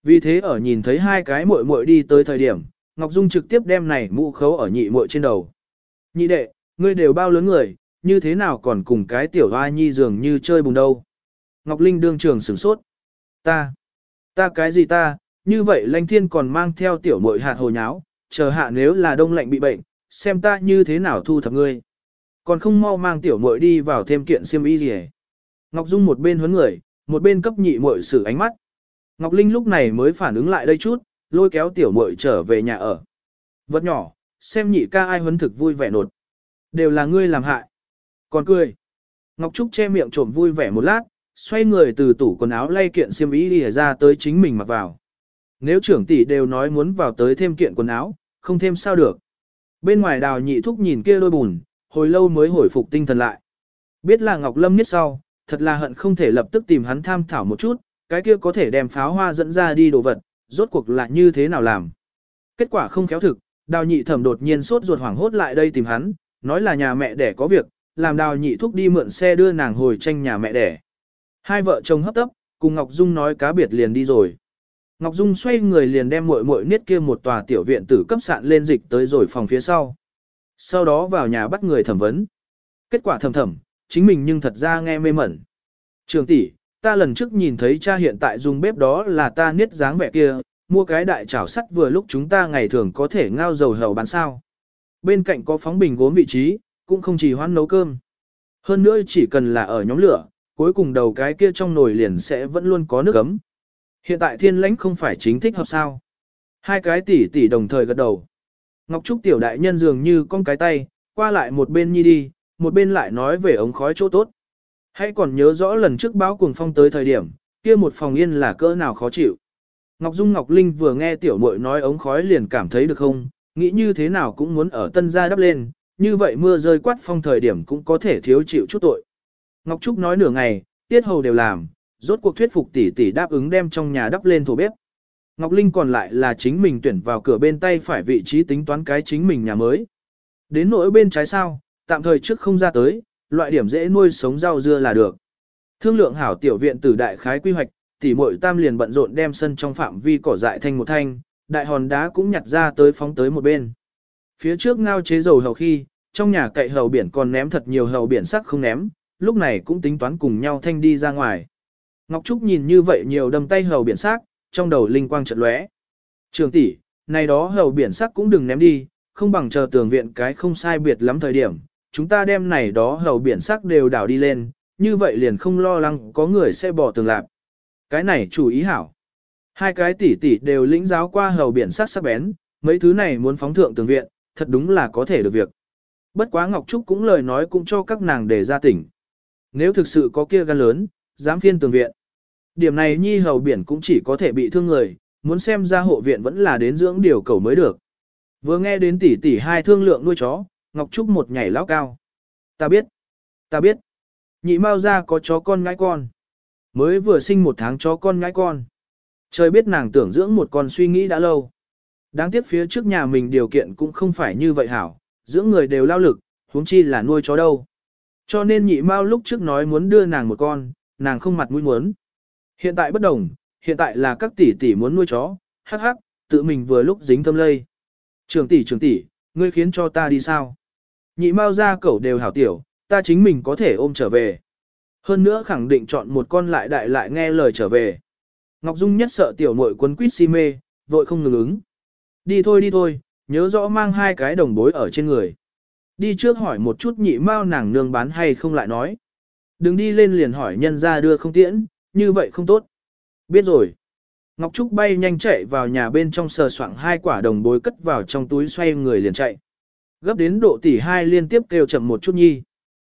Vì thế ở nhìn thấy hai cái muội muội đi tới thời điểm, Ngọc Dung trực tiếp đem này mũ khấu ở nhị muội trên đầu. Nhị đệ, ngươi đều bao lớn người, như thế nào còn cùng cái tiểu hoa nhi dường như chơi bùng đâu. Ngọc Linh đương trường sửng sốt. Ta, ta cái gì ta, như vậy lanh thiên còn mang theo tiểu muội hạt hồ nháo, chờ hạ nếu là đông lạnh bị bệnh, xem ta như thế nào thu thập ngươi. Còn không mau mang tiểu muội đi vào thêm kiện xiêm y gì Ngọc Dung một bên huấn người, một bên cấp nhị muội xử ánh mắt. Ngọc Linh lúc này mới phản ứng lại đây chút, lôi kéo tiểu muội trở về nhà ở. Vật nhỏ, xem nhị ca ai huấn thực vui vẻ nột. Đều là ngươi làm hại. Còn cười. Ngọc Trúc che miệng trộm vui vẻ một lát, xoay người từ tủ quần áo lay kiện xiêm y lìa ra tới chính mình mặc vào. Nếu trưởng tỷ đều nói muốn vào tới thêm kiện quần áo, không thêm sao được. Bên ngoài đào nhị thúc nhìn kia đôi bùn, hồi lâu mới hồi phục tinh thần lại. Biết là Ngọc Lâm nhất sau, thật là hận không thể lập tức tìm hắn tham thảo một chút, cái kia có thể đem pháo hoa dẫn ra đi đồ vật, rốt cuộc là như thế nào làm. Kết quả không khéo thực, đào nhị thẩm đột nhiên sốt ruột hoảng hốt lại đây tìm hắn, nói là nhà mẹ đẻ có việc, làm đào nhị thúc đi mượn xe đưa nàng hồi tranh nhà mẹ đẻ. Hai vợ chồng hấp tấp, cùng Ngọc Dung nói cá biệt liền đi rồi. Ngọc Dung xoay người liền đem muội muội niết kia một tòa tiểu viện tử cấp sạn lên dịch tới rồi phòng phía sau. Sau đó vào nhà bắt người thẩm vấn. Kết quả thầm thầm, chính mình nhưng thật ra nghe mê mẩn. Trường tỷ, ta lần trước nhìn thấy cha hiện tại dùng bếp đó là ta niết dáng vẻ kia, mua cái đại chảo sắt vừa lúc chúng ta ngày thường có thể ngao dầu hầu bán sao. Bên cạnh có phóng bình gốm vị trí, cũng không chỉ hoan nấu cơm. Hơn nữa chỉ cần là ở nhóm lửa, cuối cùng đầu cái kia trong nồi liền sẽ vẫn luôn có nước ấm. Hiện tại thiên lãnh không phải chính thích hợp sao. Hai cái tỷ tỷ đồng thời gật đầu. Ngọc Trúc tiểu đại nhân dường như con cái tay, qua lại một bên nhi đi, một bên lại nói về ống khói chỗ tốt. Hãy còn nhớ rõ lần trước báo cuồng phong tới thời điểm, kia một phòng yên là cỡ nào khó chịu. Ngọc Dung Ngọc Linh vừa nghe tiểu muội nói ống khói liền cảm thấy được không, nghĩ như thế nào cũng muốn ở tân gia đắp lên, như vậy mưa rơi quát phong thời điểm cũng có thể thiếu chịu chút tội. Ngọc Trúc nói nửa ngày, tiết hầu đều làm, rốt cuộc thuyết phục tỷ tỷ đáp ứng đem trong nhà đắp lên thổ bếp. Ngọc Linh còn lại là chính mình tuyển vào cửa bên tay phải vị trí tính toán cái chính mình nhà mới. Đến nỗi bên trái sao, tạm thời trước không ra tới, loại điểm dễ nuôi sống rau dưa là được. Thương lượng hảo tiểu viện tử đại khái quy hoạch, tỷ muội tam liền bận rộn đem sân trong phạm vi cỏ dại thanh một thanh, đại hòn đá cũng nhặt ra tới phóng tới một bên. Phía trước ngao chế dầu hầu khi, trong nhà cậy hầu biển còn ném thật nhiều hầu biển sắc không ném, lúc này cũng tính toán cùng nhau thanh đi ra ngoài. Ngọc Trúc nhìn như vậy nhiều đầm tay hầu biển sắc, trong đầu linh quang chợt lóe. Trường tỷ, này đó hầu biển sắc cũng đừng ném đi, không bằng chờ tường viện cái không sai biệt lắm thời điểm, chúng ta đem này đó hầu biển sắc đều đảo đi lên, như vậy liền không lo lắng có người sẽ bỏ tường lạp. Cái này chủ ý hảo. Hai cái tỷ tỷ đều lĩnh giáo qua hầu biển sắc sắc bén, mấy thứ này muốn phóng thượng tường viện, thật đúng là có thể được việc. Bất quá Ngọc Trúc cũng lời nói cũng cho các nàng để ra tỉnh. Nếu thực sự có kia gan lớn, dám phiên tường viện. Điểm này nhi hầu biển cũng chỉ có thể bị thương người, muốn xem ra hộ viện vẫn là đến dưỡng điều cầu mới được. Vừa nghe đến tỷ tỷ hai thương lượng nuôi chó, Ngọc Trúc một nhảy lão cao. Ta biết, ta biết. Nhị mau ra có chó con ngãi con. Mới vừa sinh một tháng chó con ngãi con. Trời biết nàng tưởng dưỡng một con suy nghĩ đã lâu. Đáng tiếc phía trước nhà mình điều kiện cũng không phải như vậy hảo, dưỡng người đều lao lực, huống chi là nuôi chó đâu. Cho nên nhị mao lúc trước nói muốn đưa nàng một con, nàng không mặt mũi muốn. Hiện tại bất đồng, hiện tại là các tỷ tỷ muốn nuôi chó, hắc hắc, tự mình vừa lúc dính tâm lây. Trường tỷ trường tỷ, ngươi khiến cho ta đi sao? Nhị mao ra cẩu đều hảo tiểu, ta chính mình có thể ôm trở về. Hơn nữa khẳng định chọn một con lại đại lại nghe lời trở về. Ngọc Dung nhất sợ tiểu muội quấn quýt si mê, vội không ngừng ứng. Đi thôi đi thôi, nhớ rõ mang hai cái đồng bối ở trên người. Đi trước hỏi một chút nhị mao nàng nương bán hay không lại nói. Đừng đi lên liền hỏi nhân ra đưa không tiễn, như vậy không tốt. Biết rồi. Ngọc Trúc bay nhanh chạy vào nhà bên trong sờ soạng hai quả đồng bối cất vào trong túi xoay người liền chạy. Gấp đến độ tỷ hai liên tiếp kêu chậm một chút nhi.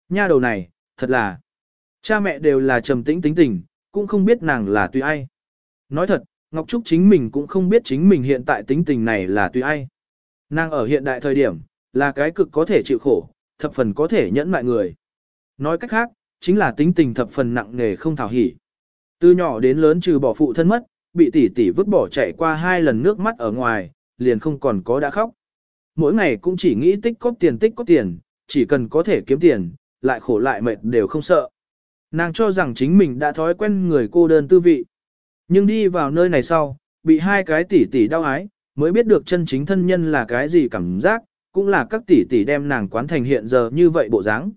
Nha đầu này, thật là. Cha mẹ đều là trầm tĩnh tính tình, cũng không biết nàng là tùy ai. Nói thật, Ngọc Trúc chính mình cũng không biết chính mình hiện tại tính tình này là tùy ai. Nàng ở hiện đại thời điểm, là cái cực có thể chịu khổ, thập phần có thể nhẫn mại người. Nói cách khác, chính là tính tình thập phần nặng nề không thảo hỉ. Từ nhỏ đến lớn trừ bỏ phụ thân mất, bị tỷ tỷ vứt bỏ chạy qua hai lần nước mắt ở ngoài, liền không còn có đã khóc. Mỗi ngày cũng chỉ nghĩ tích cóp tiền tích cóp tiền, chỉ cần có thể kiếm tiền, lại khổ lại mệt đều không sợ. Nàng cho rằng chính mình đã thói quen người cô đơn tư vị. Nhưng đi vào nơi này sau, bị hai cái tỷ tỷ đau ái, mới biết được chân chính thân nhân là cái gì cảm giác, cũng là các tỷ tỷ đem nàng quán thành hiện giờ như vậy bộ dáng.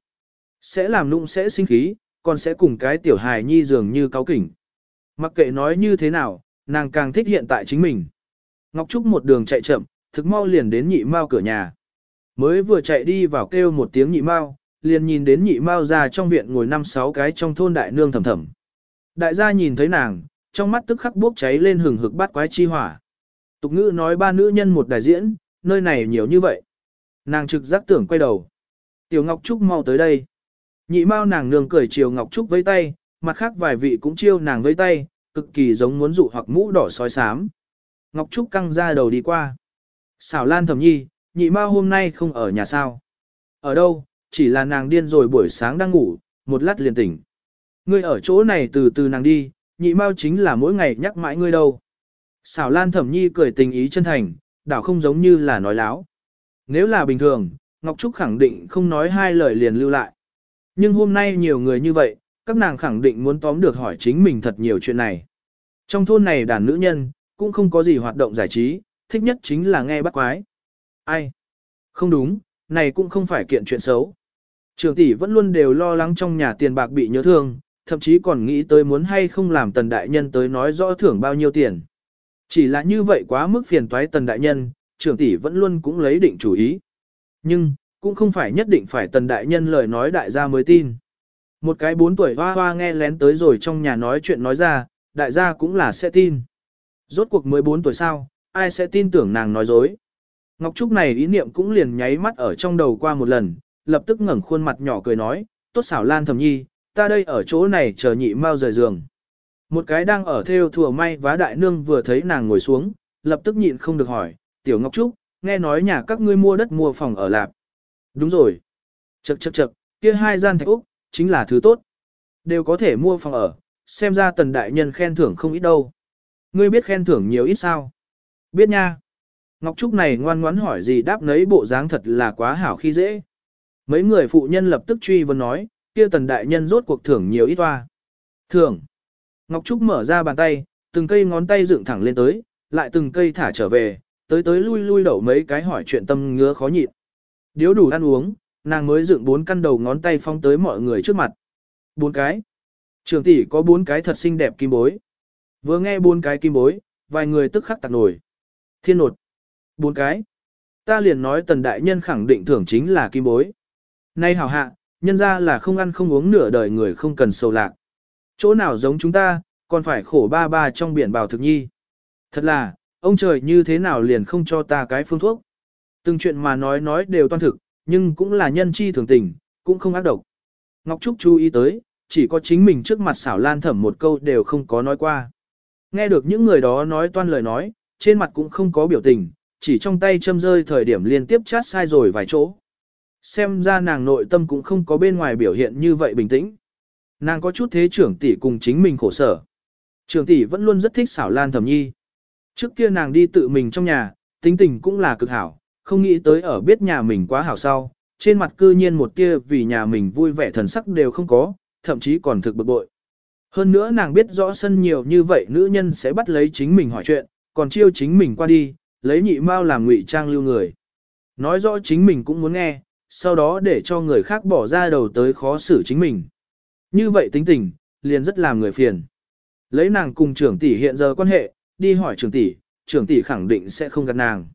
Sẽ làm nụng sẽ sinh khí, còn sẽ cùng cái tiểu hài nhi dường như cáo kỉnh. Mặc kệ nói như thế nào, nàng càng thích hiện tại chính mình. Ngọc Trúc một đường chạy chậm, thực mau liền đến nhị mao cửa nhà. Mới vừa chạy đi vào kêu một tiếng nhị mao, liền nhìn đến nhị mao ra trong viện ngồi năm sáu cái trong thôn đại nương thầm thầm. Đại gia nhìn thấy nàng, trong mắt tức khắc bốc cháy lên hừng hực bát quái chi hỏa. Tục ngữ nói ba nữ nhân một đại diễn, nơi này nhiều như vậy. Nàng trực giác tưởng quay đầu. Tiểu Ngọc Trúc mau tới đây. Nhị mao nàng nương cười chiều Ngọc Trúc với tay, mặt khác vài vị cũng chiêu nàng với tay, cực kỳ giống muốn dụ hoặc mũ đỏ sói xám. Ngọc Trúc căng ra đầu đi qua. Xảo Lan thẩm nhi, nhị mao hôm nay không ở nhà sao. Ở đâu, chỉ là nàng điên rồi buổi sáng đang ngủ, một lát liền tỉnh. Ngươi ở chỗ này từ từ nàng đi, nhị mao chính là mỗi ngày nhắc mãi ngươi đâu. Xảo Lan thẩm nhi cười tình ý chân thành, đảo không giống như là nói láo. Nếu là bình thường, Ngọc Trúc khẳng định không nói hai lời liền lưu lại. Nhưng hôm nay nhiều người như vậy, các nàng khẳng định muốn tóm được hỏi chính mình thật nhiều chuyện này. Trong thôn này đàn nữ nhân, cũng không có gì hoạt động giải trí, thích nhất chính là nghe bắt quái. Ai? Không đúng, này cũng không phải kiện chuyện xấu. Trường tỷ vẫn luôn đều lo lắng trong nhà tiền bạc bị nhớ thương, thậm chí còn nghĩ tới muốn hay không làm tần đại nhân tới nói rõ thưởng bao nhiêu tiền. Chỉ là như vậy quá mức phiền toái tần đại nhân, trưởng tỷ vẫn luôn cũng lấy định chủ ý. Nhưng, cũng không phải nhất định phải tần đại nhân lời nói đại gia mới tin. Một cái bốn tuổi hoa hoa nghe lén tới rồi trong nhà nói chuyện nói ra, đại gia cũng là sẽ tin. Rốt cuộc 14 tuổi sao, ai sẽ tin tưởng nàng nói dối. Ngọc Trúc này ý niệm cũng liền nháy mắt ở trong đầu qua một lần, lập tức ngẩng khuôn mặt nhỏ cười nói, tốt xảo lan thầm nhi, ta đây ở chỗ này chờ nhị mau rời giường. Một cái đang ở theo thừa may vá đại nương vừa thấy nàng ngồi xuống, lập tức nhịn không được hỏi, tiểu Ngọc Trúc, nghe nói nhà các ngươi mua đất mua phòng ở lạp. Đúng rồi. Chậc chậc chậc, kia hai gian thạch úc, chính là thứ tốt. Đều có thể mua phòng ở, xem ra tần đại nhân khen thưởng không ít đâu. Ngươi biết khen thưởng nhiều ít sao? Biết nha. Ngọc Trúc này ngoan ngoãn hỏi gì đáp nấy bộ dáng thật là quá hảo khi dễ. Mấy người phụ nhân lập tức truy vấn nói, kia tần đại nhân rốt cuộc thưởng nhiều ít toa. Thưởng. Ngọc Trúc mở ra bàn tay, từng cây ngón tay dựng thẳng lên tới, lại từng cây thả trở về, tới tới lui lui đậu mấy cái hỏi chuyện tâm ngứa khó nhịn. Điếu đủ ăn uống, nàng mới dựng bốn căn đầu ngón tay phong tới mọi người trước mặt. Bốn cái. Trường tỷ có bốn cái thật xinh đẹp kim bối. Vừa nghe bốn cái kim bối, vài người tức khắc tạc nổi. Thiên nột. Bốn cái. Ta liền nói tần đại nhân khẳng định thưởng chính là kim bối. Nay hảo hạ, nhân ra là không ăn không uống nửa đời người không cần sầu lạc. Chỗ nào giống chúng ta, còn phải khổ ba ba trong biển bào thực nhi. Thật là, ông trời như thế nào liền không cho ta cái phương thuốc. Từng chuyện mà nói nói đều toan thực, nhưng cũng là nhân chi thường tình, cũng không ác độc. Ngọc Trúc chú ý tới, chỉ có chính mình trước mặt xảo lan thẩm một câu đều không có nói qua. Nghe được những người đó nói toan lời nói, trên mặt cũng không có biểu tình, chỉ trong tay châm rơi thời điểm liên tiếp chát sai rồi vài chỗ. Xem ra nàng nội tâm cũng không có bên ngoài biểu hiện như vậy bình tĩnh. Nàng có chút thế trưởng tỷ cùng chính mình khổ sở. Trưởng tỷ vẫn luôn rất thích xảo lan thẩm nhi. Trước kia nàng đi tự mình trong nhà, tính tình cũng là cực hảo, không nghĩ tới ở biết nhà mình quá hảo sau, trên mặt cư nhiên một kia vì nhà mình vui vẻ thần sắc đều không có, thậm chí còn thực bực bội. Hơn nữa nàng biết rõ sân nhiều như vậy nữ nhân sẽ bắt lấy chính mình hỏi chuyện, còn chiêu chính mình qua đi, lấy nhị mao làm ngụy trang lưu người. Nói rõ chính mình cũng muốn nghe, sau đó để cho người khác bỏ ra đầu tới khó xử chính mình. Như vậy tính tình, liền rất làm người phiền. Lấy nàng cùng trưởng tỷ hiện giờ quan hệ, đi hỏi trưởng tỷ, trưởng tỷ khẳng định sẽ không gặp nàng.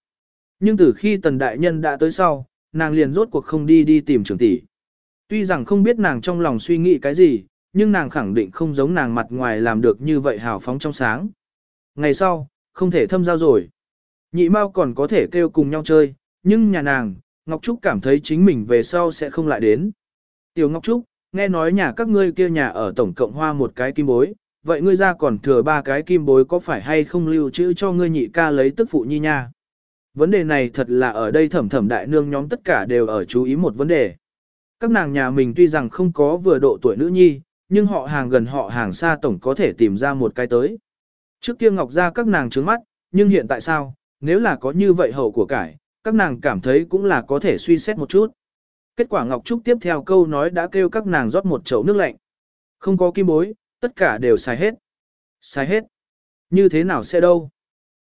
Nhưng từ khi tần đại nhân đã tới sau, nàng liền rốt cuộc không đi đi tìm trưởng tỷ. Tuy rằng không biết nàng trong lòng suy nghĩ cái gì, nhưng nàng khẳng định không giống nàng mặt ngoài làm được như vậy hào phóng trong sáng. Ngày sau, không thể thâm giao rồi. Nhị Mao còn có thể kêu cùng nhau chơi, nhưng nhà nàng, Ngọc Trúc cảm thấy chính mình về sau sẽ không lại đến. Tiểu Ngọc Trúc, nghe nói nhà các ngươi kia nhà ở tổng cộng hoa một cái kim bối, vậy ngươi ra còn thừa ba cái kim bối có phải hay không lưu trữ cho ngươi nhị ca lấy tức phụ nhi nha? Vấn đề này thật là ở đây thẩm thẩm đại nương nhóm tất cả đều ở chú ý một vấn đề. Các nàng nhà mình tuy rằng không có vừa độ tuổi nữ nhi, nhưng họ hàng gần họ hàng xa tổng có thể tìm ra một cái tới. Trước kia Ngọc ra các nàng trướng mắt, nhưng hiện tại sao, nếu là có như vậy hậu của cải, các nàng cảm thấy cũng là có thể suy xét một chút. Kết quả Ngọc Trúc tiếp theo câu nói đã kêu các nàng rót một chậu nước lạnh. Không có kim bối, tất cả đều xài hết. Xài hết. Như thế nào sẽ đâu?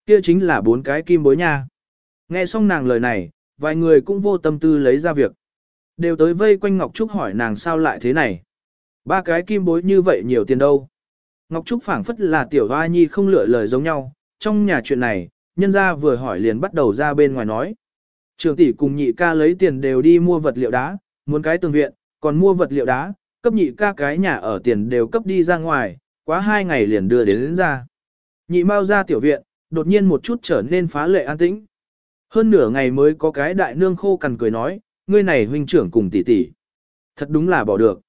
Kia chính là bốn cái kim bối nha. Nghe xong nàng lời này, vài người cũng vô tâm tư lấy ra việc. Đều tới vây quanh Ngọc Trúc hỏi nàng sao lại thế này. Ba cái kim bối như vậy nhiều tiền đâu. Ngọc Trúc phảng phất là tiểu hoa nhi không lựa lời giống nhau. Trong nhà chuyện này, nhân gia vừa hỏi liền bắt đầu ra bên ngoài nói. Trường tỷ cùng nhị ca lấy tiền đều đi mua vật liệu đá, muốn cái tường viện, còn mua vật liệu đá, cấp nhị ca cái nhà ở tiền đều cấp đi ra ngoài, quá hai ngày liền đưa đến, đến ra. Nhị mau ra tiểu viện, đột nhiên một chút trở nên phá lệ an tĩnh. Hơn nửa ngày mới có cái đại nương khô cằn cười nói, ngươi này huynh trưởng cùng tỷ tỷ. Thật đúng là bỏ được.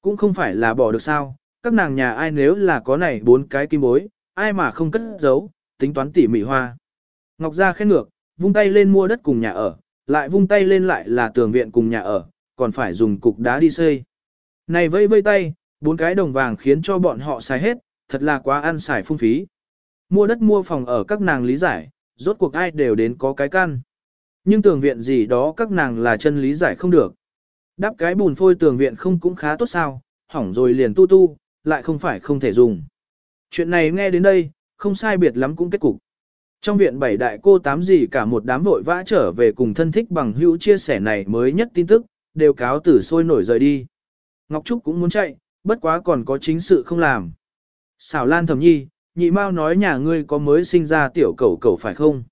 Cũng không phải là bỏ được sao, các nàng nhà ai nếu là có này bốn cái kim bối, ai mà không cất giấu, tính toán tỉ mỉ hoa. Ngọc Gia khen ngược, vung tay lên mua đất cùng nhà ở, lại vung tay lên lại là tường viện cùng nhà ở, còn phải dùng cục đá đi xây. Này vây vây tay, bốn cái đồng vàng khiến cho bọn họ xài hết, thật là quá ăn xài phung phí. Mua đất mua phòng ở các nàng lý giải, rốt cuộc ai đều đến có cái căn. Nhưng tường viện gì đó các nàng là chân lý giải không được. Đắp cái bùn phôi tường viện không cũng khá tốt sao, hỏng rồi liền tu tu, lại không phải không thể dùng. Chuyện này nghe đến đây, không sai biệt lắm cũng kết cục. Trong viện bảy đại cô tám gì cả một đám vội vã trở về cùng thân thích bằng hữu chia sẻ này mới nhất tin tức, đều cáo tử sôi nổi rời đi. Ngọc Trúc cũng muốn chạy, bất quá còn có chính sự không làm. Xảo Lan thầm nhi, nhị mao nói nhà ngươi có mới sinh ra tiểu cầu cầu phải không?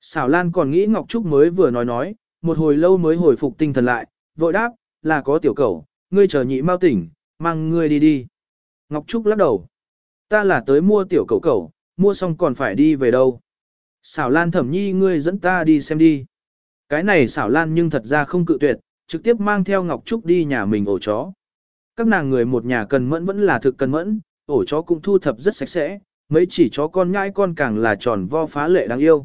Xảo Lan còn nghĩ Ngọc Trúc mới vừa nói nói, một hồi lâu mới hồi phục tinh thần lại, vội đáp, là có tiểu cầu, ngươi chờ nhị mao tỉnh, mang ngươi đi đi. Ngọc Trúc lắc đầu. Ta là tới mua tiểu cầu cầu, mua xong còn phải đi về đâu. Xảo Lan thẩm nhi ngươi dẫn ta đi xem đi. Cái này xảo Lan nhưng thật ra không cự tuyệt, trực tiếp mang theo Ngọc Trúc đi nhà mình ổ chó. Các nàng người một nhà cần mẫn vẫn là thực cần mẫn, ổ chó cũng thu thập rất sạch sẽ, mấy chỉ chó con nhãi con càng là tròn vo phá lệ đáng yêu.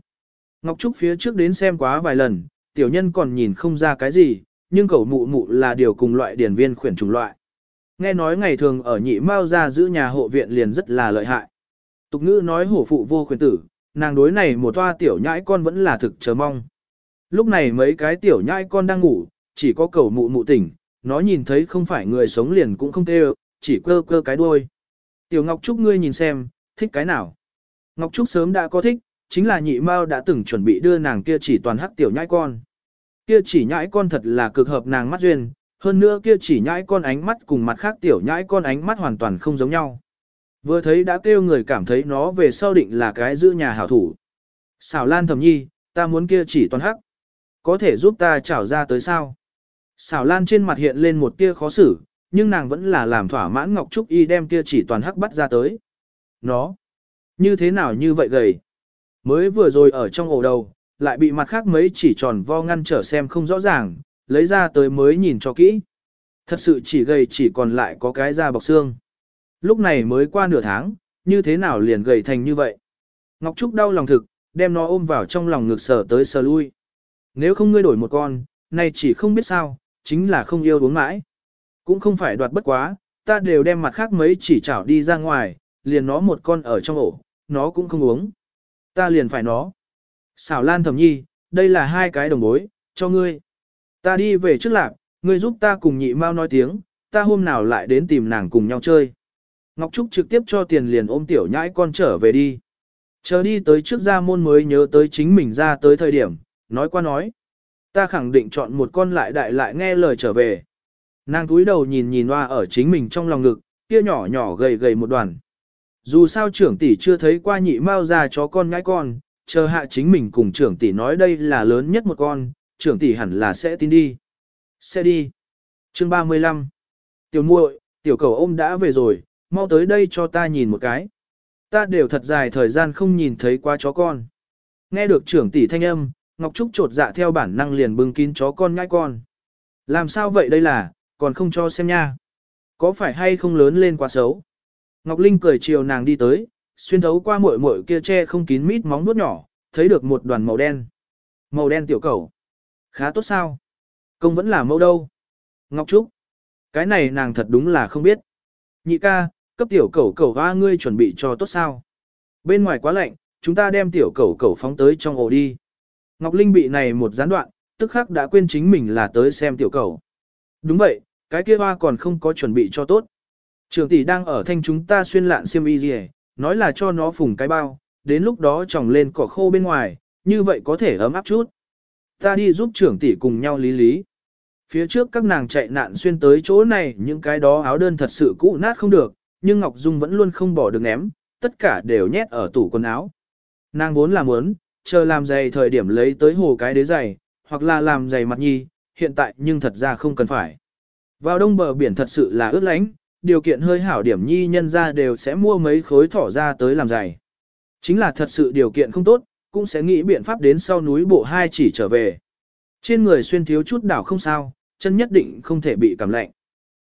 Ngọc Trúc phía trước đến xem quá vài lần, tiểu nhân còn nhìn không ra cái gì, nhưng cậu mụ mụ là điều cùng loại điển viên khuyển chủng loại. Nghe nói ngày thường ở nhị mao ra giữ nhà hộ viện liền rất là lợi hại. Tục ngữ nói hổ phụ vô khuyển tử, nàng đối này một toa tiểu nhãi con vẫn là thực chờ mong. Lúc này mấy cái tiểu nhãi con đang ngủ, chỉ có cầu mụ mụ tỉnh, nó nhìn thấy không phải người sống liền cũng không tê chỉ cơ cơ cái đuôi. Tiểu Ngọc Trúc ngươi nhìn xem, thích cái nào? Ngọc Trúc sớm đã có thích, chính là nhị mao đã từng chuẩn bị đưa nàng kia chỉ toàn hắc tiểu nhãi con. Kia chỉ nhãi con thật là cực hợp nàng mắt duyên, hơn nữa kia chỉ nhãi con ánh mắt cùng mặt khác tiểu nhãi con ánh mắt hoàn toàn không giống nhau. Vừa thấy đã kêu người cảm thấy nó về sau định là cái giữ nhà hảo thủ. Xảo Lan thầm nhi, ta muốn kia chỉ toàn hắc. Có thể giúp ta trảo ra tới sao? Xảo Lan trên mặt hiện lên một tia khó xử, nhưng nàng vẫn là làm thỏa mãn Ngọc Trúc Y đem kia chỉ toàn hắc bắt ra tới. Nó, như thế nào như vậy gầy? Mới vừa rồi ở trong ổ đầu, lại bị mặt khác mấy chỉ tròn vo ngăn trở xem không rõ ràng, lấy ra tới mới nhìn cho kỹ. Thật sự chỉ gầy chỉ còn lại có cái da bọc xương. Lúc này mới qua nửa tháng, như thế nào liền gầy thành như vậy? Ngọc Trúc đau lòng thực, đem nó ôm vào trong lòng ngực sở tới sờ lui. Nếu không ngươi đổi một con, nay chỉ không biết sao, chính là không yêu uống mãi. Cũng không phải đoạt bất quá, ta đều đem mặt khác mấy chỉ chảo đi ra ngoài, liền nó một con ở trong ổ, nó cũng không uống. Ta liền phải nó. Xảo Lan thẩm nhi, đây là hai cái đồng bối, cho ngươi. Ta đi về trước lạc, ngươi giúp ta cùng nhị mau nói tiếng, ta hôm nào lại đến tìm nàng cùng nhau chơi. Ngọc Trúc trực tiếp cho tiền liền ôm tiểu nhãi con trở về đi. Chờ đi tới trước gia môn mới nhớ tới chính mình ra tới thời điểm, nói qua nói. Ta khẳng định chọn một con lại đại lại nghe lời trở về. Nàng túi đầu nhìn nhìn hoa ở chính mình trong lòng ngực, kia nhỏ nhỏ gầy gầy một đoàn. Dù sao trưởng tỷ chưa thấy qua nhị mao ra chó con ngãi con, chờ hạ chính mình cùng trưởng tỷ nói đây là lớn nhất một con, trưởng tỷ hẳn là sẽ tin đi. Sẽ đi. Chương 35 Tiểu muội, tiểu cầu ôm đã về rồi, mau tới đây cho ta nhìn một cái. Ta đều thật dài thời gian không nhìn thấy qua chó con. Nghe được trưởng tỷ thanh âm, Ngọc Trúc trột dạ theo bản năng liền bưng kín chó con ngai con. Làm sao vậy đây là, còn không cho xem nha. Có phải hay không lớn lên quá xấu? Ngọc Linh cười chiều nàng đi tới, xuyên thấu qua muội muội kia che không kín mít móng nuốt nhỏ, thấy được một đoàn màu đen. Màu đen tiểu cầu. Khá tốt sao? Công vẫn là mẫu đâu. Ngọc Trúc. Cái này nàng thật đúng là không biết. Nhị ca, cấp tiểu cầu cầu hoa ngươi chuẩn bị cho tốt sao. Bên ngoài quá lạnh, chúng ta đem tiểu cầu cầu phóng tới trong ổ đi. Ngọc Linh bị này một gián đoạn, tức khắc đã quên chính mình là tới xem tiểu cẩu. Đúng vậy, cái kia hoa còn không có chuẩn bị cho tốt. Trường tỷ đang ở thanh chúng ta xuyên lạn xiêm y gì nói là cho nó phùng cái bao, đến lúc đó trồng lên cỏ khô bên ngoài, như vậy có thể ấm áp chút. Ta đi giúp trưởng tỷ cùng nhau lý lý. Phía trước các nàng chạy nạn xuyên tới chỗ này những cái đó áo đơn thật sự cũ nát không được, nhưng Ngọc Dung vẫn luôn không bỏ được ném, tất cả đều nhét ở tủ quần áo. Nàng vốn là muốn, chờ làm giày thời điểm lấy tới hồ cái đế giày, hoặc là làm giày mặt nhi, hiện tại nhưng thật ra không cần phải. Vào đông bờ biển thật sự là ướt lánh, điều kiện hơi hảo điểm nhi nhân ra đều sẽ mua mấy khối thỏ ra tới làm giày. Chính là thật sự điều kiện không tốt, cũng sẽ nghĩ biện pháp đến sau núi bộ hai chỉ trở về. Trên người xuyên thiếu chút đảo không sao, chân nhất định không thể bị cảm lạnh.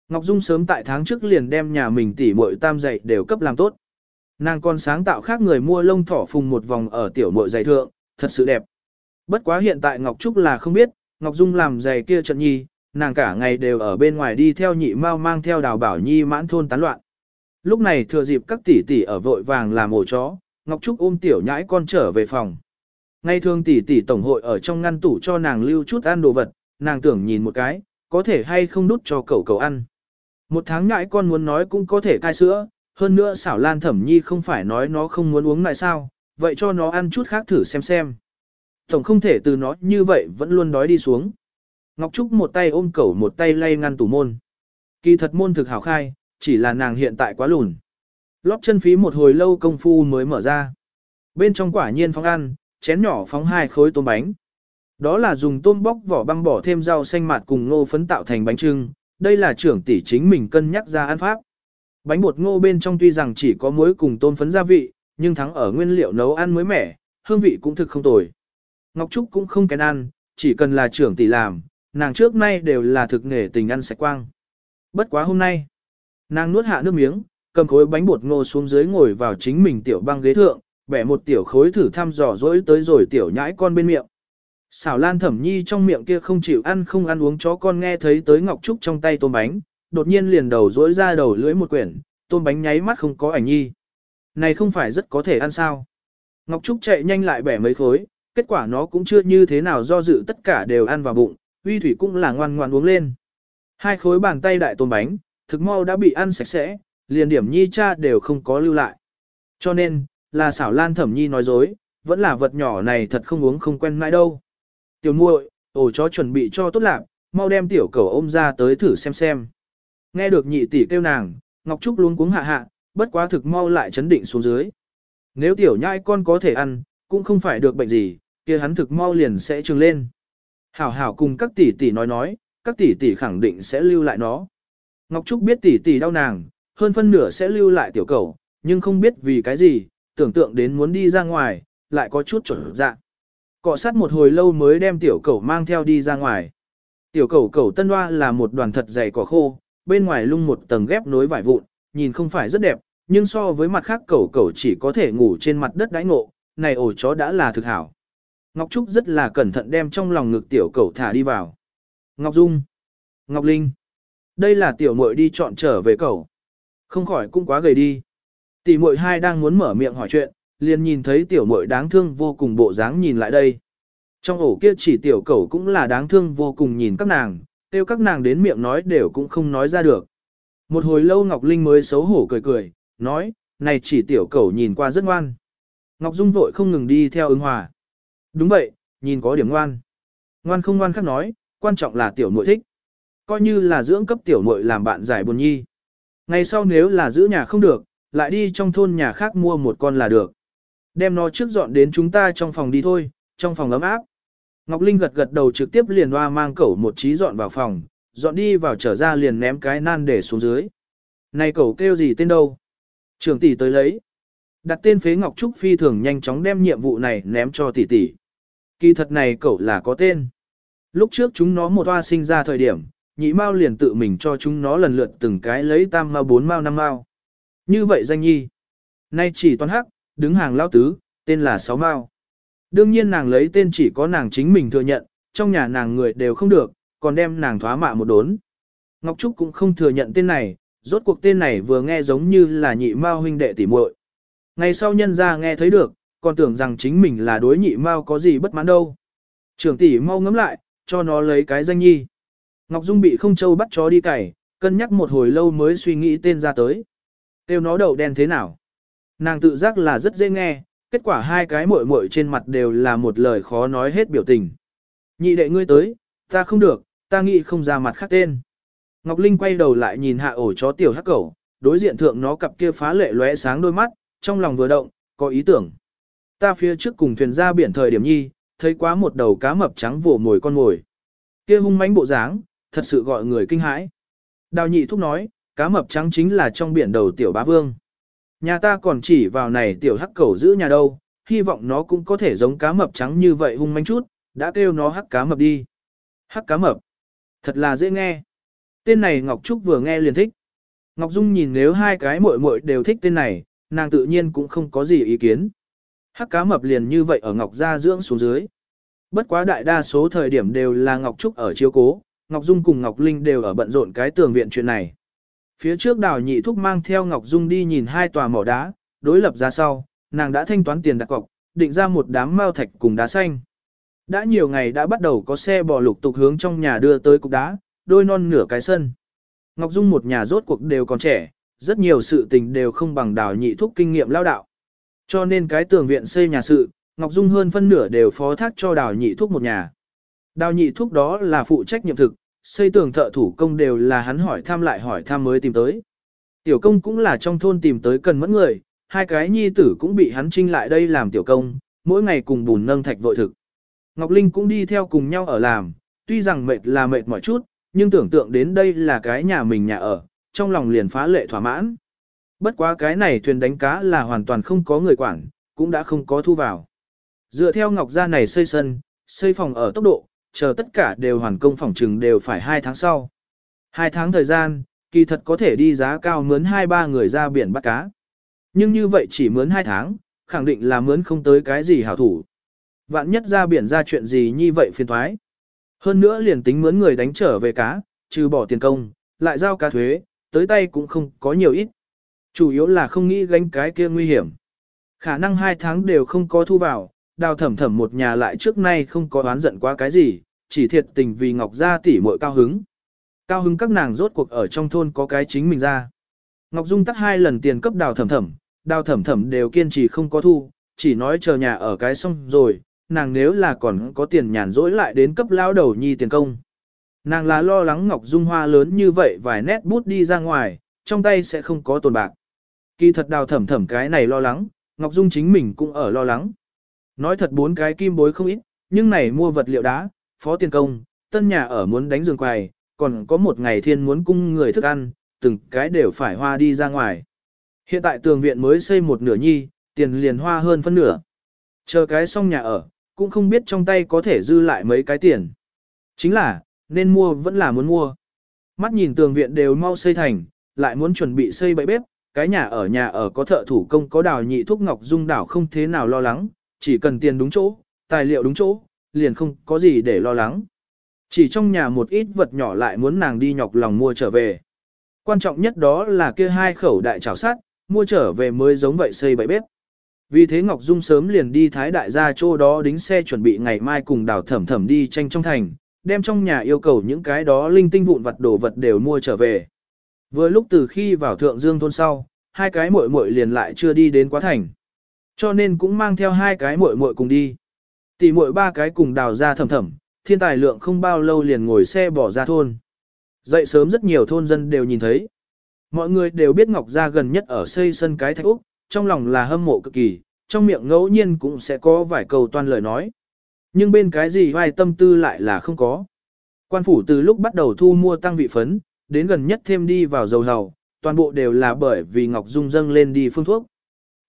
Ngọc Dung sớm tại tháng trước liền đem nhà mình tỉ muội tam dạy đều cấp làm tốt. Nàng còn sáng tạo khác người mua lông thỏ phùng một vòng ở tiểu mội giày thượng, thật sự đẹp. Bất quá hiện tại Ngọc Trúc là không biết, Ngọc Dung làm giày kia trận nhi, nàng cả ngày đều ở bên ngoài đi theo nhị mau mang theo đào bảo nhi mãn thôn tán loạn. Lúc này thừa dịp các tỷ tỷ ở vội vàng làm ổ chó, Ngọc Trúc ôm tiểu nhãi con trở về phòng. Ngay thường tỷ tỷ tổng hội ở trong ngăn tủ cho nàng lưu chút ăn đồ vật, nàng tưởng nhìn một cái, có thể hay không đút cho cậu cậu ăn. Một tháng nhãi con muốn nói cũng có thể cai sữa, hơn nữa xảo lan thẩm nhi không phải nói nó không muốn uống lại sao, vậy cho nó ăn chút khác thử xem xem. Tổng không thể từ nó như vậy vẫn luôn đói đi xuống. Ngọc Trúc một tay ôm cẩu một tay lay ngăn tủ môn. Kỳ thật môn thực hảo khai, chỉ là nàng hiện tại quá lùn. Lóp chân phí một hồi lâu công phu mới mở ra. Bên trong quả nhiên phóng ăn, chén nhỏ phóng hai khối tôm bánh. Đó là dùng tôm bóc vỏ băng bỏ thêm rau xanh mạt cùng ngô phấn tạo thành bánh trưng, đây là trưởng tỷ chính mình cân nhắc ra ăn pháp. Bánh bột ngô bên trong tuy rằng chỉ có muối cùng tôm phấn gia vị, nhưng thắng ở nguyên liệu nấu ăn mới mẻ, hương vị cũng thực không tồi. Ngọc Trúc cũng không kén ăn, chỉ cần là trưởng tỷ làm, nàng trước nay đều là thực nghề tình ăn sạch quang. Bất quá hôm nay, nàng nuốt hạ nước miếng, cầm khối bánh bột ngô xuống dưới ngồi vào chính mình tiểu băng ghế thượng, bẻ một tiểu khối thử thăm dò dỗi tới rồi tiểu nhãi con bên miệng. Xảo Lan Thẩm Nhi trong miệng kia không chịu ăn không ăn uống chó con nghe thấy tới Ngọc Trúc trong tay tôm bánh, đột nhiên liền đầu dỗi ra đầu lưỡi một quyển, tôm bánh nháy mắt không có ảnh nhi. Này không phải rất có thể ăn sao? Ngọc Trúc chạy nhanh lại bẻ mấy khối, kết quả nó cũng chưa như thế nào do dự tất cả đều ăn vào bụng, uy thủy cũng là ngoan ngoan uống lên. Hai khối bàn tay đại tôm bánh, thực mau đã bị ăn sạch sẽ, liền điểm nhi cha đều không có lưu lại. Cho nên, là xảo lan thẩm nhi nói dối, vẫn là vật nhỏ này thật không uống không quen mãi đâu. Tiểu muội, ổ chó chuẩn bị cho tốt lạc, mau đem tiểu cầu ôm ra tới thử xem xem. Nghe được nhị tỷ kêu nàng, Ngọc Trúc luôn cuống hạ hạ, bất quá thực mau lại chấn định xuống dưới. Nếu tiểu nhai con có thể ăn, cũng không phải được bệnh gì, kia hắn thực mau liền sẽ trừng lên. Hảo hảo cùng các tỷ tỷ nói nói, các tỷ tỷ khẳng định sẽ lưu lại nó. Ngọc Trúc biết tỷ tỷ đau nàng, hơn phân nửa sẽ lưu lại tiểu cầu, nhưng không biết vì cái gì, tưởng tượng đến muốn đi ra ngoài, lại có chút trở dạ. Cọ sát một hồi lâu mới đem tiểu cầu mang theo đi ra ngoài. Tiểu cầu cầu tân hoa là một đoàn thật dày cỏ khô, bên ngoài lung một tầng ghép nối vải vụn, nhìn không phải rất đẹp, nhưng so với mặt khác cẩu cẩu chỉ có thể ngủ trên mặt đất đãi ngộ, này ổ chó đã là thực hảo. Ngọc Trúc rất là cẩn thận đem trong lòng ngực tiểu cẩu thả đi vào. Ngọc Dung, Ngọc Linh, đây là tiểu muội đi chọn trở về cẩu Không khỏi cũng quá gầy đi. Tỷ muội hai đang muốn mở miệng hỏi chuyện, liền nhìn thấy tiểu muội đáng thương vô cùng bộ dáng nhìn lại đây. Trong ổ kia chỉ tiểu cẩu cũng là đáng thương vô cùng nhìn các nàng, kêu các nàng đến miệng nói đều cũng không nói ra được. Một hồi lâu Ngọc Linh mới xấu hổ cười cười, nói, này chỉ tiểu cầu nhìn qua rất ngoan. Ngọc Dung vội không ngừng đi theo ứng hòa. Đúng vậy, nhìn có điểm ngoan. Ngoan không ngoan khác nói, quan trọng là tiểu muội thích. Coi như là dưỡng cấp tiểu muội làm bạn giải buồn nhi. Ngày sau nếu là giữ nhà không được, lại đi trong thôn nhà khác mua một con là được. Đem nó trước dọn đến chúng ta trong phòng đi thôi, trong phòng ấm áp. Ngọc Linh gật gật đầu trực tiếp liền hoa mang cẩu một trí dọn vào phòng, dọn đi vào trở ra liền ném cái nan để xuống dưới. Này cẩu kêu gì tên đâu? Trường tỷ tới lấy. Đặt tên phế Ngọc Trúc phi thường nhanh chóng đem nhiệm vụ này ném cho tỷ tỷ. Kỳ thật này cẩu là có tên. Lúc trước chúng nó một hoa sinh ra thời điểm, nhị mao liền tự mình cho chúng nó lần lượt từng cái lấy tam mao bốn mao năm mao. Như vậy danh nhi. Nay chỉ toàn hắc, đứng hàng lao tứ, tên là sáu mao. Đương nhiên nàng lấy tên chỉ có nàng chính mình thừa nhận, trong nhà nàng người đều không được, còn đem nàng thoá mạ một đốn. Ngọc Trúc cũng không thừa nhận tên này, rốt cuộc tên này vừa nghe giống như là nhị mao huynh đệ tỉ muội. Ngày sau nhân ra nghe thấy được, còn tưởng rằng chính mình là đối nhị mao có gì bất mãn đâu. Trưởng tỷ mau ngấm lại, cho nó lấy cái danh nhi. Ngọc Dung bị không châu bắt chó đi cày, cân nhắc một hồi lâu mới suy nghĩ tên ra tới. Tiêu nó đầu đen thế nào? Nàng tự giác là rất dễ nghe, kết quả hai cái muội muội trên mặt đều là một lời khó nói hết biểu tình. Nhị đệ ngươi tới, ta không được, ta nghĩ không ra mặt khác tên. Ngọc Linh quay đầu lại nhìn hạ ổ chó tiểu hắc cẩu, đối diện thượng nó cặp kia phá lệ lóe sáng đôi mắt, trong lòng vừa động, có ý tưởng. Ta phía trước cùng thuyền ra biển thời điểm nhi, thấy quá một đầu cá mập trắng vồ mồi con mồi. Kia hung mãnh bộ dáng, thật sự gọi người kinh hãi. Đào nhị thúc nói, cá mập trắng chính là trong biển đầu tiểu bá vương. Nhà ta còn chỉ vào này tiểu hắc cẩu giữ nhà đâu, hy vọng nó cũng có thể giống cá mập trắng như vậy hung manh chút, đã kêu nó hắc cá mập đi. Hắc cá mập. Thật là dễ nghe. Tên này Ngọc Trúc vừa nghe liền thích. Ngọc Dung nhìn nếu hai cái muội muội đều thích tên này, nàng tự nhiên cũng không có gì ý kiến. Hắc cá mập liền như vậy ở Ngọc gia dưỡng xuống dưới. Bất quá đại đa số thời điểm đều là Ngọc Trúc ở chiếu cố, Ngọc Dung cùng Ngọc Linh đều ở bận rộn cái tường viện chuyện này. Phía trước đào nhị thúc mang theo Ngọc Dung đi nhìn hai tòa mỏ đá, đối lập ra sau, nàng đã thanh toán tiền đặt cọc, định ra một đám mao thạch cùng đá xanh. Đã nhiều ngày đã bắt đầu có xe bò lục tục hướng trong nhà đưa tới cục đá, đôi non nửa cái sân. Ngọc Dung một nhà rốt cuộc đều còn trẻ, rất nhiều sự tình đều không bằng đào nhị thúc kinh nghiệm lao đạo. Cho nên cái tường viện xây nhà sự, Ngọc Dung hơn phân nửa đều phó thác cho đào nhị thúc một nhà. Đào nhị thúc đó là phụ trách nhiệm thực, xây tường thợ thủ công đều là hắn hỏi thăm lại hỏi thăm mới tìm tới. Tiểu công cũng là trong thôn tìm tới cần mẫn người, hai cái nhi tử cũng bị hắn trinh lại đây làm tiểu công, mỗi ngày cùng bùn nâng thạch vội thực. Ngọc Linh cũng đi theo cùng nhau ở làm, tuy rằng mệt là mệt mọi chút, nhưng tưởng tượng đến đây là cái nhà mình nhà ở, trong lòng liền phá lệ thỏa mãn. Bất quá cái này thuyền đánh cá là hoàn toàn không có người quản, cũng đã không có thu vào. Dựa theo Ngọc Gia này xây sân, xây phòng ở tốc độ, chờ tất cả đều hoàn công phòng trừng đều phải 2 tháng sau. 2 tháng thời gian, kỳ thật có thể đi giá cao mướn 2-3 người ra biển bắt cá. Nhưng như vậy chỉ mướn 2 tháng, khẳng định là mướn không tới cái gì hảo thủ. Vạn nhất ra biển ra chuyện gì như vậy phiền thoái. Hơn nữa liền tính mướn người đánh trở về cá, trừ bỏ tiền công, lại giao cá thuế, tới tay cũng không có nhiều ít. Chủ yếu là không nghĩ gánh cái kia nguy hiểm. Khả năng 2 tháng đều không có thu vào, đào thẩm thẩm một nhà lại trước nay không có oán giận quá cái gì, chỉ thiệt tình vì Ngọc Gia tỷ muội cao hứng. Cao hứng các nàng rốt cuộc ở trong thôn có cái chính mình ra. Ngọc Dung tắt hai lần tiền cấp đào thẩm thẩm, đào thẩm thẩm đều kiên trì không có thu, chỉ nói chờ nhà ở cái xong rồi, nàng nếu là còn có tiền nhàn rỗi lại đến cấp lao đầu nhi tiền công. Nàng là lo lắng Ngọc Dung hoa lớn như vậy vài nét bút đi ra ngoài, trong tay sẽ không có tồn bạc. Kỳ thật đào thẩm thẩm cái này lo lắng, Ngọc Dung chính mình cũng ở lo lắng. Nói thật bốn cái kim bối không ít, nhưng này mua vật liệu đá, phó tiền công, tân nhà ở muốn đánh giường quầy, còn có một ngày thiên muốn cung người thức ăn, từng cái đều phải hoa đi ra ngoài. Hiện tại tường viện mới xây một nửa nhi, tiền liền hoa hơn phân nửa. Chờ cái xong nhà ở, cũng không biết trong tay có thể dư lại mấy cái tiền. Chính là, nên mua vẫn là muốn mua. Mắt nhìn tường viện đều mau xây thành, lại muốn chuẩn bị xây bậy bếp, cái nhà ở nhà ở có thợ thủ công có đào nhị thuốc ngọc dung đảo không thế nào lo lắng, chỉ cần tiền đúng chỗ, tài liệu đúng chỗ, liền không có gì để lo lắng. Chỉ trong nhà một ít vật nhỏ lại muốn nàng đi nhọc lòng mua trở về. Quan trọng nhất đó là kia hai khẩu đại chảo sắt, mua trở về mới giống vậy xây bậy bếp. Vì thế Ngọc Dung sớm liền đi thái đại gia chỗ đó đính xe chuẩn bị ngày mai cùng đào thẩm thẩm đi tranh trong thành, đem trong nhà yêu cầu những cái đó linh tinh vụn vật đồ vật đều mua trở về. Vừa lúc từ khi vào thượng dương thôn sau, hai cái muội muội liền lại chưa đi đến quá thành. Cho nên cũng mang theo hai cái muội muội cùng đi. Tỷ muội ba cái cùng đào ra thầm thầm, thiên tài lượng không bao lâu liền ngồi xe bỏ ra thôn. Dậy sớm rất nhiều thôn dân đều nhìn thấy. Mọi người đều biết Ngọc Gia gần nhất ở xây sân cái thạch Úc, trong lòng là hâm mộ cực kỳ, trong miệng ngẫu nhiên cũng sẽ có vài câu toàn lời nói. Nhưng bên cái gì hoài tâm tư lại là không có. Quan phủ từ lúc bắt đầu thu mua tăng vị phấn, đến gần nhất thêm đi vào dầu hầu, toàn bộ đều là bởi vì Ngọc Dung dâng lên đi phương thuốc.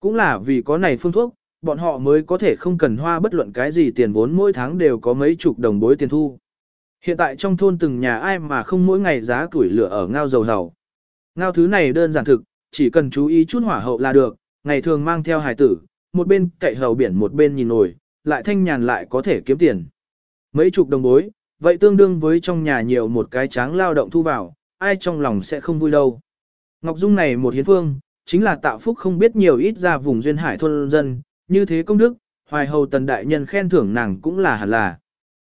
Cũng là vì có này phương thuốc, bọn họ mới có thể không cần hoa bất luận cái gì tiền vốn mỗi tháng đều có mấy chục đồng bối tiền thu. Hiện tại trong thôn từng nhà ai mà không mỗi ngày giá tuổi lửa ở ngao dầu hầu. Ngao thứ này đơn giản thực, chỉ cần chú ý chút hỏa hậu là được, ngày thường mang theo hài tử, một bên cậy hầu biển một bên nhìn nổi, lại thanh nhàn lại có thể kiếm tiền. Mấy chục đồng bối, vậy tương đương với trong nhà nhiều một cái tráng lao động thu vào, ai trong lòng sẽ không vui đâu. Ngọc Dung này một hiến phương, chính là tạo phúc không biết nhiều ít ra vùng duyên hải thôn dân, như thế công đức, hoài hầu tần đại nhân khen thưởng nàng cũng là hẳn là.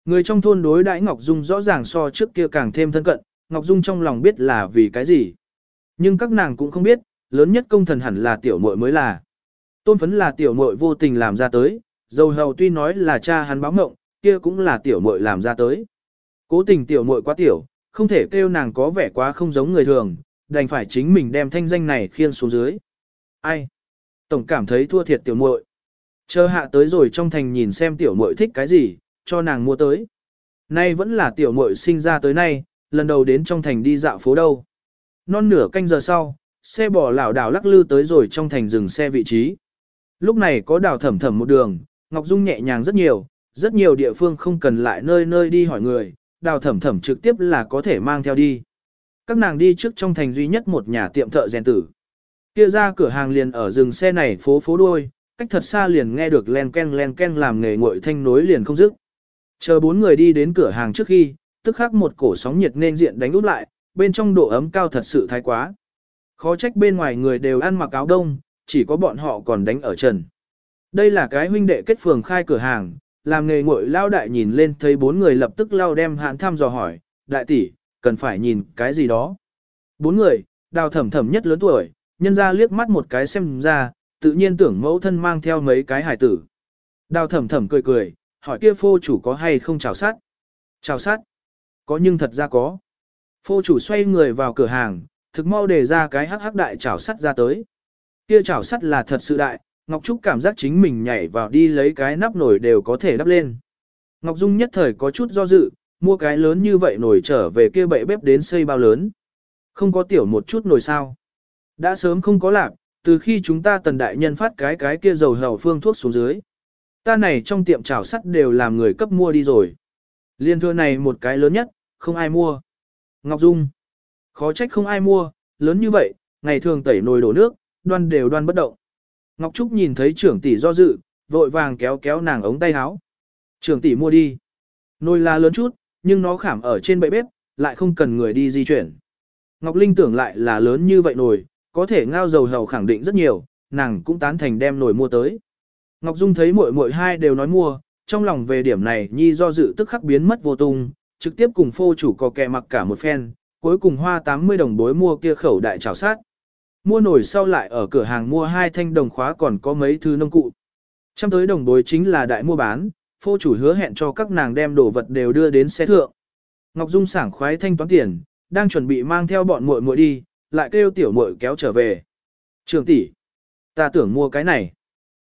Người trong thôn đối đãi Ngọc Dung rõ ràng so trước kia càng thêm thân cận, Ngọc Dung trong lòng biết là vì cái gì. Nhưng các nàng cũng không biết, lớn nhất công thần hẳn là tiểu muội mới là. Tôn phấn là tiểu muội vô tình làm ra tới, dầu hầu tuy nói là cha hắn báo ngộng, kia cũng là tiểu muội làm ra tới. Cố tình tiểu muội quá tiểu, không thể kêu nàng có vẻ quá không giống người thường, đành phải chính mình đem thanh danh này khiên xuống dưới. Ai? Tổng cảm thấy thua thiệt tiểu muội. Chờ hạ tới rồi trong thành nhìn xem tiểu muội thích cái gì, cho nàng mua tới. Nay vẫn là tiểu muội sinh ra tới nay, lần đầu đến trong thành đi dạo phố đâu. Non nửa canh giờ sau, xe bò lảo đảo lắc lư tới rồi trong thành dừng xe vị trí. Lúc này có đào thẩm thẩm một đường, Ngọc Dung nhẹ nhàng rất nhiều, rất nhiều địa phương không cần lại nơi nơi đi hỏi người, đào thẩm thẩm trực tiếp là có thể mang theo đi. Các nàng đi trước trong thành duy nhất một nhà tiệm thợ rèn tử. Kia ra cửa hàng liền ở rừng xe này phố phố đuôi, cách thật xa liền nghe được len ken len ken làm nghề ngội thanh nối liền không dứt. Chờ bốn người đi đến cửa hàng trước khi, tức khắc một cổ sóng nhiệt nên diện đánh út lại, bên trong độ ấm cao thật sự thái quá. Khó trách bên ngoài người đều ăn mặc áo đông, chỉ có bọn họ còn đánh ở trần. Đây là cái huynh đệ kết phường khai cửa hàng, làm nghề ngội lao đại nhìn lên thấy bốn người lập tức lao đem hạn thăm dò hỏi, đại tỷ, cần phải nhìn cái gì đó. Bốn người, đào thẩm thẩm nhất lớn tuổi, nhân ra liếc mắt một cái xem ra, tự nhiên tưởng mẫu thân mang theo mấy cái hải tử. Đào thẩm thẩm cười cười, hỏi kia phô chủ có hay không chào sát. Chào sát. Có nhưng thật ra có. Phô chủ xoay người vào cửa hàng, thực mau đề ra cái hắc hắc đại chảo sắt ra tới. Kia chảo sắt là thật sự đại, Ngọc Trúc cảm giác chính mình nhảy vào đi lấy cái nắp nổi đều có thể đắp lên. Ngọc Dung nhất thời có chút do dự, mua cái lớn như vậy nổi trở về kia bậy bếp đến xây bao lớn. Không có tiểu một chút nồi sao. Đã sớm không có lạc, từ khi chúng ta tần đại nhân phát cái cái kia dầu hầu phương thuốc xuống dưới. Ta này trong tiệm chảo sắt đều làm người cấp mua đi rồi. Liên thưa này một cái lớn nhất, không ai mua. Ngọc Dung. Khó trách không ai mua, lớn như vậy, ngày thường tẩy nồi đổ nước, đoan đều đoan bất động. Ngọc Trúc nhìn thấy trưởng tỷ do dự, vội vàng kéo kéo nàng ống tay áo. Trưởng tỷ mua đi. Nồi là lớn chút, nhưng nó khảm ở trên bệ bếp, lại không cần người đi di chuyển. Ngọc Linh tưởng lại là lớn như vậy nồi, có thể ngao dầu hầu khẳng định rất nhiều, nàng cũng tán thành đem nồi mua tới. Ngọc Dung thấy muội muội hai đều nói mua, trong lòng về điểm này nhi do dự tức khắc biến mất vô tung, trực tiếp cùng phô chủ có kẹ mặc cả một phen, cuối cùng hoa 80 đồng bối mua kia khẩu đại chảo sát. Mua nổi sau lại ở cửa hàng mua hai thanh đồng khóa còn có mấy thứ nông cụ. Trăm tới đồng bối chính là đại mua bán, phô chủ hứa hẹn cho các nàng đem đồ vật đều đưa đến xe thượng. Ngọc Dung sảng khoái thanh toán tiền, đang chuẩn bị mang theo bọn muội muội đi, lại kêu tiểu muội kéo trở về. Trường tỷ, ta tưởng mua cái này.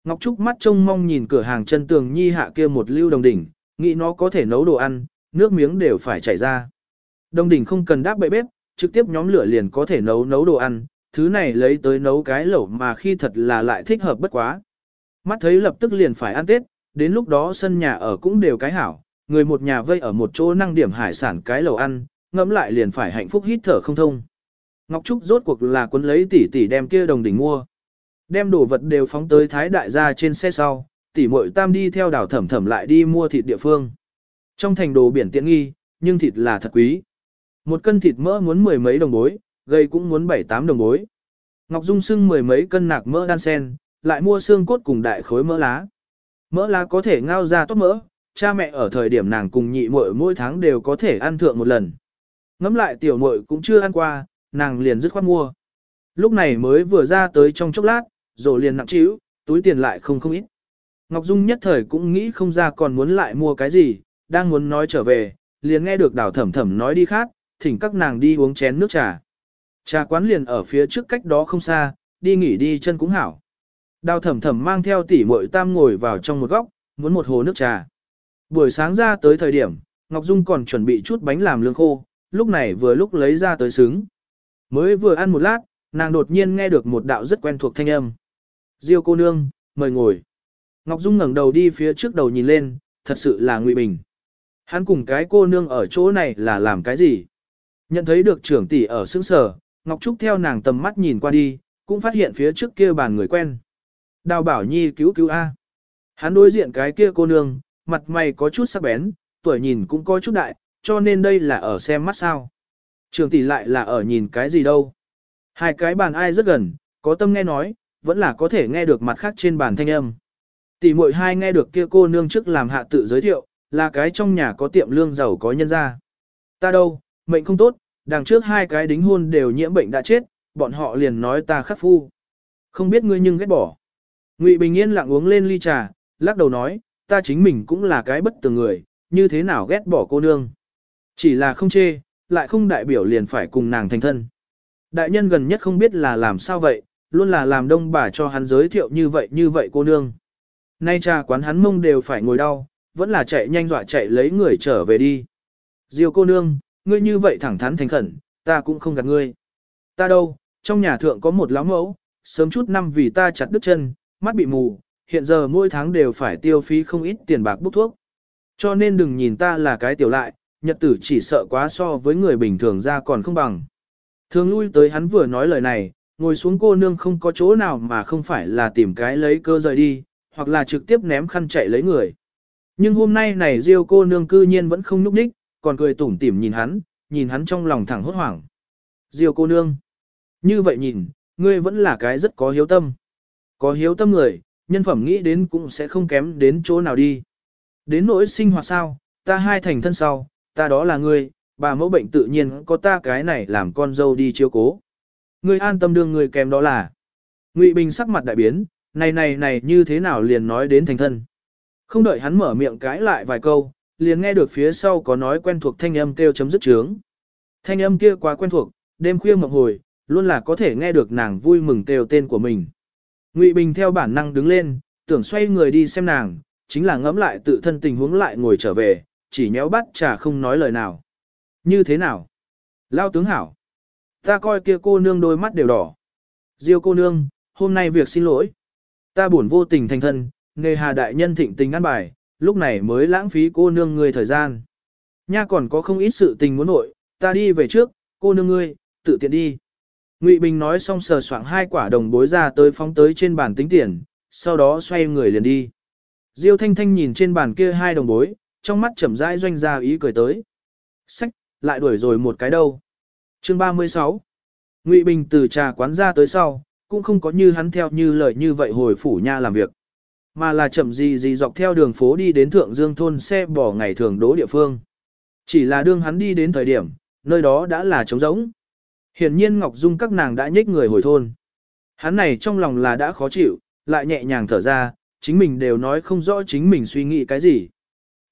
Ngọc Trúc mắt trông mong nhìn cửa hàng chân tường nhi hạ kia một lưu đồng đỉnh, nghĩ nó có thể nấu đồ ăn, nước miếng đều phải chảy ra. Đồng đỉnh không cần đáp bậy bếp, trực tiếp nhóm lửa liền có thể nấu nấu đồ ăn, thứ này lấy tới nấu cái lẩu mà khi thật là lại thích hợp bất quá. Mắt thấy lập tức liền phải ăn Tết, đến lúc đó sân nhà ở cũng đều cái hảo, người một nhà vây ở một chỗ năng điểm hải sản cái lẩu ăn, ngẫm lại liền phải hạnh phúc hít thở không thông. Ngọc Trúc rốt cuộc là cuốn lấy tỷ tỷ đem kia đồng đỉnh mua. Đem đồ vật đều phóng tới thái đại gia trên xe sau, tỷ muội tam đi theo đảo thẩm thẩm lại đi mua thịt địa phương. Trong thành đồ biển tiện nghi, nhưng thịt là thật quý. Một cân thịt mỡ muốn mười mấy đồng bối, gây cũng muốn bảy tám đồng bối. Ngọc Dung sưng mười mấy cân nạc mỡ đan sen, lại mua xương cốt cùng đại khối mỡ lá. Mỡ lá có thể ngao ra tốt mỡ, cha mẹ ở thời điểm nàng cùng nhị muội mỗi tháng đều có thể ăn thượng một lần. Ngắm lại tiểu muội cũng chưa ăn qua, nàng liền dứt khoát mua. Lúc này mới vừa ra tới trong chốc lát, rồi liền nặng trĩu, túi tiền lại không không ít. Ngọc Dung nhất thời cũng nghĩ không ra còn muốn lại mua cái gì, đang muốn nói trở về, liền nghe được đào thẩm thẩm nói đi khác, thỉnh các nàng đi uống chén nước trà. Trà quán liền ở phía trước cách đó không xa, đi nghỉ đi chân cũng hảo. Đào thẩm thẩm mang theo tỷ muội tam ngồi vào trong một góc, muốn một hồ nước trà. Buổi sáng ra tới thời điểm, Ngọc Dung còn chuẩn bị chút bánh làm lương khô, lúc này vừa lúc lấy ra tới xứng. Mới vừa ăn một lát, nàng đột nhiên nghe được một đạo rất quen thuộc thanh âm. Diêu cô nương, mời ngồi. Ngọc Dung ngẩng đầu đi phía trước đầu nhìn lên, thật sự là Ngụy Bình. Hắn cùng cái cô nương ở chỗ này là làm cái gì? Nhận thấy được trưởng tỷ ở xứng sở, Ngọc Trúc theo nàng tầm mắt nhìn qua đi, cũng phát hiện phía trước kia bàn người quen. Đào bảo nhi cứu cứu A. Hắn đối diện cái kia cô nương, mặt mày có chút sắc bén, tuổi nhìn cũng có chút đại, cho nên đây là ở xem mắt sao. Trường tỷ lại là ở nhìn cái gì đâu. Hai cái bàn ai rất gần, có tâm nghe nói, vẫn là có thể nghe được mặt khác trên bàn thanh âm. Tỷ muội hai nghe được kia cô nương trước làm hạ tự giới thiệu, là cái trong nhà có tiệm lương giàu có nhân gia. Ta đâu, mệnh không tốt, đằng trước hai cái đính hôn đều nhiễm bệnh đã chết, bọn họ liền nói ta khắc phu. Không biết ngươi nhưng ghét bỏ. Ngụy Bình Yên lặng uống lên ly trà, lắc đầu nói, ta chính mình cũng là cái bất tường người, như thế nào ghét bỏ cô nương. Chỉ là không chê, lại không đại biểu liền phải cùng nàng thành thân. Đại nhân gần nhất không biết là làm sao vậy, luôn là làm đông bà cho hắn giới thiệu như vậy như vậy cô nương. Nay trà quán hắn mông đều phải ngồi đau, vẫn là chạy nhanh dọa chạy lấy người trở về đi. Diêu cô nương, ngươi như vậy thẳng thắn thành khẩn, ta cũng không gạt ngươi. Ta đâu, trong nhà thượng có một lão mẫu, sớm chút năm vì ta chặt đứt chân, mắt bị mù, hiện giờ mỗi tháng đều phải tiêu phí không ít tiền bạc bốc thuốc. Cho nên đừng nhìn ta là cái tiểu lại, nhật tử chỉ sợ quá so với người bình thường ra còn không bằng. Thường lui tới hắn vừa nói lời này, ngồi xuống cô nương không có chỗ nào mà không phải là tìm cái lấy cơ rời đi, hoặc là trực tiếp ném khăn chạy lấy người. Nhưng hôm nay này Diêu cô nương cư nhiên vẫn không núp đích, còn cười tủm tỉm nhìn hắn, nhìn hắn trong lòng thẳng hốt hoảng. Diêu cô nương, như vậy nhìn, ngươi vẫn là cái rất có hiếu tâm. Có hiếu tâm người, nhân phẩm nghĩ đến cũng sẽ không kém đến chỗ nào đi. Đến nỗi sinh hoạt sao, ta hai thành thân sau, ta đó là ngươi, bà mẫu bệnh tự nhiên có ta cái này làm con dâu đi chiếu cố. Ngươi an tâm đương người kèm đó là. Ngụy Bình sắc mặt đại biến, này này này như thế nào liền nói đến thành thân. Không đợi hắn mở miệng cãi lại vài câu, liền nghe được phía sau có nói quen thuộc thanh âm kêu chấm dứt trướng. Thanh âm kia quá quen thuộc, đêm khuya mộng hồi, luôn là có thể nghe được nàng vui mừng kêu tên của mình. Ngụy Bình theo bản năng đứng lên, tưởng xoay người đi xem nàng, chính là ngẫm lại tự thân tình huống lại ngồi trở về, chỉ nhéo bắt trà không nói lời nào. Như thế nào? Lao tướng hảo. Ta coi kia cô nương đôi mắt đều đỏ. Diêu cô nương, hôm nay việc xin lỗi. Ta buồn vô tình thành thân, nghề hà đại nhân thịnh tình ăn bài, lúc này mới lãng phí cô nương người thời gian. Nha còn có không ít sự tình muốn nội, ta đi về trước, cô nương ngươi, tự tiện đi. Ngụy Bình nói xong sờ soạng hai quả đồng bối ra tới phóng tới trên bàn tính tiền, sau đó xoay người liền đi. Diêu Thanh Thanh nhìn trên bàn kia hai đồng bối, trong mắt chậm rãi doanh ra ý cười tới. Sách, lại đuổi rồi một cái đâu. Chương 36 Ngụy Bình từ trà quán ra tới sau, cũng không có như hắn theo như lời như vậy hồi phủ nha làm việc. Mà là chậm gì gì dọc theo đường phố đi đến Thượng Dương thôn xe bỏ ngày thường đỗ địa phương. Chỉ là đương hắn đi đến thời điểm, nơi đó đã là trống rỗng. Hiển nhiên Ngọc Dung các nàng đã nhích người hồi thôn. Hắn này trong lòng là đã khó chịu, lại nhẹ nhàng thở ra, chính mình đều nói không rõ chính mình suy nghĩ cái gì.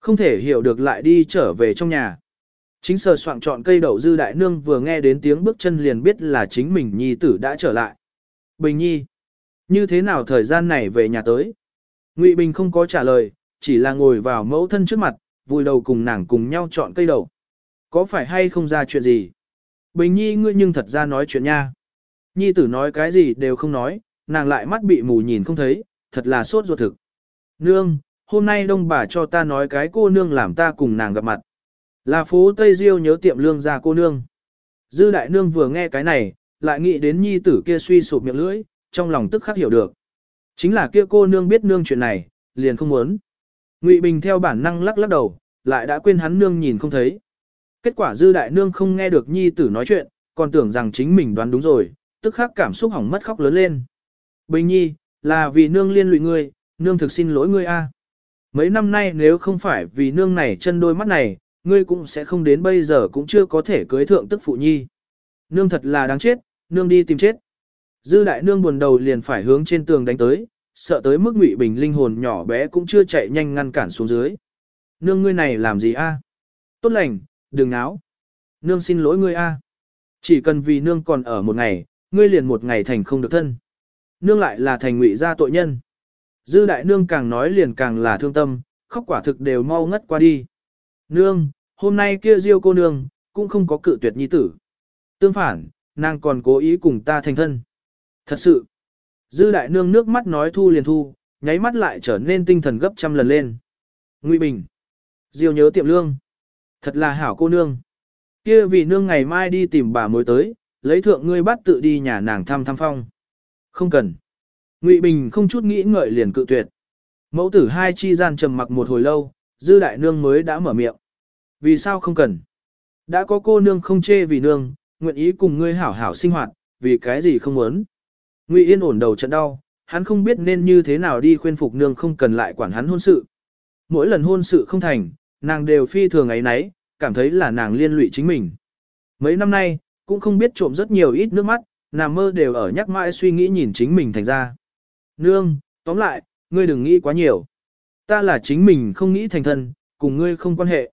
Không thể hiểu được lại đi trở về trong nhà. Chính sờ soạn chọn cây đậu dư đại nương vừa nghe đến tiếng bước chân liền biết là chính mình nhi tử đã trở lại. Bình nhi, như thế nào thời gian này về nhà tới? Ngụy Bình không có trả lời, chỉ là ngồi vào mẫu thân trước mặt, vùi đầu cùng nàng cùng nhau chọn cây đậu. Có phải hay không ra chuyện gì? Bình nhi ngươi nhưng thật ra nói chuyện nha. Nhi tử nói cái gì đều không nói, nàng lại mắt bị mù nhìn không thấy, thật là sốt ruột thực. Nương, hôm nay đông bà cho ta nói cái cô nương làm ta cùng nàng gặp mặt. Là phố Tây Diêu nhớ tiệm lương ra cô nương. Dư đại nương vừa nghe cái này, lại nghĩ đến nhi tử kia suy sụp miệng lưỡi, trong lòng tức khắc hiểu được. Chính là kia cô nương biết nương chuyện này, liền không muốn. Ngụy Bình theo bản năng lắc lắc đầu, lại đã quên hắn nương nhìn không thấy. Kết quả dư đại nương không nghe được nhi tử nói chuyện, còn tưởng rằng chính mình đoán đúng rồi, tức khắc cảm xúc hỏng mất khóc lớn lên. Bình nhi, là vì nương liên lụy ngươi, nương thực xin lỗi ngươi a. Mấy năm nay nếu không phải vì nương này chân đôi mắt này, ngươi cũng sẽ không đến bây giờ cũng chưa có thể cưới thượng tức phụ nhi. Nương thật là đáng chết, nương đi tìm chết. Dư đại nương buồn đầu liền phải hướng trên tường đánh tới, sợ tới mức ngụy bình linh hồn nhỏ bé cũng chưa chạy nhanh ngăn cản xuống dưới. Nương ngươi này làm gì a? Tốt lành, đừng náo. Nương xin lỗi ngươi a. Chỉ cần vì nương còn ở một ngày, ngươi liền một ngày thành không được thân. Nương lại là thành ngụy gia tội nhân. Dư đại nương càng nói liền càng là thương tâm, khóc quả thực đều mau ngất qua đi. Nương, hôm nay kia diêu cô nương, cũng không có cự tuyệt nhi tử. Tương phản, nàng còn cố ý cùng ta thành thân. Thật sự, dư đại nương nước mắt nói thu liền thu, nháy mắt lại trở nên tinh thần gấp trăm lần lên. Ngụy Bình, diêu nhớ tiệm lương. Thật là hảo cô nương. Kia vì nương ngày mai đi tìm bà mối tới, lấy thượng ngươi bắt tự đi nhà nàng thăm thăm phong. Không cần. Ngụy Bình không chút nghĩ ngợi liền cự tuyệt. Mẫu tử hai chi gian trầm mặc một hồi lâu, dư đại nương mới đã mở miệng. Vì sao không cần? Đã có cô nương không chê vì nương, nguyện ý cùng ngươi hảo hảo sinh hoạt, vì cái gì không muốn. Ngụy Yên ổn đầu trận đau, hắn không biết nên như thế nào đi khuyên phục nương không cần lại quản hắn hôn sự. Mỗi lần hôn sự không thành, nàng đều phi thường ấy nấy, cảm thấy là nàng liên lụy chính mình. Mấy năm nay, cũng không biết trộm rất nhiều ít nước mắt, nằm mơ đều ở nhắc mãi suy nghĩ nhìn chính mình thành ra. Nương, tóm lại, ngươi đừng nghĩ quá nhiều. Ta là chính mình không nghĩ thành thân, cùng ngươi không quan hệ.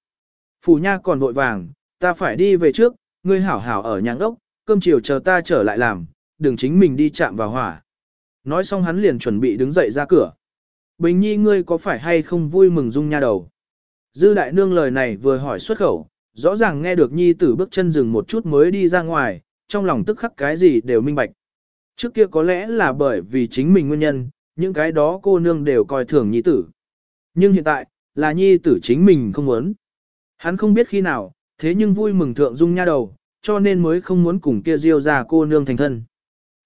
Phủ nha còn vội vàng, ta phải đi về trước, ngươi hảo hảo ở nhà đốc, cơm chiều chờ ta trở lại làm, đừng chính mình đi chạm vào hỏa. Nói xong hắn liền chuẩn bị đứng dậy ra cửa. Bình nhi ngươi có phải hay không vui mừng dung nha đầu. Dư đại nương lời này vừa hỏi xuất khẩu, rõ ràng nghe được nhi tử bước chân dừng một chút mới đi ra ngoài, trong lòng tức khắc cái gì đều minh bạch. Trước kia có lẽ là bởi vì chính mình nguyên nhân, những cái đó cô nương đều coi thường nhi tử. Nhưng hiện tại, là nhi tử chính mình không muốn. Hắn không biết khi nào, thế nhưng vui mừng thượng dung nha đầu, cho nên mới không muốn cùng kia diêu ra cô nương thành thân.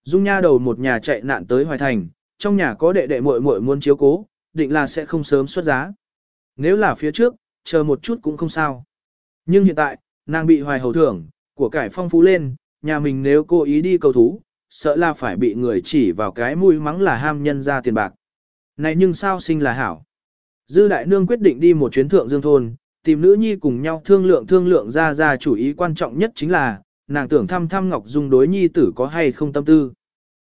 Dung nha đầu một nhà chạy nạn tới Hoài Thành, trong nhà có đệ đệ muội muội muốn chiếu cố, định là sẽ không sớm xuất giá. Nếu là phía trước, chờ một chút cũng không sao. Nhưng hiện tại, nàng bị hoài hầu thưởng, của cải phong phú lên, nhà mình nếu cố ý đi cầu thú, sợ là phải bị người chỉ vào cái mũi mắng là ham nhân ra tiền bạc. Này nhưng sao sinh là hảo. Dư đại nương quyết định đi một chuyến thượng dương thôn, tìm nữ nhi cùng nhau thương lượng thương lượng ra ra chủ ý quan trọng nhất chính là, nàng tưởng thăm thăm Ngọc Dung đối nhi tử có hay không tâm tư.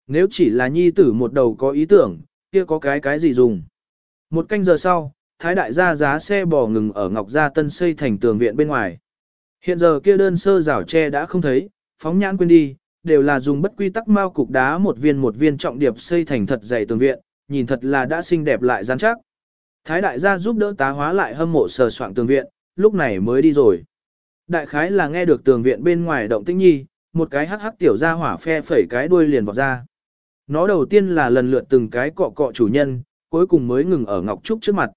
Nếu chỉ là nhi tử một đầu có ý tưởng, kia có cái cái gì dùng. Một canh giờ sau, Thái đại gia giá xe bò ngừng ở Ngọc Gia Tân xây thành tường viện bên ngoài. Hiện giờ kia đơn sơ rào tre đã không thấy, phóng nhãn quên đi, đều là dùng bất quy tắc mao cục đá một viên một viên trọng điệp xây thành thật dày tường viện, nhìn thật là đã xinh đẹp lại rắn chắc. Thái đại gia giúp đỡ tá hóa lại hâm mộ sờ soạn tường viện, lúc này mới đi rồi. Đại khái là nghe được tường viện bên ngoài động tĩnh nhi, một cái hắc hắc tiểu ra hỏa phe phẩy cái đuôi liền vọt ra. Nó đầu tiên là lần lượt từng cái cọ cọ chủ nhân, cuối cùng mới ngừng ở Ngọc Trúc trước mặt.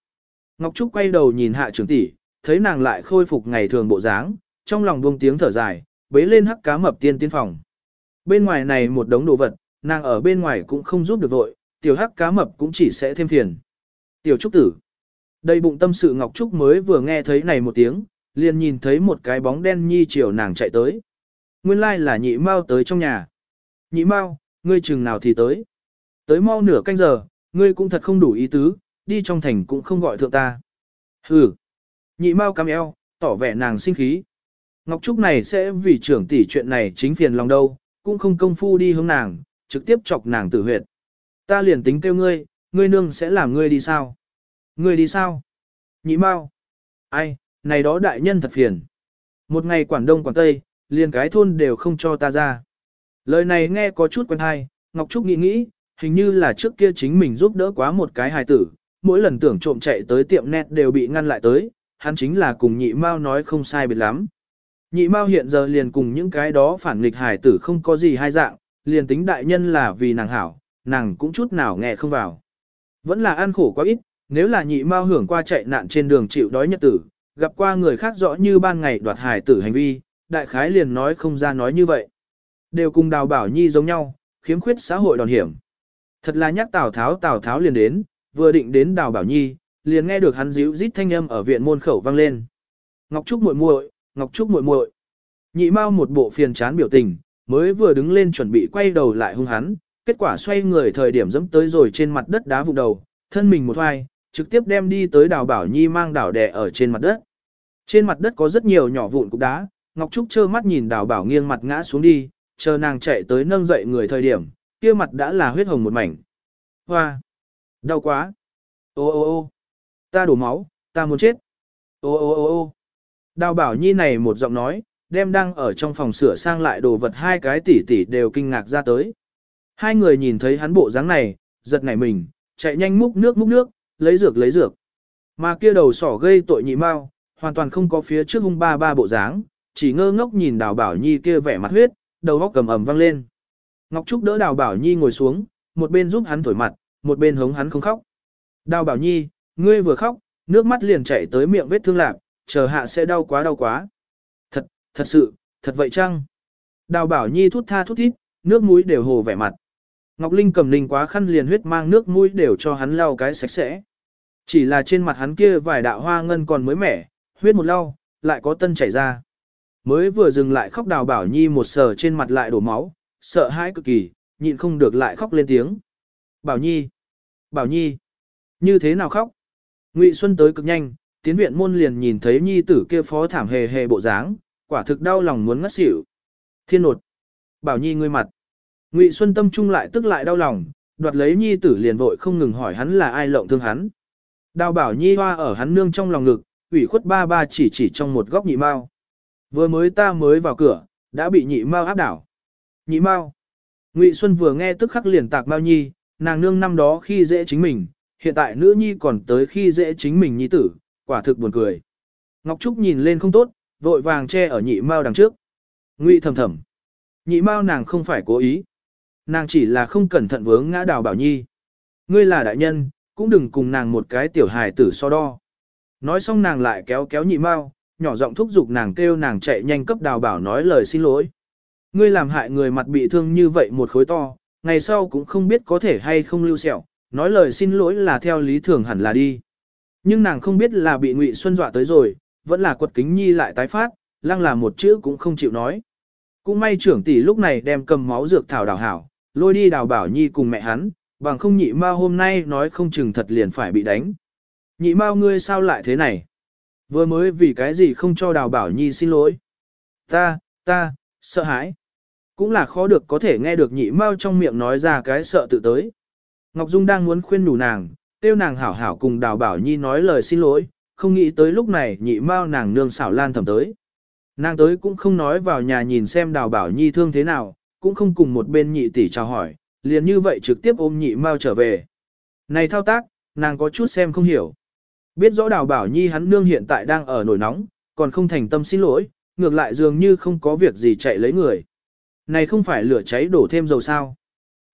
Ngọc Trúc quay đầu nhìn hạ trưởng tỷ, thấy nàng lại khôi phục ngày thường bộ dáng, trong lòng buông tiếng thở dài, bế lên hắc cá mập tiên tiên phòng. Bên ngoài này một đống đồ vật, nàng ở bên ngoài cũng không giúp được vội, tiểu hắc cá mập cũng chỉ sẽ thêm phiền. Tiểu Trúc tử. Đầy bụng tâm sự Ngọc Trúc mới vừa nghe thấy này một tiếng, liền nhìn thấy một cái bóng đen nhi chiều nàng chạy tới. Nguyên lai là nhị mau tới trong nhà. Nhị mau, ngươi chừng nào thì tới. Tới mau nửa canh giờ, ngươi cũng thật không đủ ý tứ, đi trong thành cũng không gọi thượng ta. Hừ. Nhị mau cam eo, tỏ vẻ nàng sinh khí. Ngọc Trúc này sẽ vì trưởng tỷ chuyện này chính phiền lòng đâu, cũng không công phu đi hướng nàng, trực tiếp chọc nàng tử huyệt. Ta liền tính kêu ngươi, ngươi nương sẽ làm ngươi đi sao? Ngươi đi sao? Nhị mau. Ai, này đó đại nhân thật phiền. Một ngày quản đông quản tây, liền cái thôn đều không cho ta ra. Lời này nghe có chút quen hay, Ngọc Trúc nghĩ nghĩ, hình như là trước kia chính mình giúp đỡ quá một cái hài tử, mỗi lần tưởng trộm chạy tới tiệm net đều bị ngăn lại tới, hắn chính là cùng nhị mao nói không sai biệt lắm. Nhị mao hiện giờ liền cùng những cái đó phản nghịch hải tử không có gì hai dạng, liền tính đại nhân là vì nàng hảo, nàng cũng chút nào nghe không vào. Vẫn là ăn khổ quá ít, nếu là nhị mao hưởng qua chạy nạn trên đường chịu đói nhật tử, gặp qua người khác rõ như ban ngày đoạt hải tử hành vi, đại khái liền nói không ra nói như vậy. Đều cùng đào bảo nhi giống nhau, khiếm khuyết xã hội đòn hiểm. Thật là nhắc Tào Tháo Tào Tháo liền đến, vừa định đến đào bảo nhi, liền nghe được hắn díu rít thanh âm ở viện môn khẩu vang lên. Ngọc Trúc muội muội, Ngọc Trúc muội muội. Nhị Mao một bộ phiền chán biểu tình, mới vừa đứng lên chuẩn bị quay đầu lại hung hắn, kết quả xoay người thời điểm dẫm tới rồi trên mặt đất đá vụ đầu, thân mình một hoài, trực tiếp đem đi tới đào bảo nhi mang đảo đè ở trên mặt đất. Trên mặt đất có rất nhiều nhỏ vụn cục đá, Ngọc Trúc trơ mắt nhìn đào bảo nghiêng mặt ngã xuống đi, chờ nàng chạy tới nâng dậy người thời điểm, kia mặt đã là huyết hồng một mảnh. Hoa! Đau quá! Ô ô ô! Ta đổ máu, ta muốn chết! Ô ô ô ô! Đào bảo nhi này một giọng nói, đem đang ở trong phòng sửa sang lại đồ vật hai cái tỷ tỷ đều kinh ngạc ra tới. Hai người nhìn thấy hắn bộ dáng này, giật nảy mình, chạy nhanh múc nước múc nước, lấy dược lấy dược. Mà kia đầu sỏ gây tội nhị mau, hoàn toàn không có phía trước hung ba ba bộ dáng, chỉ ngơ ngốc nhìn đào bảo nhi kia vẻ mặt huyết, đầu góc cầm ầm vang lên. Ngọc Trúc đỡ đào bảo nhi ngồi xuống, một bên giúp hắn thổi mặt, một bên hống hắn không khóc. Đào bảo nhi, ngươi vừa khóc, nước mắt liền chảy tới miệng vết thương lạc, chờ hạ sẽ đau quá đau quá. Thật, thật sự, thật vậy chăng? Đào bảo nhi thút tha thút thít, nước mũi đều hồ vẻ mặt. Ngọc Linh cầm linh quá khăn liền huyết mang nước mũi đều cho hắn lau cái sạch sẽ. Chỉ là trên mặt hắn kia vài đạo hoa ngân còn mới mẻ, huyết một lau, lại có tân chảy ra. mới vừa dừng lại khóc đào bảo nhi một sờ trên mặt lại đổ máu, sợ hãi cực kỳ, nhịn không được lại khóc lên tiếng. Bảo nhi, bảo nhi, như thế nào khóc? Ngụy Xuân tới cực nhanh, tiến viện môn liền nhìn thấy nhi tử kia phó thảm hề hề bộ dáng, quả thực đau lòng muốn ngất xỉu. Thiên nột, bảo nhi ngươi mặt. Ngụy Xuân tâm trung lại tức lại đau lòng, đoạt lấy nhi tử liền vội không ngừng hỏi hắn là ai lộng thương hắn. Đào bảo nhi hoa ở hắn nương trong lòng ngực, ủy khuất ba ba chỉ chỉ trong một góc nhị mao. Vừa mới ta mới vào cửa, đã bị nhị mao áp đảo. Nhị mao. Ngụy Xuân vừa nghe tức khắc liền tạc mao nhi, nàng nương năm đó khi dễ chính mình, hiện tại nữ nhi còn tới khi dễ chính mình nhi tử, quả thực buồn cười. Ngọc Trúc nhìn lên không tốt, vội vàng che ở nhị mao đằng trước. Ngụy thầm thầm. Nhị mao nàng không phải cố ý. Nàng chỉ là không cẩn thận vướng ngã đào bảo nhi. Ngươi là đại nhân, cũng đừng cùng nàng một cái tiểu hài tử so đo. Nói xong nàng lại kéo kéo nhị mao, nhỏ giọng thúc giục nàng kêu nàng chạy nhanh cấp đào bảo nói lời xin lỗi. Ngươi làm hại người mặt bị thương như vậy một khối to, ngày sau cũng không biết có thể hay không lưu sẹo, nói lời xin lỗi là theo lý thường hẳn là đi. Nhưng nàng không biết là bị Ngụy Xuân dọa tới rồi, vẫn là quật kính nhi lại tái phát, lăng là một chữ cũng không chịu nói. Cũng may trưởng tỷ lúc này đem cầm máu dược thảo đào hảo, lôi đi đào bảo nhi cùng mẹ hắn, bằng không nhị mao hôm nay nói không chừng thật liền phải bị đánh. Nhị mao ngươi sao lại thế này? Vừa mới vì cái gì không cho đào bảo nhi xin lỗi? Ta, ta, sợ hãi. Cũng là khó được có thể nghe được nhị mao trong miệng nói ra cái sợ tự tới. Ngọc Dung đang muốn khuyên đủ nàng, tiêu nàng hảo hảo cùng đào bảo nhi nói lời xin lỗi, không nghĩ tới lúc này nhị mao nàng nương xảo lan thầm tới. Nàng tới cũng không nói vào nhà nhìn xem đào bảo nhi thương thế nào, cũng không cùng một bên nhị tỷ chào hỏi, liền như vậy trực tiếp ôm nhị mao trở về. Này thao tác, nàng có chút xem không hiểu. Biết rõ đào bảo nhi hắn nương hiện tại đang ở nổi nóng, còn không thành tâm xin lỗi, ngược lại dường như không có việc gì chạy lấy người. Này không phải lửa cháy đổ thêm dầu sao.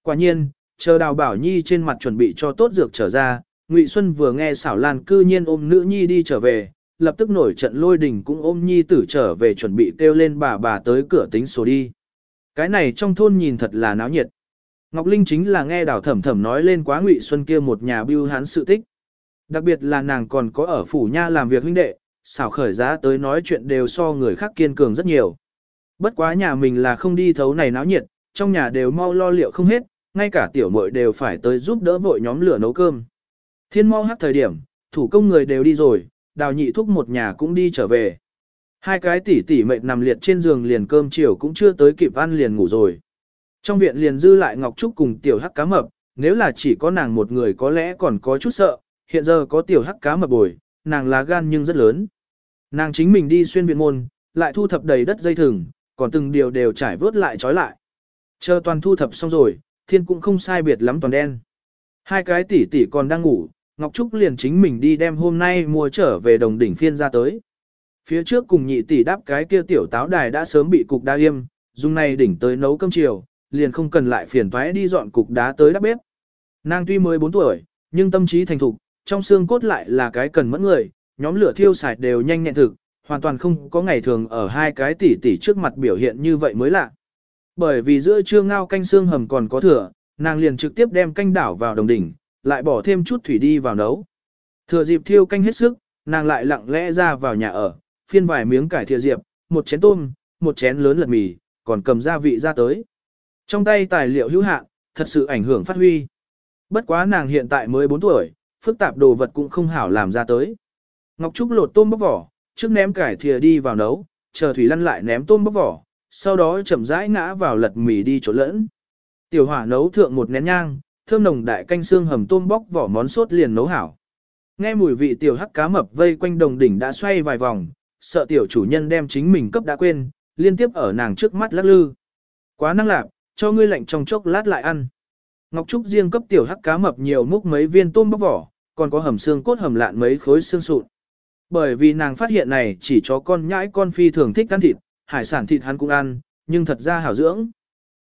Quả nhiên, chờ đào bảo nhi trên mặt chuẩn bị cho tốt dược trở ra, Ngụy Xuân vừa nghe xảo lan cư nhiên ôm nữ nhi đi trở về, lập tức nổi trận lôi đình cũng ôm nhi tử trở về chuẩn bị kêu lên bà bà tới cửa tính số đi. Cái này trong thôn nhìn thật là náo nhiệt. Ngọc Linh chính là nghe đào thẩm thẩm nói lên quá Ngụy Xuân kia một nhà bưu hán sự tích. Đặc biệt là nàng còn có ở phủ nha làm việc huynh đệ, xảo khởi giá tới nói chuyện đều so người khác kiên cường rất nhiều. Bất quá nhà mình là không đi thấu này náo nhiệt, trong nhà đều mau lo liệu không hết, ngay cả tiểu muội đều phải tới giúp đỡ vội nhóm lửa nấu cơm. Thiên mau hát thời điểm, thủ công người đều đi rồi, đào nhị thúc một nhà cũng đi trở về. Hai cái tỷ tỷ mệt nằm liệt trên giường liền cơm chiều cũng chưa tới kịp ăn liền ngủ rồi. Trong viện liền dư lại Ngọc Trúc cùng tiểu hắc cá mập, nếu là chỉ có nàng một người có lẽ còn có chút sợ, hiện giờ có tiểu hắc cá mập bồi, nàng lá gan nhưng rất lớn. Nàng chính mình đi xuyên viện môn, lại thu thập đầy đất dây thừng, còn từng điều đều trải vớt lại trói lại. Chờ toàn thu thập xong rồi, thiên cũng không sai biệt lắm toàn đen. Hai cái tỷ tỷ còn đang ngủ, Ngọc Trúc liền chính mình đi đem hôm nay mua trở về đồng đỉnh phiên ra tới. Phía trước cùng nhị tỷ đáp cái kia tiểu táo đài đã sớm bị cục đa yêm, dùng này đỉnh tới nấu cơm chiều, liền không cần lại phiền toái đi dọn cục đá tới đắp bếp. Nàng tuy mới 4 tuổi, nhưng tâm trí thành thục, trong xương cốt lại là cái cần mẫn người, nhóm lửa thiêu xài đều nhanh nhẹn thực, hoàn toàn không có ngày thường ở hai cái tỷ tỷ trước mặt biểu hiện như vậy mới lạ. Bởi vì giữa trưa ngao canh xương hầm còn có thừa, nàng liền trực tiếp đem canh đảo vào đồng đỉnh, lại bỏ thêm chút thủy đi vào nấu. Thừa dịp thiêu canh hết sức, nàng lại lặng lẽ ra vào nhà ở, phiên vài miếng cải thìa diệp, một chén tôm, một chén lớn lật mì, còn cầm gia vị ra tới. Trong tay tài liệu hữu hạn, thật sự ảnh hưởng phát huy. Bất quá nàng hiện tại mới 4 tuổi, phức tạp đồ vật cũng không hảo làm ra tới. Ngọc Trúc lột tôm bóc vỏ, trước ném cải thìa đi vào nấu, chờ Thủy Lăn lại ném tôm bóc vỏ, sau đó chậm rãi ngã vào lật mì đi chỗ lẫn. Tiểu hỏa nấu thượng một nén nhang, thơm nồng đại canh xương hầm tôm bóc vỏ món sốt liền nấu hảo. Nghe mùi vị tiểu hắc cá mập vây quanh đồng đỉnh đã xoay vài vòng, sợ tiểu chủ nhân đem chính mình cấp đã quên, liên tiếp ở nàng trước mắt lắc lư. Quá năng lạc, cho ngươi lạnh trong chốc lát lại ăn. Ngọc Trúc riêng cấp tiểu hắc cá mập nhiều múc mấy viên tôm bóc vỏ, còn có hầm xương cốt hầm lạn mấy khối xương sụn. Bởi vì nàng phát hiện này chỉ chó con nhãi con phi thường thích ăn thịt, hải sản thịt hắn cũng ăn, nhưng thật ra hảo dưỡng.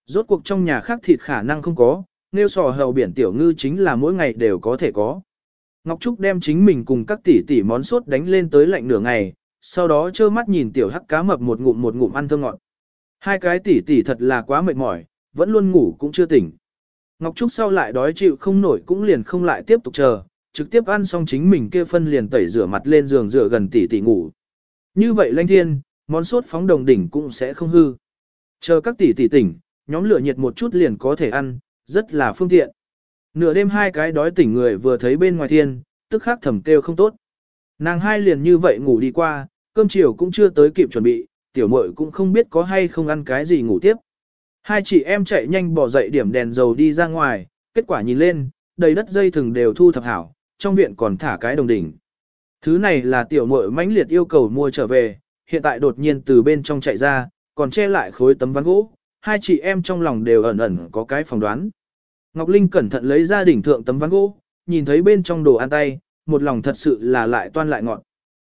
Rốt cuộc trong nhà khác thịt khả năng không có, nêu sò hầu biển tiểu ngư chính là mỗi ngày đều có thể có. Ngọc Trúc đem chính mình cùng các tỷ tỷ món sốt đánh lên tới lạnh nửa ngày, sau đó trơ mắt nhìn tiểu hắc cá mập một ngụm một ngụm ăn thơm ngọt. Hai cái tỷ tỷ thật là quá mệt mỏi, vẫn luôn ngủ cũng chưa tỉnh. Ngọc Trúc sau lại đói chịu không nổi cũng liền không lại tiếp tục chờ, trực tiếp ăn xong chính mình kia phân liền tẩy rửa mặt lên giường rửa gần tỷ tỷ ngủ. Như vậy lanh thiên, món sốt phóng đồng đỉnh cũng sẽ không hư. Chờ các tỷ tỷ tỉnh, nhóm lửa nhiệt một chút liền có thể ăn, rất là phương tiện. Nửa đêm hai cái đói tỉnh người vừa thấy bên ngoài thiên, tức khắc thầm kêu không tốt. Nàng hai liền như vậy ngủ đi qua, cơm chiều cũng chưa tới kịp chuẩn bị, tiểu muội cũng không biết có hay không ăn cái gì ngủ tiếp. Hai chị em chạy nhanh bỏ dậy điểm đèn dầu đi ra ngoài, kết quả nhìn lên, đầy đất dây thừng đều thu thập hảo, trong viện còn thả cái đồng đỉnh. Thứ này là tiểu muội mãnh liệt yêu cầu mua trở về, hiện tại đột nhiên từ bên trong chạy ra, còn che lại khối tấm ván gỗ, hai chị em trong lòng đều ẩn ẩn có cái phỏng đoán. Ngọc Linh cẩn thận lấy ra đỉnh thượng tấm ván gỗ, nhìn thấy bên trong đồ ăn tay, một lòng thật sự là lại toan lại ngọt.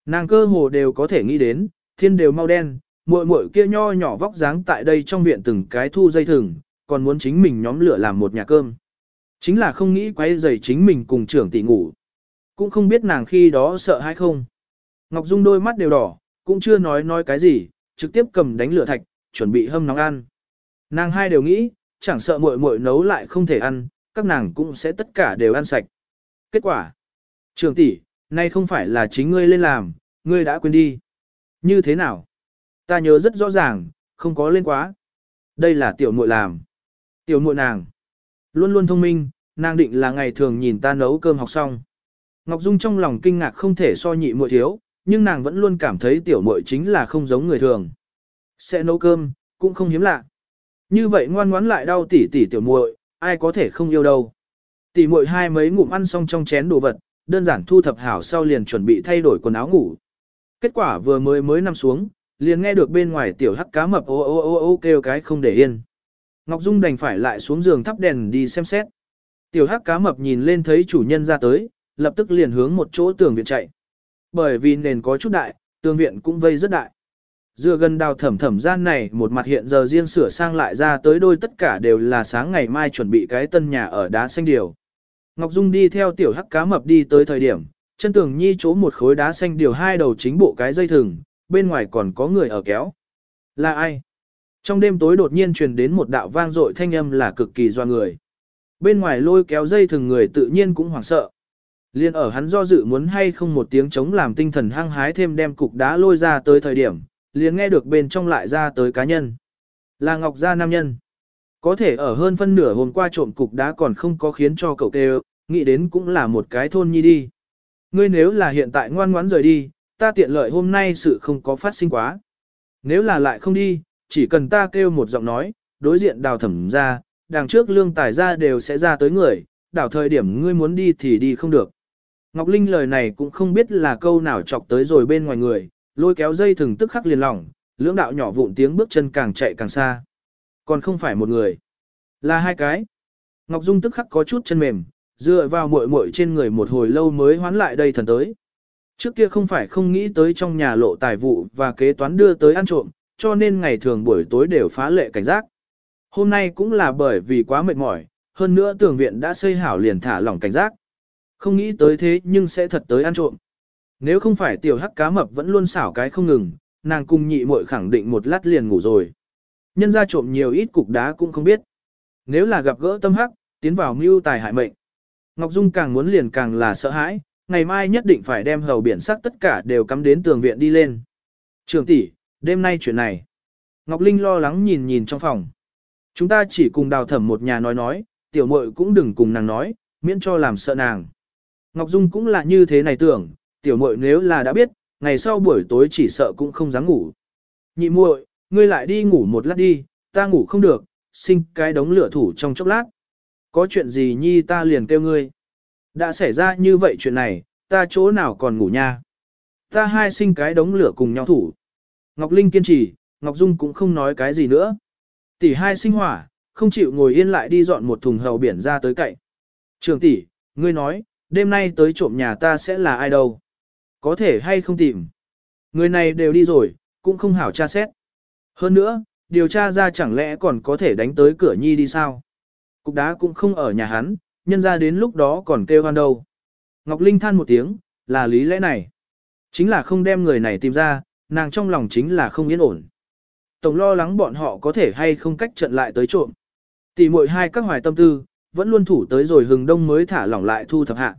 Nàng cơ hồ đều có thể nghĩ đến, thiên đều mau đen, muội muội kia nho nhỏ vóc dáng tại đây trong viện từng cái thu dây thừng, còn muốn chính mình nhóm lửa làm một nhà cơm. Chính là không nghĩ quay giày chính mình cùng trưởng tỷ ngủ. Cũng không biết nàng khi đó sợ hay không. Ngọc Dung đôi mắt đều đỏ, cũng chưa nói nói cái gì, trực tiếp cầm đánh lửa thạch, chuẩn bị hâm nóng ăn. Nàng hai đều nghĩ, chẳng sợ muội muội nấu lại không thể ăn, các nàng cũng sẽ tất cả đều ăn sạch. Kết quả, trưởng tỷ, nay không phải là chính ngươi lên làm, ngươi đã quên đi. Như thế nào? Ta nhớ rất rõ ràng, không có lên quá. Đây là tiểu muội làm. Tiểu muội nàng. Luôn luôn thông minh, nàng định là ngày thường nhìn ta nấu cơm học xong. Ngọc Dung trong lòng kinh ngạc không thể so nhị muội thiếu, nhưng nàng vẫn luôn cảm thấy tiểu muội chính là không giống người thường. Sẽ nấu cơm, cũng không hiếm lạ. Như vậy ngoan ngoãn lại đau tỉ tỉ tiểu muội, ai có thể không yêu đâu. Tỉ muội hai mấy ngụm ăn xong trong chén đồ vật, đơn giản thu thập hảo sau liền chuẩn bị thay đổi quần áo ngủ. Kết quả vừa mới mới nằm xuống, liền nghe được bên ngoài tiểu hắc cá mập ô ô ô ô kêu cái không để yên. Ngọc Dung đành phải lại xuống giường thắp đèn đi xem xét. Tiểu hắc cá mập nhìn lên thấy chủ nhân ra tới, lập tức liền hướng một chỗ tường viện chạy. Bởi vì nền có chút đại, tường viện cũng vây rất đại. Dựa gần đào thẩm thẩm gian này một mặt hiện giờ riêng sửa sang lại ra tới đôi tất cả đều là sáng ngày mai chuẩn bị cái tân nhà ở đá xanh điều. Ngọc Dung đi theo tiểu hắc cá mập đi tới thời điểm, chân tường nhi chỗ một khối đá xanh điều hai đầu chính bộ cái dây thừng, bên ngoài còn có người ở kéo. Là ai? Trong đêm tối đột nhiên truyền đến một đạo vang dội thanh âm là cực kỳ doa người. Bên ngoài lôi kéo dây thường người tự nhiên cũng hoảng sợ. Liên ở hắn do dự muốn hay không một tiếng chống làm tinh thần hăng hái thêm đem cục đá lôi ra tới thời điểm, liền nghe được bên trong lại ra tới cá nhân. Là Ngọc Gia nam nhân. Có thể ở hơn phân nửa hôm qua trộm cục đá còn không có khiến cho cậu kêu, nghĩ đến cũng là một cái thôn nhi đi. Ngươi nếu là hiện tại ngoan ngoãn rời đi, ta tiện lợi hôm nay sự không có phát sinh quá. Nếu là lại không đi, chỉ cần ta kêu một giọng nói, đối diện đào thẩm ra, đằng trước lương tài ra đều sẽ ra tới người, đảo thời điểm ngươi muốn đi thì đi không được. Ngọc Linh lời này cũng không biết là câu nào chọc tới rồi bên ngoài người, lôi kéo dây thừng tức khắc liền lỏng, lưỡng đạo nhỏ vụn tiếng bước chân càng chạy càng xa. Còn không phải một người, là hai cái. Ngọc Dung tức khắc có chút chân mềm, dựa vào muội muội trên người một hồi lâu mới hoán lại đây thần tới. Trước kia không phải không nghĩ tới trong nhà lộ tài vụ và kế toán đưa tới ăn trộm, cho nên ngày thường buổi tối đều phá lệ cảnh giác. Hôm nay cũng là bởi vì quá mệt mỏi, hơn nữa tường viện đã xây hảo liền thả lỏng cảnh giác. Không nghĩ tới thế nhưng sẽ thật tới ăn trộm. Nếu không phải tiểu hắc cá mập vẫn luôn xảo cái không ngừng, nàng cùng nhị muội khẳng định một lát liền ngủ rồi. Nhân ra trộm nhiều ít cục đá cũng không biết. Nếu là gặp gỡ tâm hắc, tiến vào mưu tài hại mệnh. Ngọc Dung càng muốn liền càng là sợ hãi, ngày mai nhất định phải đem hầu biển sắc tất cả đều cắm đến tường viện đi lên. Trường tỷ, đêm nay chuyện này. Ngọc Linh lo lắng nhìn nhìn trong phòng. Chúng ta chỉ cùng đào thẩm một nhà nói nói, tiểu muội cũng đừng cùng nàng nói, miễn cho làm sợ nàng. Ngọc Dung cũng là như thế này tưởng, tiểu muội nếu là đã biết, ngày sau buổi tối chỉ sợ cũng không dám ngủ. Nhị muội, ngươi lại đi ngủ một lát đi, ta ngủ không được, sinh cái đống lửa thủ trong chốc lát. Có chuyện gì nhi ta liền kêu ngươi. Đã xảy ra như vậy chuyện này, ta chỗ nào còn ngủ nha. Ta hai sinh cái đống lửa cùng nhau thủ. Ngọc Linh kiên trì, Ngọc Dung cũng không nói cái gì nữa. Tỷ hai sinh hỏa, không chịu ngồi yên lại đi dọn một thùng hầu biển ra tới cậy. Trường tỷ, ngươi nói, đêm nay tới trộm nhà ta sẽ là ai đâu? Có thể hay không tìm? Người này đều đi rồi, cũng không hảo tra xét. Hơn nữa, điều tra ra chẳng lẽ còn có thể đánh tới cửa nhi đi sao? Cục đá cũng không ở nhà hắn, nhân ra đến lúc đó còn kêu hoan đâu. Ngọc Linh than một tiếng, là lý lẽ này. Chính là không đem người này tìm ra, nàng trong lòng chính là không yên ổn. Tổng lo lắng bọn họ có thể hay không cách trận lại tới trộm. Tỷ muội hai các hoài tâm tư, vẫn luôn thủ tới rồi hừng đông mới thả lỏng lại thu thập hạ.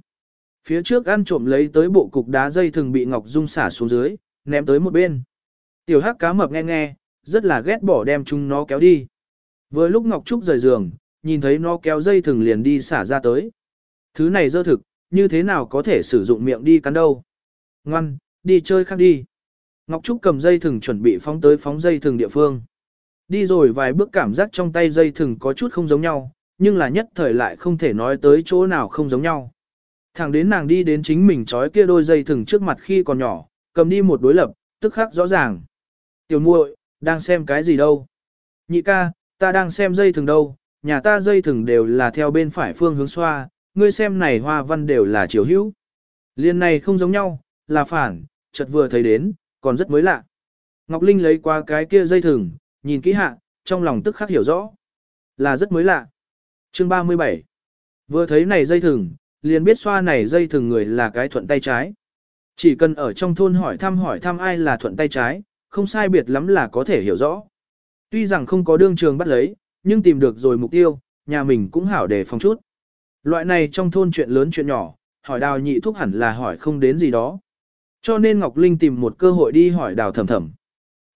Phía trước ăn trộm lấy tới bộ cục đá dây thường bị Ngọc Dung xả xuống dưới, ném tới một bên. Tiểu hắc cá mập nghe nghe, rất là ghét bỏ đem chúng nó kéo đi. Vừa lúc Ngọc Trúc rời giường, nhìn thấy nó kéo dây thừng liền đi xả ra tới. Thứ này dơ thực, như thế nào có thể sử dụng miệng đi cắn đâu. Ngoan, đi chơi khác đi. Ngọc Trúc cầm dây thừng chuẩn bị phóng tới phóng dây thừng địa phương. Đi rồi vài bước cảm giác trong tay dây thừng có chút không giống nhau, nhưng là nhất thời lại không thể nói tới chỗ nào không giống nhau. Thẳng đến nàng đi đến chính mình trói kia đôi dây thừng trước mặt khi còn nhỏ, cầm đi một đối lập, tức khắc rõ ràng. Tiểu muội, đang xem cái gì đâu? Nhị ca, ta đang xem dây thừng đâu, nhà ta dây thừng đều là theo bên phải phương hướng xoa, ngươi xem này hoa văn đều là chiều hữu. Liên này không giống nhau, là phản, chợt vừa thấy đến, còn rất mới lạ. Ngọc Linh lấy qua cái kia dây thừng, nhìn kỹ hạ, trong lòng tức khắc hiểu rõ. Là rất mới lạ. Chương 37 Vừa thấy này dây thừng, liền biết xoa này dây thừng người là cái thuận tay trái. Chỉ cần ở trong thôn hỏi thăm hỏi thăm ai là thuận tay trái, không sai biệt lắm là có thể hiểu rõ. Tuy rằng không có đương trường bắt lấy, nhưng tìm được rồi mục tiêu, nhà mình cũng hảo để phòng chút. Loại này trong thôn chuyện lớn chuyện nhỏ, hỏi đào nhị thúc hẳn là hỏi không đến gì đó. Cho nên Ngọc Linh tìm một cơ hội đi hỏi đào thẩm thẩm.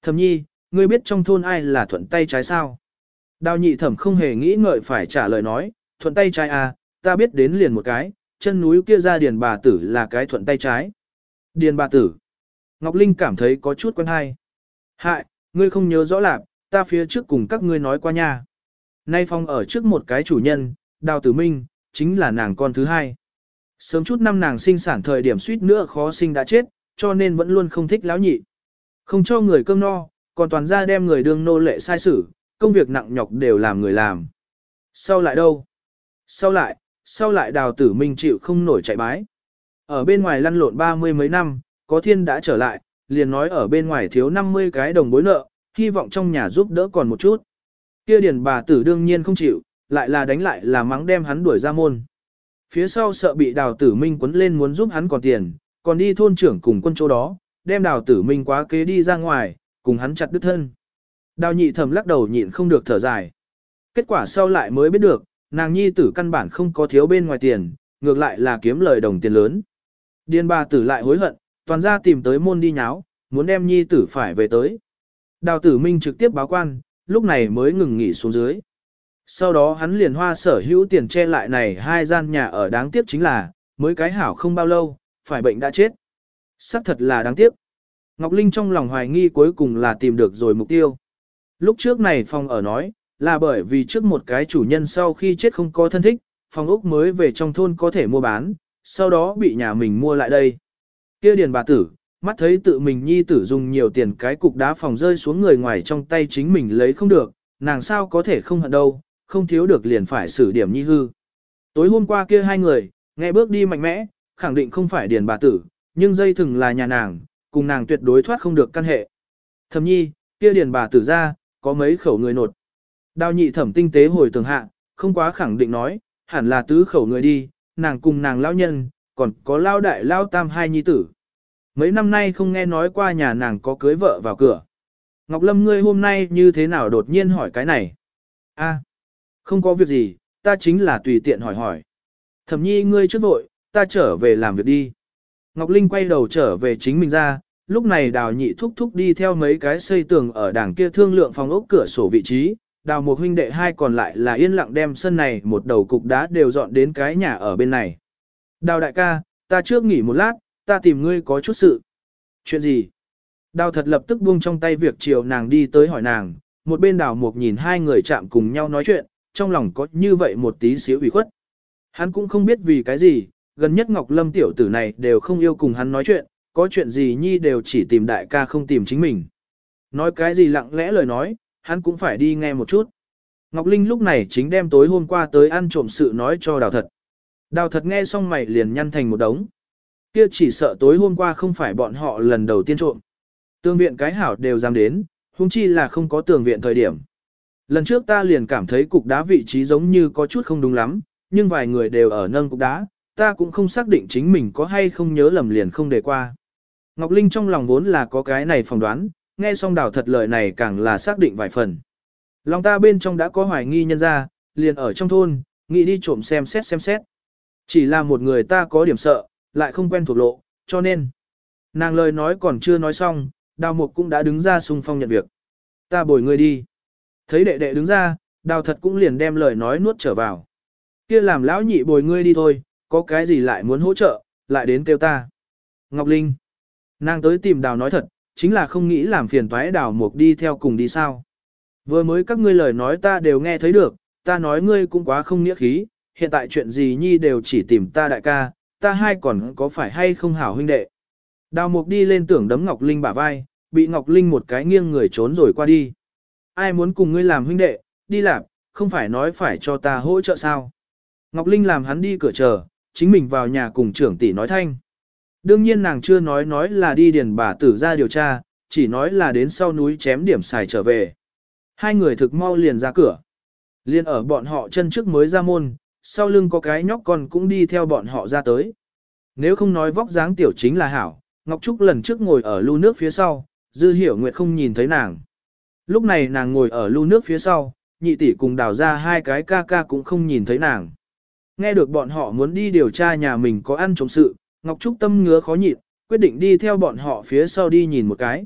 Thẩm nhi, ngươi biết trong thôn ai là thuận tay trái sao? Đào nhị thẩm không hề nghĩ ngợi phải trả lời nói, thuận tay trái à, ta biết đến liền một cái, chân núi kia ra điền bà tử là cái thuận tay trái. Điền bà tử. Ngọc Linh cảm thấy có chút quen hay. Hại, ngươi không nhớ rõ lạc, ta phía trước cùng các ngươi nói qua nha. Nay phong ở trước một cái chủ nhân, đào tử minh, chính là nàng con thứ hai. Sớm chút năm nàng sinh sản thời điểm suýt nữa khó sinh đã chết, cho nên vẫn luôn không thích lão nhị. Không cho người cơm no, còn toàn ra đem người đương nô lệ sai xử, công việc nặng nhọc đều làm người làm. Sau lại đâu? Sau lại, sau lại đào tử minh chịu không nổi chạy bái. Ở bên ngoài lăn lộn ba mươi mấy năm, có thiên đã trở lại, liền nói ở bên ngoài thiếu 50 cái đồng bối nợ, hy vọng trong nhà giúp đỡ còn một chút. Kia điền bà tử đương nhiên không chịu, lại là đánh lại là mắng đem hắn đuổi ra môn. Phía sau sợ bị đào tử minh quấn lên muốn giúp hắn còn tiền, còn đi thôn trưởng cùng quân chỗ đó, đem đào tử minh quá kế đi ra ngoài, cùng hắn chặt đứt thân. Đào nhị thầm lắc đầu nhịn không được thở dài. Kết quả sau lại mới biết được, nàng nhi tử căn bản không có thiếu bên ngoài tiền, ngược lại là kiếm lời đồng tiền lớn. Điền bà tử lại hối hận, toàn ra tìm tới môn đi nháo, muốn đem nhi tử phải về tới. Đào tử minh trực tiếp báo quan, lúc này mới ngừng nghỉ xuống dưới. Sau đó hắn liền hoa sở hữu tiền che lại này hai gian nhà ở đáng tiếc chính là, mới cái hảo không bao lâu, phải bệnh đã chết. Sắc thật là đáng tiếc. Ngọc Linh trong lòng hoài nghi cuối cùng là tìm được rồi mục tiêu. Lúc trước này phòng ở nói, là bởi vì trước một cái chủ nhân sau khi chết không có thân thích, phòng ốc mới về trong thôn có thể mua bán, sau đó bị nhà mình mua lại đây. Kia điền bà tử, mắt thấy tự mình nhi tử dùng nhiều tiền cái cục đá phòng rơi xuống người ngoài trong tay chính mình lấy không được, nàng sao có thể không hận đâu, không thiếu được liền phải xử điểm nhi hư. Tối hôm qua kia hai người, nghe bước đi mạnh mẽ, khẳng định không phải điền bà tử, nhưng dây thừng là nhà nàng, cùng nàng tuyệt đối thoát không được căn hệ. Thẩm nhi, kia điền bà tử ra, có mấy khẩu người nột. Đào nhị thẩm tinh tế hồi tường hạ, không quá khẳng định nói, hẳn là tứ khẩu người đi, nàng cùng nàng lão nhân, còn có lao đại lao tam hai nhi tử. Mấy năm nay không nghe nói qua nhà nàng có cưới vợ vào cửa. Ngọc Lâm ngươi hôm nay như thế nào đột nhiên hỏi cái này? A, không có việc gì, ta chính là tùy tiện hỏi hỏi. Thẩm nhi ngươi trước vội, ta trở về làm việc đi. Ngọc Linh quay đầu trở về chính mình ra, lúc này đào nhị thúc thúc đi theo mấy cái xây tường ở đảng kia thương lượng phòng ốc cửa sổ vị trí, đào một huynh đệ hai còn lại là yên lặng đem sân này một đầu cục đá đều dọn đến cái nhà ở bên này. Đào đại ca, ta trước nghỉ một lát, ta tìm ngươi có chút sự. Chuyện gì? Đào thật lập tức buông trong tay việc chiều nàng đi tới hỏi nàng, một bên đào một nhìn hai người chạm cùng nhau nói chuyện, trong lòng có như vậy một tí xíu ủy khuất. Hắn cũng không biết vì cái gì, gần nhất Ngọc Lâm tiểu tử này đều không yêu cùng hắn nói chuyện, có chuyện gì nhi đều chỉ tìm đại ca không tìm chính mình. Nói cái gì lặng lẽ lời nói, hắn cũng phải đi nghe một chút. Ngọc Linh lúc này chính đem tối hôm qua tới ăn trộm sự nói cho đào thật. Đào thật nghe xong mày liền nhăn thành một đống. Kia chỉ sợ tối hôm qua không phải bọn họ lần đầu tiên trộm. Tương viện cái hảo đều dám đến, huống chi là không có tường viện thời điểm. Lần trước ta liền cảm thấy cục đá vị trí giống như có chút không đúng lắm, nhưng vài người đều ở nâng cục đá, ta cũng không xác định chính mình có hay không nhớ lầm liền không để qua. Ngọc Linh trong lòng vốn là có cái này phỏng đoán, nghe xong đảo thật lời này càng là xác định vài phần. Lòng ta bên trong đã có hoài nghi nhân ra, liền ở trong thôn, nghĩ đi trộm xem xét xem xét. Chỉ là một người ta có điểm sợ, lại không quen thuộc lộ, cho nên. Nàng lời nói còn chưa nói xong, đào mục cũng đã đứng ra xung phong nhận việc. Ta bồi người đi. Thấy đệ đệ đứng ra, đào thật cũng liền đem lời nói nuốt trở vào. kia làm lão nhị bồi ngươi đi thôi, có cái gì lại muốn hỗ trợ, lại đến kêu ta. Ngọc Linh. Nàng tới tìm đào nói thật, chính là không nghĩ làm phiền toái đào mục đi theo cùng đi sao. Vừa mới các ngươi lời nói ta đều nghe thấy được, ta nói ngươi cũng quá không nghĩa khí, hiện tại chuyện gì nhi đều chỉ tìm ta đại ca, ta hai còn có phải hay không hảo huynh đệ. Đào mục đi lên tưởng đấm Ngọc Linh bả vai, bị Ngọc Linh một cái nghiêng người trốn rồi qua đi. Ai muốn cùng ngươi làm huynh đệ, đi làm, không phải nói phải cho ta hỗ trợ sao. Ngọc Linh làm hắn đi cửa chờ, chính mình vào nhà cùng trưởng tỷ nói thanh. Đương nhiên nàng chưa nói nói là đi điền bà tử ra điều tra, chỉ nói là đến sau núi chém điểm xài trở về. Hai người thực mau liền ra cửa. Liên ở bọn họ chân trước mới ra môn, sau lưng có cái nhóc con cũng đi theo bọn họ ra tới. Nếu không nói vóc dáng tiểu chính là hảo, Ngọc Trúc lần trước ngồi ở lưu nước phía sau, Dư Hiểu Nguyệt không nhìn thấy nàng. Lúc này nàng ngồi ở lưu nước phía sau, nhị tỷ cùng đào ra hai cái ca ca cũng không nhìn thấy nàng. Nghe được bọn họ muốn đi điều tra nhà mình có ăn trộm sự, Ngọc Trúc tâm ngứa khó nhịn, quyết định đi theo bọn họ phía sau đi nhìn một cái.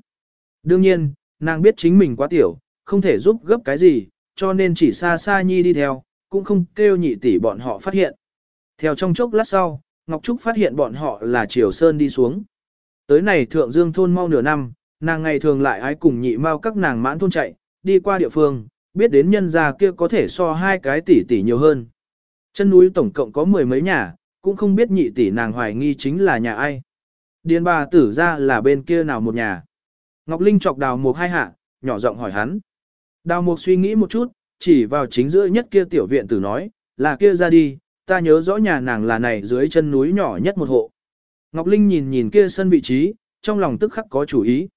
Đương nhiên, nàng biết chính mình quá tiểu, không thể giúp gấp cái gì, cho nên chỉ xa xa nhi đi theo, cũng không kêu nhị tỷ bọn họ phát hiện. Theo trong chốc lát sau, Ngọc Trúc phát hiện bọn họ là Triều Sơn đi xuống. Tới này thượng dương thôn mau nửa năm, nàng ngày thường lại ái cùng nhị mau các nàng mãn thôn chạy, đi qua địa phương, biết đến nhân gia kia có thể so hai cái tỷ tỷ nhiều hơn. Chân núi tổng cộng có mười mấy nhà, cũng không biết nhị tỷ nàng hoài nghi chính là nhà ai. Điền bà tử ra là bên kia nào một nhà. Ngọc Linh chọc đào một hai hạ, nhỏ giọng hỏi hắn. Đào mục suy nghĩ một chút, chỉ vào chính giữa nhất kia tiểu viện tử nói, là kia ra đi, ta nhớ rõ nhà nàng là này dưới chân núi nhỏ nhất một hộ. Ngọc Linh nhìn nhìn kia sân vị trí, trong lòng tức khắc có chủ ý.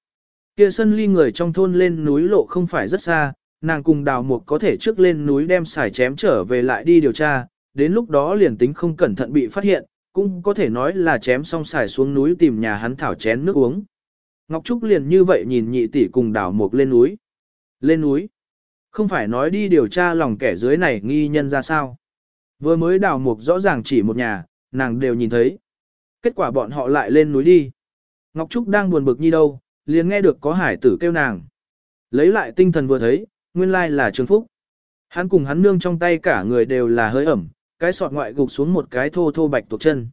Kia sân ly người trong thôn lên núi lộ không phải rất xa, nàng cùng đào mục có thể trước lên núi đem xài chém trở về lại đi điều tra, đến lúc đó liền tính không cẩn thận bị phát hiện, cũng có thể nói là chém xong xài xuống núi tìm nhà hắn thảo chén nước uống. Ngọc Trúc liền như vậy nhìn nhị tỷ cùng đào mục lên núi. Lên núi. Không phải nói đi điều tra lòng kẻ dưới này nghi nhân ra sao. Vừa mới đào mục rõ ràng chỉ một nhà, nàng đều nhìn thấy. Kết quả bọn họ lại lên núi đi. Ngọc Trúc đang buồn bực như đâu, liền nghe được có hải tử kêu nàng. Lấy lại tinh thần vừa thấy, nguyên lai là Trương Phúc. Hắn cùng hắn nương trong tay cả người đều là hơi ẩm, cái sọt ngoại gục xuống một cái thô thô bạch tuộc chân.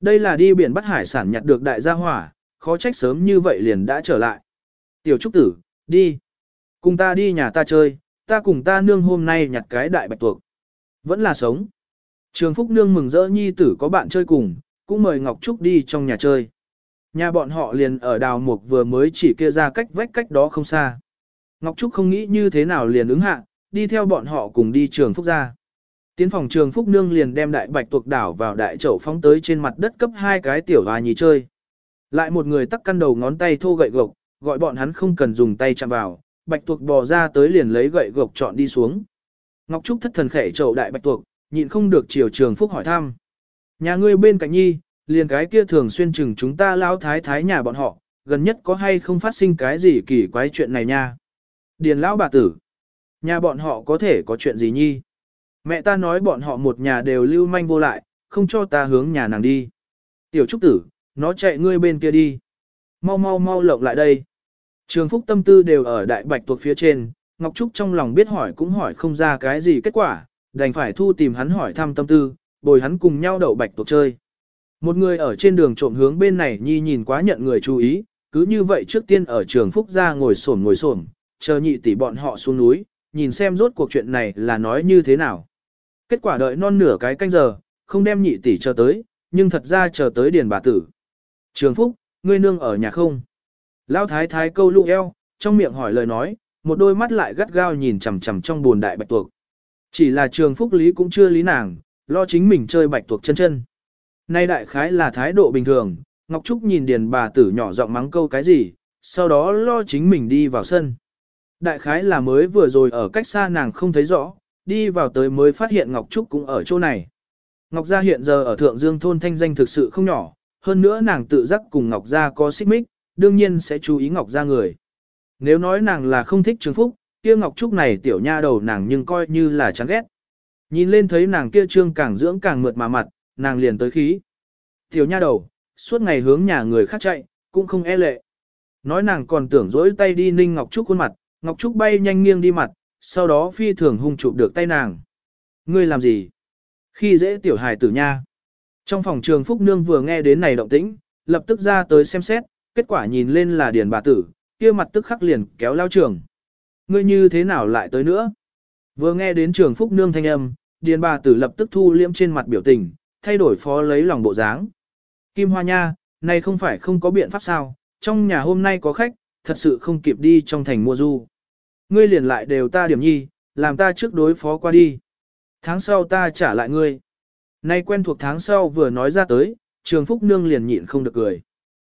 Đây là đi biển bắt hải sản nhặt được đại gia hỏa, khó trách sớm như vậy liền đã trở lại. Tiểu Trúc tử, đi. Cùng ta đi nhà ta chơi, ta cùng ta nương hôm nay nhặt cái đại bạch tuộc. Vẫn là sống. Trường Phúc nương mừng rỡ nhi tử có bạn chơi cùng, cũng mời Ngọc Trúc đi trong nhà chơi. Nhà bọn họ liền ở đào mục vừa mới chỉ kia ra cách vách cách đó không xa. Ngọc Trúc không nghĩ như thế nào liền ứng hạ, đi theo bọn họ cùng đi trường Phúc ra. Tiến phòng trường Phúc Nương liền đem đại bạch tuộc đảo vào đại chậu phóng tới trên mặt đất cấp hai cái tiểu hoa nhì chơi. Lại một người tắc căn đầu ngón tay thô gậy gộc, gọi bọn hắn không cần dùng tay chạm vào, bạch tuộc bò ra tới liền lấy gậy gộc chọn đi xuống. Ngọc Trúc thất thần khẽ chậu đại bạch tuộc, nhịn không được chiều trường Phúc hỏi thăm. Nhà ngươi bên cạnh nhi, liền cái kia thường xuyên chừng chúng ta lao thái thái nhà bọn họ, gần nhất có hay không phát sinh cái gì kỳ quái chuyện này nha. Điền lão bà tử, nhà bọn họ có thể có chuyện gì nhi. Mẹ ta nói bọn họ một nhà đều lưu manh vô lại, không cho ta hướng nhà nàng đi. Tiểu trúc tử, nó chạy ngươi bên kia đi. Mau mau mau lộng lại đây. Trường phúc tâm tư đều ở đại bạch tuộc phía trên, Ngọc Trúc trong lòng biết hỏi cũng hỏi không ra cái gì kết quả, đành phải thu tìm hắn hỏi thăm tâm tư, bồi hắn cùng nhau đậu bạch tuộc chơi. Một người ở trên đường trộm hướng bên này nhi nhìn quá nhận người chú ý, cứ như vậy trước tiên ở trường phúc ra ngồi xổm ngồi xổm, chờ nhị tỷ bọn họ xuống núi, nhìn xem rốt cuộc chuyện này là nói như thế nào. Kết quả đợi non nửa cái canh giờ, không đem nhị tỷ chờ tới, nhưng thật ra chờ tới điền bà tử. Trường phúc, ngươi nương ở nhà không? Lão thái thái câu lụ eo, trong miệng hỏi lời nói, một đôi mắt lại gắt gao nhìn chằm chằm trong buồn đại bạch tuộc. Chỉ là trường phúc lý cũng chưa lý nàng, lo chính mình chơi bạch tuộc chân chân. Nay đại khái là thái độ bình thường, Ngọc Trúc nhìn điền bà tử nhỏ giọng mắng câu cái gì, sau đó lo chính mình đi vào sân. Đại khái là mới vừa rồi ở cách xa nàng không thấy rõ, đi vào tới mới phát hiện Ngọc Trúc cũng ở chỗ này. Ngọc Gia hiện giờ ở Thượng Dương thôn thanh danh thực sự không nhỏ, hơn nữa nàng tự giác cùng Ngọc Gia có xích mích, đương nhiên sẽ chú ý Ngọc Gia người. Nếu nói nàng là không thích Trương Phúc, kia Ngọc Trúc này tiểu nha đầu nàng nhưng coi như là chán ghét. Nhìn lên thấy nàng kia trương càng dưỡng càng mượt mà mặt, nàng liền tới khí. Tiểu nha đầu, suốt ngày hướng nhà người khác chạy, cũng không e lệ. Nói nàng còn tưởng dỗi tay đi ninh Ngọc Trúc khuôn mặt, Ngọc Trúc bay nhanh nghiêng đi mặt, sau đó phi thường hung chụp được tay nàng. Ngươi làm gì? Khi dễ tiểu hài tử nha. Trong phòng trường Phúc Nương vừa nghe đến này động tĩnh, lập tức ra tới xem xét, kết quả nhìn lên là điền bà tử, kia mặt tức khắc liền kéo lao trường. Ngươi như thế nào lại tới nữa? Vừa nghe đến trường Phúc Nương thanh âm, điền bà tử lập tức thu liễm trên mặt biểu tình, thay đổi phó lấy lòng bộ dáng. Kim Hoa Nha, này không phải không có biện pháp sao, trong nhà hôm nay có khách, thật sự không kịp đi trong thành mua du. Ngươi liền lại đều ta điểm nhi, làm ta trước đối phó qua đi. Tháng sau ta trả lại ngươi. Nay quen thuộc tháng sau vừa nói ra tới, trường Phúc Nương liền nhịn không được cười.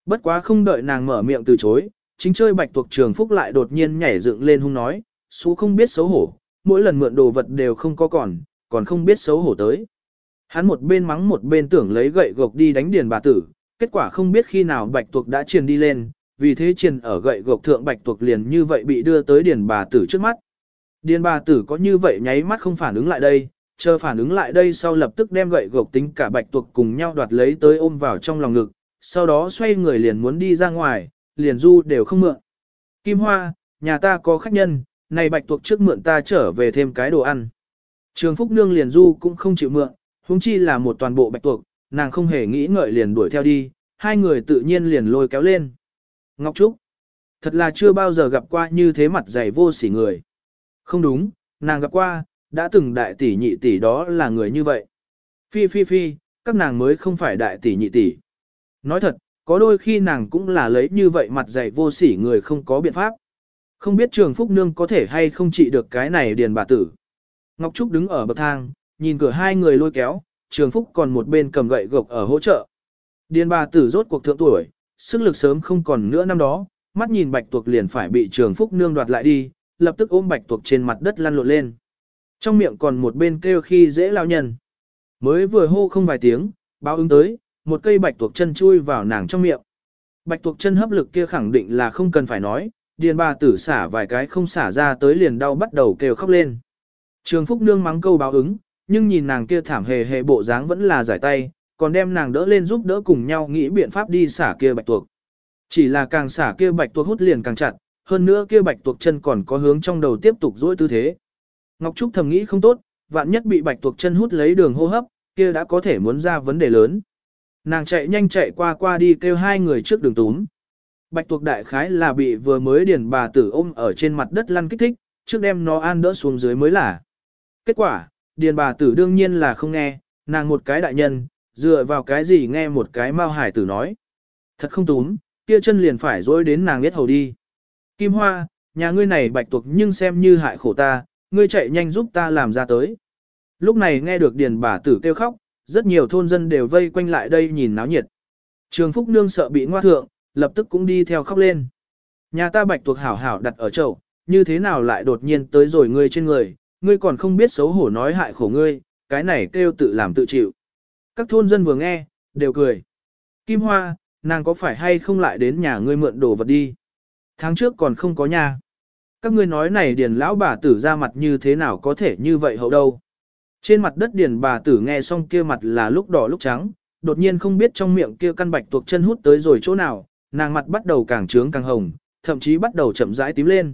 Bất quá không đợi nàng mở miệng từ chối, chính chơi bạch tuộc trường Phúc lại đột nhiên nhảy dựng lên hung nói, xú không biết xấu hổ, mỗi lần mượn đồ vật đều không có còn, còn không biết xấu hổ tới. Hắn một bên mắng một bên tưởng lấy gậy gộc đi đánh điền bà tử, kết quả không biết khi nào bạch tuộc đã truyền đi lên, vì thế truyền ở gậy gộc thượng bạch tuộc liền như vậy bị đưa tới điền bà tử trước mắt. Điền bà tử có như vậy nháy mắt không phản ứng lại đây, chờ phản ứng lại đây sau lập tức đem gậy gộc tính cả bạch tuộc cùng nhau đoạt lấy tới ôm vào trong lòng ngực, sau đó xoay người liền muốn đi ra ngoài, liền du đều không mượn. Kim Hoa, nhà ta có khách nhân, này bạch tuộc trước mượn ta trở về thêm cái đồ ăn. Trường Phúc Nương liền du cũng không chịu mượn, huống chi là một toàn bộ bạch tuộc, nàng không hề nghĩ ngợi liền đuổi theo đi, hai người tự nhiên liền lôi kéo lên. Ngọc Trúc, thật là chưa bao giờ gặp qua như thế mặt dày vô sỉ người. Không đúng, nàng gặp qua, đã từng đại tỷ nhị tỷ đó là người như vậy. Phi phi phi, các nàng mới không phải đại tỷ nhị tỷ. Nói thật, có đôi khi nàng cũng là lấy như vậy mặt dày vô sỉ người không có biện pháp. Không biết trường Phúc Nương có thể hay không trị được cái này điền bà tử. Ngọc Trúc đứng ở bậc thang, nhìn cửa hai người lôi kéo, trường Phúc còn một bên cầm gậy gộc ở hỗ trợ. Điền bà tử rốt cuộc thượng tuổi, sức lực sớm không còn nữa năm đó, mắt nhìn bạch tuộc liền phải bị trường Phúc Nương đoạt lại đi, lập tức ôm bạch tuộc trên mặt đất lăn lộn lên. Trong miệng còn một bên kêu khi dễ lao nhân. Mới vừa hô không vài tiếng, báo ứng tới, một cây bạch tuộc chân chui vào nàng trong miệng. Bạch tuộc chân hấp lực kia khẳng định là không cần phải nói, điền bà tử xả vài cái không xả ra tới liền đau bắt đầu kêu khóc lên. Trường Phúc Nương mắng câu báo ứng, nhưng nhìn nàng kia thảm hề hề bộ dáng vẫn là giải tay, còn đem nàng đỡ lên giúp đỡ cùng nhau nghĩ biện pháp đi xả kia bạch tuộc. Chỉ là càng xả kia bạch tuộc hút liền càng chặt, hơn nữa kia bạch tuộc chân còn có hướng trong đầu tiếp tục duỗi tư thế. Ngọc Trúc thầm nghĩ không tốt, vạn nhất bị bạch tuộc chân hút lấy đường hô hấp, kia đã có thể muốn ra vấn đề lớn. Nàng chạy nhanh chạy qua qua đi kêu hai người trước đường túm. Bạch tuộc đại khái là bị vừa mới điền bà tử ôm ở trên mặt đất lăn kích thích, trước đem nó an đỡ xuống dưới mới là. Kết quả, điền bà tử đương nhiên là không nghe, nàng một cái đại nhân, dựa vào cái gì nghe một cái mao hải tử nói. Thật không túm, kia chân liền phải dối đến nàng biết hầu đi. Kim Hoa, nhà ngươi này bạch tuộc nhưng xem như hại khổ ta, ngươi chạy nhanh giúp ta làm ra tới. Lúc này nghe được điền bà tử kêu khóc, rất nhiều thôn dân đều vây quanh lại đây nhìn náo nhiệt. Trường Phúc Nương sợ bị ngoa thượng, lập tức cũng đi theo khóc lên. Nhà ta bạch tuộc hảo hảo đặt ở chậu, như thế nào lại đột nhiên tới rồi ngươi trên người, ngươi còn không biết xấu hổ nói hại khổ ngươi, cái này kêu tự làm tự chịu. Các thôn dân vừa nghe, đều cười. Kim Hoa, nàng có phải hay không lại đến nhà ngươi mượn đồ vật đi? Tháng trước còn không có nhà. Các ngươi nói này điền lão bà tử ra mặt như thế nào có thể như vậy hậu đâu. Trên mặt đất điền bà tử nghe xong kia mặt là lúc đỏ lúc trắng, đột nhiên không biết trong miệng kia căn bạch tuộc chân hút tới rồi chỗ nào, nàng mặt bắt đầu càng trướng càng hồng, thậm chí bắt đầu chậm rãi tím lên.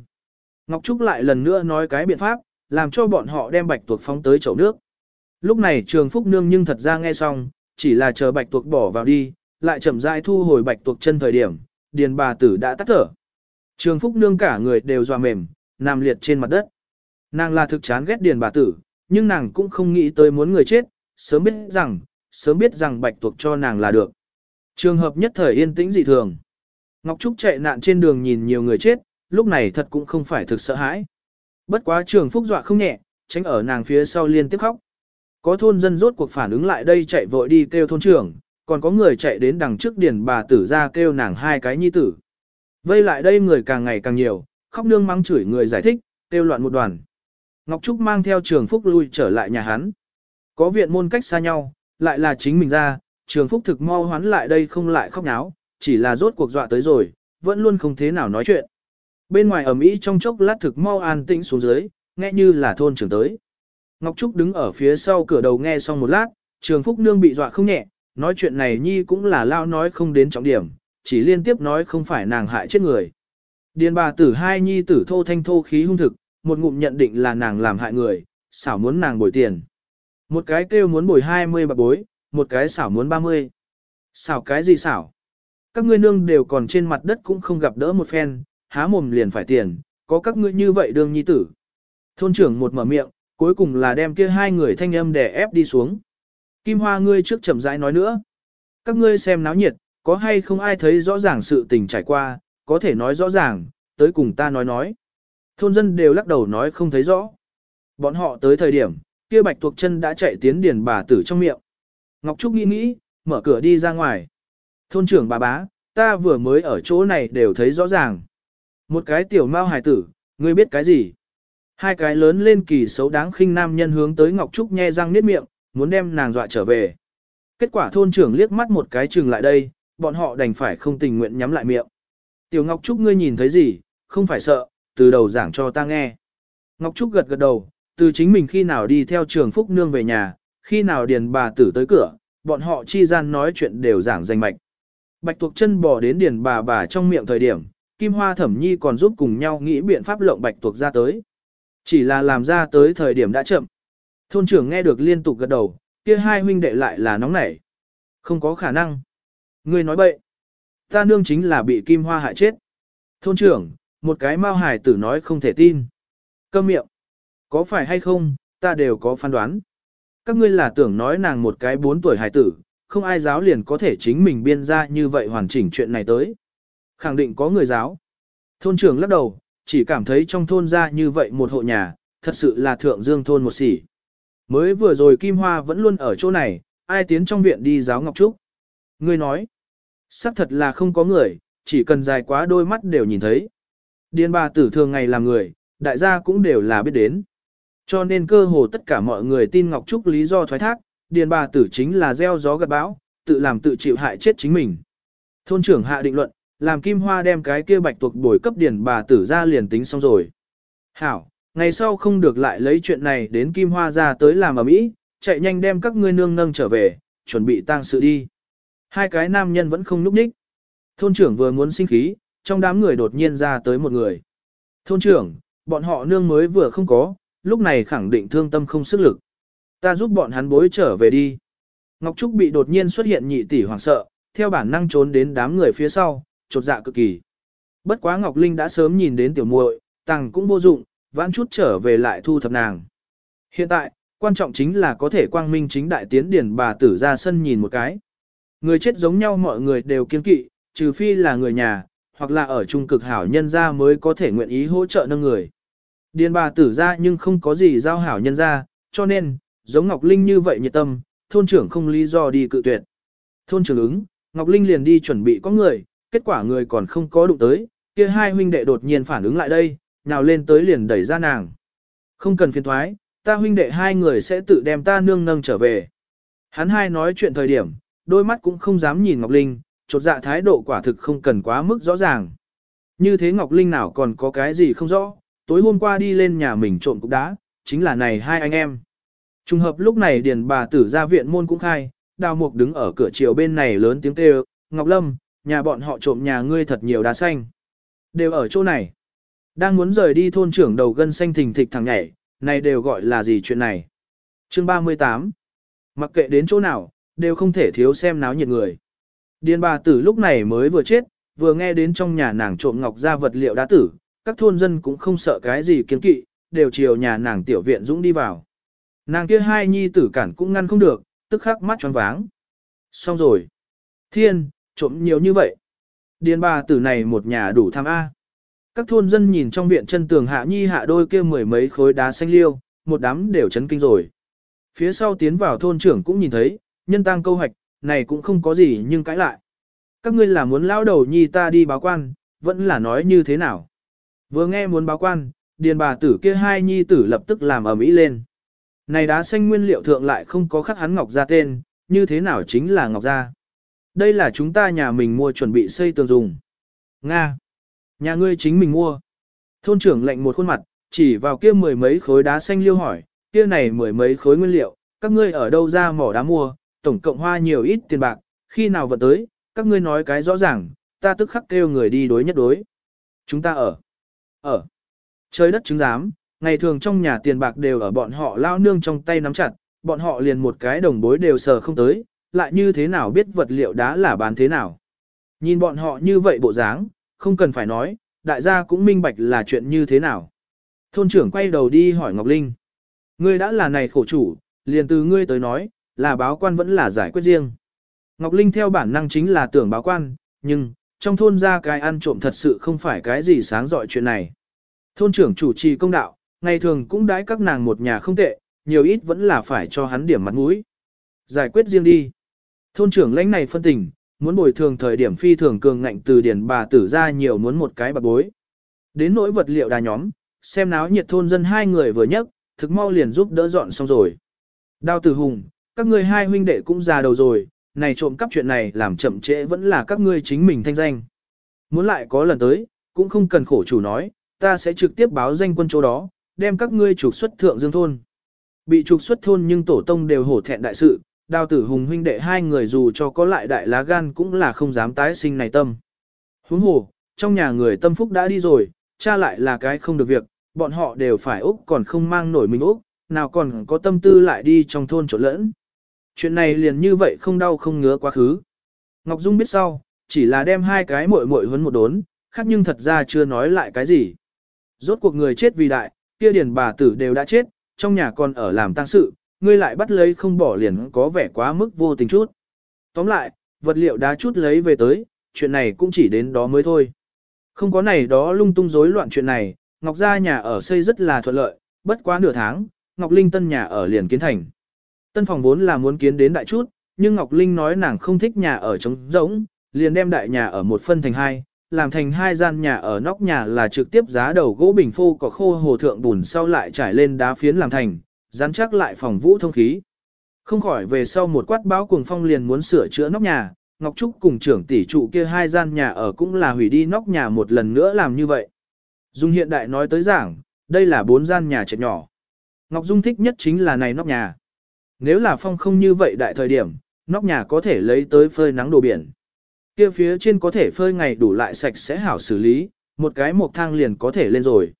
Ngọc Trúc lại lần nữa nói cái biện pháp, làm cho bọn họ đem bạch tuộc phóng tới chậu nước. Lúc này trường Phúc Nương nhưng thật ra nghe xong, chỉ là chờ bạch tuộc bỏ vào đi, lại chậm rãi thu hồi bạch tuộc chân thời điểm, điền bà tử đã tắt thở. Trường Phúc Nương cả người đều dọa mềm, nằm liệt trên mặt đất. Nàng là thực chán ghét điền bà tử, nhưng nàng cũng không nghĩ tới muốn người chết, sớm biết rằng, sớm biết rằng bạch tuộc cho nàng là được. Trường hợp nhất thời yên tĩnh dị thường. Ngọc Trúc chạy nạn trên đường nhìn nhiều người chết, lúc này thật cũng không phải thực sợ hãi. Bất quá trường phúc dọa không nhẹ, tránh ở nàng phía sau liên tiếp khóc. Có thôn dân rốt cuộc phản ứng lại đây chạy vội đi kêu thôn trưởng, còn có người chạy đến đằng trước điền bà tử ra kêu nàng hai cái nhi tử. Vây lại đây người càng ngày càng nhiều, khóc nương mắng chửi người giải thích, kêu loạn một đoàn. Ngọc Trúc mang theo trường phúc lui trở lại nhà hắn. Có viện môn cách xa nhau, lại là chính mình ra, trường phúc thực mau hoán lại đây không lại khóc náo, chỉ là rốt cuộc dọa tới rồi, vẫn luôn không thế nào nói chuyện. Bên ngoài ẩm ý trong chốc lát thực mau an tĩnh xuống dưới, nghe như là thôn trưởng tới. Ngọc Trúc đứng ở phía sau cửa đầu nghe xong một lát, trường phúc nương bị dọa không nhẹ, nói chuyện này nhi cũng là lao nói không đến trọng điểm, chỉ liên tiếp nói không phải nàng hại chết người. Điền bà tử hai nhi tử thô thanh thô khí hung thực, một ngụm nhận định là nàng làm hại người, xảo muốn nàng bồi tiền. Một cái kêu muốn bồi 20 bạc bối, một cái xảo muốn 30. Xảo cái gì xảo? Các ngươi nương đều còn trên mặt đất cũng không gặp đỡ một phen, há mồm liền phải tiền, có các ngươi như vậy đương nhi tử. Thôn trưởng một mở miệng, cuối cùng là đem kia hai người thanh âm đè ép đi xuống. Kim Hoa ngươi trước chậm rãi nói nữa. Các ngươi xem náo nhiệt, có hay không ai thấy rõ ràng sự tình trải qua, có thể nói rõ ràng, tới cùng ta nói nói. Thôn dân đều lắc đầu nói không thấy rõ. Bọn họ tới thời điểm, kia bạch tuộc chân đã chạy tiến điền bà tử trong miệng. Ngọc Trúc nghĩ nghĩ, mở cửa đi ra ngoài. Thôn trưởng bà bá, ta vừa mới ở chỗ này đều thấy rõ ràng. Một cái tiểu mao hài tử, ngươi biết cái gì? Hai cái lớn lên kỳ xấu đáng khinh nam nhân hướng tới Ngọc Trúc nhe răng niết miệng, muốn đem nàng dọa trở về. Kết quả thôn trưởng liếc mắt một cái chừng lại đây, bọn họ đành phải không tình nguyện nhắm lại miệng. Tiểu Ngọc Trúc ngươi nhìn thấy gì, không phải sợ, từ đầu giảng cho ta nghe. Ngọc Trúc gật gật đầu, từ chính mình khi nào đi theo trường Phúc Nương về nhà, khi nào điền bà tử tới cửa, bọn họ chi gian nói chuyện đều giảng danh mạch. Bạch tuộc chân bò đến điền bà bà trong miệng thời điểm, Kim Hoa Thẩm Nhi còn giúp cùng nhau nghĩ biện pháp lộng bạch tuộc ra tới. Chỉ là làm ra tới thời điểm đã chậm. Thôn trưởng nghe được liên tục gật đầu, kia hai huynh đệ lại là nóng nảy. Không có khả năng. Ngươi nói bậy. Ta nương chính là bị Kim Hoa hại chết. Thôn trưởng, một cái mao hài tử nói không thể tin. Câm miệng. Có phải hay không, ta đều có phán đoán. Các ngươi là tưởng nói nàng một cái bốn tuổi hài tử, không ai giáo liền có thể chính mình biên ra như vậy hoàn chỉnh chuyện này tới. Khẳng định có người giáo. Thôn trưởng lắc đầu, chỉ cảm thấy trong thôn ra như vậy một hộ nhà, thật sự là thượng dương thôn một xỉ. Mới vừa rồi Kim Hoa vẫn luôn ở chỗ này, ai tiến trong viện đi giáo Ngọc Trúc. Ngươi nói, xác thật là không có người, chỉ cần dài quá đôi mắt đều nhìn thấy. Điền bà tử thường ngày làm người, đại gia cũng đều là biết đến. Cho nên cơ hồ tất cả mọi người tin Ngọc Trúc lý do thoái thác, điền bà tử chính là gieo gió gặt bão, tự làm tự chịu hại chết chính mình. Thôn trưởng hạ định luận, làm Kim Hoa đem cái kia bạch tuộc bồi cấp điển bà tử ra liền tính xong rồi. Hảo, ngày sau không được lại lấy chuyện này đến Kim Hoa ra tới làm ở mỹ, chạy nhanh đem các ngươi nương nâng trở về, chuẩn bị tang sự đi. Hai cái nam nhân vẫn không núp ních. Thôn trưởng vừa muốn sinh khí, trong đám người đột nhiên ra tới một người. Thôn trưởng, bọn họ nương mới vừa không có, lúc này khẳng định thương tâm không sức lực. Ta giúp bọn hắn bối trở về đi. Ngọc Trúc bị đột nhiên xuất hiện nhị tỷ hoảng sợ, theo bản năng trốn đến đám người phía sau, chột dạ cực kỳ. Bất quá Ngọc Linh đã sớm nhìn đến tiểu muội, tàng cũng vô dụng, vãn chút trở về lại thu thập nàng. Hiện tại, quan trọng chính là có thể quang minh chính đại tiến điển bà tử ra sân nhìn một cái. Người chết giống nhau mọi người đều kiên kỵ, trừ phi là người nhà, hoặc là ở trung cực hảo nhân gia mới có thể nguyện ý hỗ trợ nâng người. Điền bà tử ra nhưng không có gì giao hảo nhân gia, cho nên, giống Ngọc Linh như vậy nhiệt tâm, thôn trưởng không lý do đi cự tuyệt. Thôn trưởng ứng, Ngọc Linh liền đi chuẩn bị có người, kết quả người còn không có đụng tới, kia hai huynh đệ đột nhiên phản ứng lại đây, nào lên tới liền đẩy ra nàng. Không cần phiền thoái, ta huynh đệ hai người sẽ tự đem ta nương nâng trở về. Hắn hai nói chuyện thời điểm, đôi mắt cũng không dám nhìn Ngọc Linh, chột dạ thái độ quả thực không cần quá mức rõ ràng. Như thế Ngọc Linh nào còn có cái gì không rõ, tối hôm qua đi lên nhà mình trộm cục đá, chính là này hai anh em. Trùng hợp lúc này điền bà tử ra viện môn cũng khai, đào mục đứng ở cửa chiều bên này lớn tiếng kêu, Ngọc Lâm, nhà bọn họ trộm nhà ngươi thật nhiều đá xanh. Đều ở chỗ này. Đang muốn rời đi thôn trưởng đầu gân xanh thình thịch thằng nhảy, này đều gọi là gì chuyện này. Chương 38 Mặc kệ đến chỗ nào, đều không thể thiếu xem náo nhiệt người. Điền bà tử lúc này mới vừa chết, vừa nghe đến trong nhà nàng trộm ngọc ra vật liệu đá tử, các thôn dân cũng không sợ cái gì kiến kỵ, đều chiều nhà nàng tiểu viện dũng đi vào. Nàng kia hai nhi tử cản cũng ngăn không được, tức khắc mắt tròn váng. Xong rồi. Thiên, trộm nhiều như vậy. Điền bà tử này một nhà đủ tham A. Các thôn dân nhìn trong viện chân tường hạ nhi hạ đôi kia mười mấy khối đá xanh liêu, một đám đều chấn kinh rồi. Phía sau tiến vào thôn trưởng cũng nhìn thấy, nhân tăng câu hoạch, này cũng không có gì nhưng cãi lại. Các ngươi là muốn lao đầu nhi ta đi báo quan, vẫn là nói như thế nào. Vừa nghe muốn báo quan, điền bà tử kia hai nhi tử lập tức làm ở mỹ lên. Này đá xanh nguyên liệu thượng lại không có khắc hắn ngọc ra tên, như thế nào chính là ngọc ra. Đây là chúng ta nhà mình mua chuẩn bị xây tường dùng. Nga. Nhà ngươi chính mình mua. Thôn trưởng lệnh một khuôn mặt, chỉ vào kia mười mấy khối đá xanh liêu hỏi, kia này mười mấy khối nguyên liệu, các ngươi ở đâu ra mỏ đá mua, tổng cộng hoa nhiều ít tiền bạc, khi nào vận tới, các ngươi nói cái rõ ràng, ta tức khắc kêu người đi đối nhất đối. Chúng ta ở. Ở. Trời đất chứng giám, ngày thường trong nhà tiền bạc đều ở bọn họ lao nương trong tay nắm chặt, bọn họ liền một cái đồng bối đều sờ không tới, lại như thế nào biết vật liệu đá là bán thế nào. Nhìn bọn họ như vậy bộ dáng, không cần phải nói, đại gia cũng minh bạch là chuyện như thế nào. Thôn trưởng quay đầu đi hỏi Ngọc Linh. Ngươi đã là này khổ chủ, liền từ ngươi tới nói, là báo quan vẫn là giải quyết riêng. Ngọc Linh theo bản năng chính là tưởng báo quan, nhưng, trong thôn ra cái ăn trộm thật sự không phải cái gì sáng dọi chuyện này. Thôn trưởng chủ trì công đạo, ngày thường cũng đãi các nàng một nhà không tệ, nhiều ít vẫn là phải cho hắn điểm mặt mũi. Giải quyết riêng đi. Thôn trưởng lãnh này phân tình, muốn bồi thường thời điểm phi thường cường ngạnh từ điển bà tử ra nhiều muốn một cái bạc bối. Đến nỗi vật liệu đà nhóm, xem náo nhiệt thôn dân hai người vừa nhấc, thực mau liền giúp đỡ dọn xong rồi. Đào tử hùng, các ngươi hai huynh đệ cũng già đầu rồi, này trộm cắp chuyện này làm chậm trễ vẫn là các ngươi chính mình thanh danh. Muốn lại có lần tới, cũng không cần khổ chủ nói, ta sẽ trực tiếp báo danh quân chỗ đó, đem các ngươi trục xuất thượng dương thôn. Bị trục xuất thôn nhưng tổ tông đều hổ thẹn đại sự, đào tử hùng huynh đệ hai người dù cho có lại đại lá gan cũng là không dám tái sinh này tâm. Huống hồ, trong nhà người tâm phúc đã đi rồi, cha lại là cái không được việc, bọn họ đều phải Úc còn không mang nổi mình Úc, nào còn có tâm tư lại đi trong thôn trộn lẫn. Chuyện này liền như vậy không đau không ngứa quá khứ. Ngọc Dung biết sau, chỉ là đem hai cái muội muội huấn một đốn, khác nhưng thật ra chưa nói lại cái gì. Rốt cuộc người chết vì đại, kia điền bà tử đều đã chết, trong nhà còn ở làm tang sự, ngươi lại bắt lấy không bỏ liền có vẻ quá mức vô tình chút. Tóm lại, vật liệu đá chút lấy về tới, chuyện này cũng chỉ đến đó mới thôi. Không có này đó lung tung rối loạn chuyện này, Ngọc gia nhà ở xây rất là thuận lợi, bất quá nửa tháng, Ngọc Linh tân nhà ở liền kiến thành. Tân phòng vốn là muốn kiến đến đại chút, nhưng Ngọc Linh nói nàng không thích nhà ở trống rỗng, liền đem đại nhà ở một phân thành hai, làm thành hai gian nhà ở nóc nhà là trực tiếp giá đầu gỗ bình phô có khô hồ thượng bùn sau lại trải lên đá phiến làm thành, dán chắc lại phòng vũ thông khí. Không khỏi về sau một quát báo cuồng phong liền muốn sửa chữa nóc nhà, Ngọc Trúc cùng trưởng tỷ trụ kia hai gian nhà ở cũng là hủy đi nóc nhà một lần nữa làm như vậy. Dung hiện đại nói tới giảng, đây là bốn gian nhà trệt nhỏ. Ngọc Dung thích nhất chính là này nóc nhà. Nếu là phong không như vậy đại thời điểm, nóc nhà có thể lấy tới phơi nắng đồ biển. Kia phía trên có thể phơi ngày đủ lại sạch sẽ hảo xử lý, một cái một thang liền có thể lên rồi.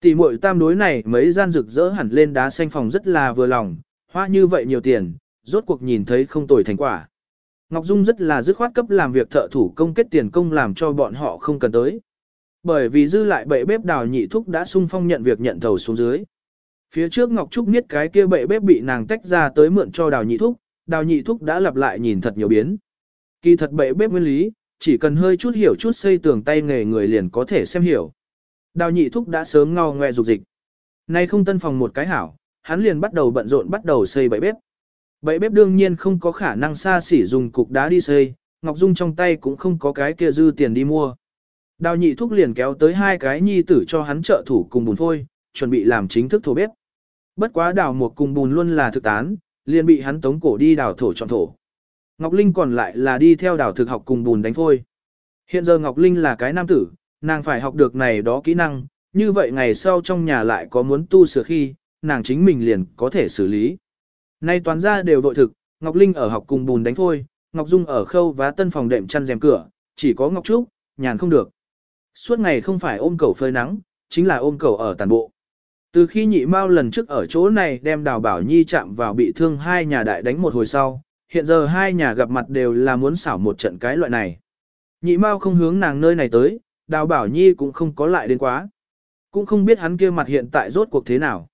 Tỷ muội tam đối này mấy gian rực rỡ hẳn lên đá xanh phòng rất là vừa lòng, hoa như vậy nhiều tiền, rốt cuộc nhìn thấy không tồi thành quả. Ngọc Dung rất là dứt khoát cấp làm việc thợ thủ công kết tiền công làm cho bọn họ không cần tới. Bởi vì dư lại bệ bếp đào nhị thúc đã sung phong nhận việc nhận thầu xuống dưới. Phía trước Ngọc Trúc biết cái kia bệ bếp bị nàng tách ra tới mượn cho đào nhị thúc, đào nhị thúc đã lặp lại nhìn thật nhiều biến. Kỳ thật bệ bếp nguyên lý, chỉ cần hơi chút hiểu chút xây tường tay nghề người liền có thể xem hiểu. Đào nhị thúc đã sớm ngao ngoe dục dịch. Nay không tân phòng một cái hảo, hắn liền bắt đầu bận rộn bắt đầu xây bẫy bếp. Bẫy bếp đương nhiên không có khả năng xa xỉ dùng cục đá đi xây, Ngọc Dung trong tay cũng không có cái kia dư tiền đi mua. Đào nhị thúc liền kéo tới hai cái nhi tử cho hắn trợ thủ cùng bùn phôi, chuẩn bị làm chính thức thổ bếp. Bất quá đào một cùng bùn luôn là thực tán, liền bị hắn tống cổ đi đào thổ chọn thổ. Ngọc Linh còn lại là đi theo đào thực học cùng bùn đánh phôi. Hiện giờ Ngọc Linh là cái nam tử, nàng phải học được này đó kỹ năng, như vậy ngày sau trong nhà lại có muốn tu sửa khi, nàng chính mình liền có thể xử lý. Nay toán ra đều vội thực, Ngọc Linh ở học cùng bùn đánh phôi, Ngọc Dung ở khâu và tân phòng đệm chăn rèm cửa, chỉ có Ngọc Trúc, nhàn không được. Suốt ngày không phải ôm cầu phơi nắng, chính là ôm cầu ở tàn bộ. Từ khi nhị mao lần trước ở chỗ này đem đào bảo nhi chạm vào bị thương hai nhà đại đánh một hồi sau, hiện giờ hai nhà gặp mặt đều là muốn xảo một trận cái loại này. Nhị mao không hướng nàng nơi này tới, đào bảo nhi cũng không có lại đến quá. Cũng không biết hắn kia mặt hiện tại rốt cuộc thế nào.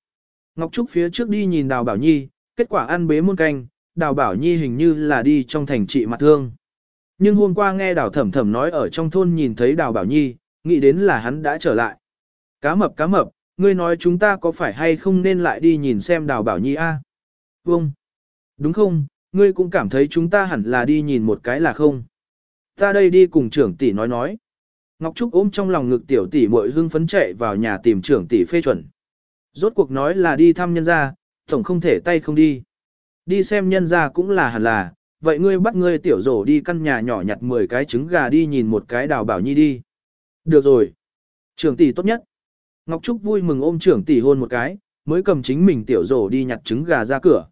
Ngọc Trúc phía trước đi nhìn đào bảo nhi, kết quả ăn bế muôn canh, đào bảo nhi hình như là đi trong thành trị mặt thương. Nhưng hôm qua nghe đào thẩm thẩm nói ở trong thôn nhìn thấy đào bảo nhi, nghĩ đến là hắn đã trở lại. Cá mập cá mập, ngươi nói chúng ta có phải hay không nên lại đi nhìn xem đào bảo nhi a? À? Vâng. Đúng không, ngươi cũng cảm thấy chúng ta hẳn là đi nhìn một cái là không. Ta đây đi cùng trưởng tỷ nói nói. Ngọc Trúc ôm trong lòng ngực tiểu tỷ muội hưng phấn chạy vào nhà tìm trưởng tỷ phê chuẩn. Rốt cuộc nói là đi thăm nhân gia, tổng không thể tay không đi. Đi xem nhân gia cũng là hẳn là, vậy ngươi bắt ngươi tiểu rổ đi căn nhà nhỏ nhặt 10 cái trứng gà đi nhìn một cái đào bảo nhi đi. Được rồi. Trưởng tỷ tốt nhất. Ngọc Trúc vui mừng ôm trưởng tỷ hôn một cái, mới cầm chính mình tiểu rổ đi nhặt trứng gà ra cửa.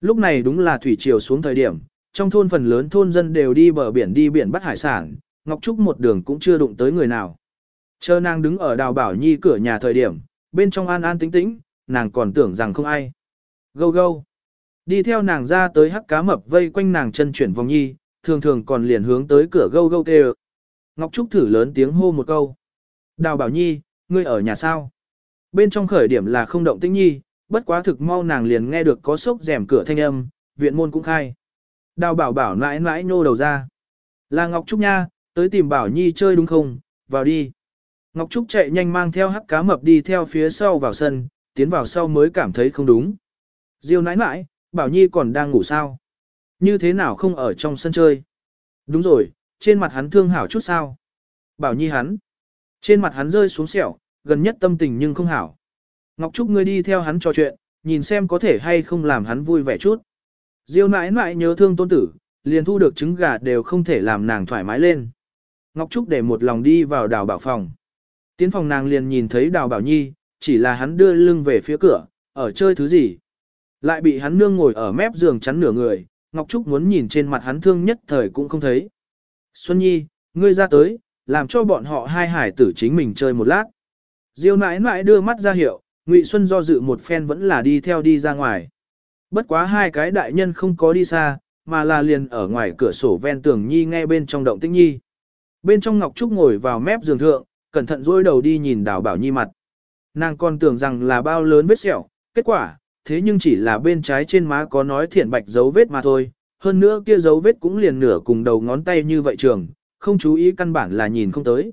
Lúc này đúng là thủy triều xuống thời điểm, trong thôn phần lớn thôn dân đều đi bờ biển đi biển bắt hải sản, Ngọc Trúc một đường cũng chưa đụng tới người nào. Chờ nàng đứng ở đào bảo nhi cửa nhà thời điểm, bên trong an an tĩnh tĩnh, nàng còn tưởng rằng không ai. Gâu gâu. Đi theo nàng ra tới hắc cá mập vây quanh nàng chân chuyển vòng nhi, thường thường còn liền hướng tới cửa gâu gâu kêu. Ngọc Trúc thử lớn tiếng hô một câu. Đào bảo nhi, ngươi ở nhà sao? Bên trong khởi điểm là không động tĩnh nhi, bất quá thực mau nàng liền nghe được có sốc rèm cửa thanh âm, viện môn cũng khai. Đào bảo bảo nãi nãi nhô đầu ra. Là Ngọc Trúc nha, tới tìm bảo nhi chơi đúng không, vào đi. Ngọc Trúc chạy nhanh mang theo hắc cá mập đi theo phía sau vào sân, tiến vào sau mới cảm thấy không đúng. Diêu nãi nãi, bảo nhi còn đang ngủ sao? Như thế nào không ở trong sân chơi? Đúng rồi, trên mặt hắn thương hảo chút sao? Bảo nhi hắn. Trên mặt hắn rơi xuống sẹo, gần nhất tâm tình nhưng không hảo. Ngọc Trúc ngươi đi theo hắn trò chuyện, nhìn xem có thể hay không làm hắn vui vẻ chút. Diêu nãi nãi nhớ thương tôn tử, liền thu được trứng gà đều không thể làm nàng thoải mái lên. Ngọc Trúc để một lòng đi vào đào bảo phòng. Tiến phòng nàng liền nhìn thấy đào bảo nhi, chỉ là hắn đưa lưng về phía cửa, ở chơi thứ gì. Lại bị hắn nương ngồi ở mép giường chắn nửa người, Ngọc Trúc muốn nhìn trên mặt hắn thương nhất thời cũng không thấy. Xuân Nhi, ngươi ra tới, làm cho bọn họ hai hải tử chính mình chơi một lát. Diêu nãi nãi đưa mắt ra hiệu, Ngụy Xuân do dự một phen vẫn là đi theo đi ra ngoài. Bất quá hai cái đại nhân không có đi xa, mà là liền ở ngoài cửa sổ ven tường Nhi nghe bên trong động tĩnh Nhi. Bên trong Ngọc Trúc ngồi vào mép giường thượng, cẩn thận dôi đầu đi nhìn đào bảo Nhi mặt. Nàng còn tưởng rằng là bao lớn vết sẹo, kết quả, thế nhưng chỉ là bên trái trên má có nói thiện bạch dấu vết mà thôi. Hơn nữa kia dấu vết cũng liền nửa cùng đầu ngón tay như vậy trường, không chú ý căn bản là nhìn không tới.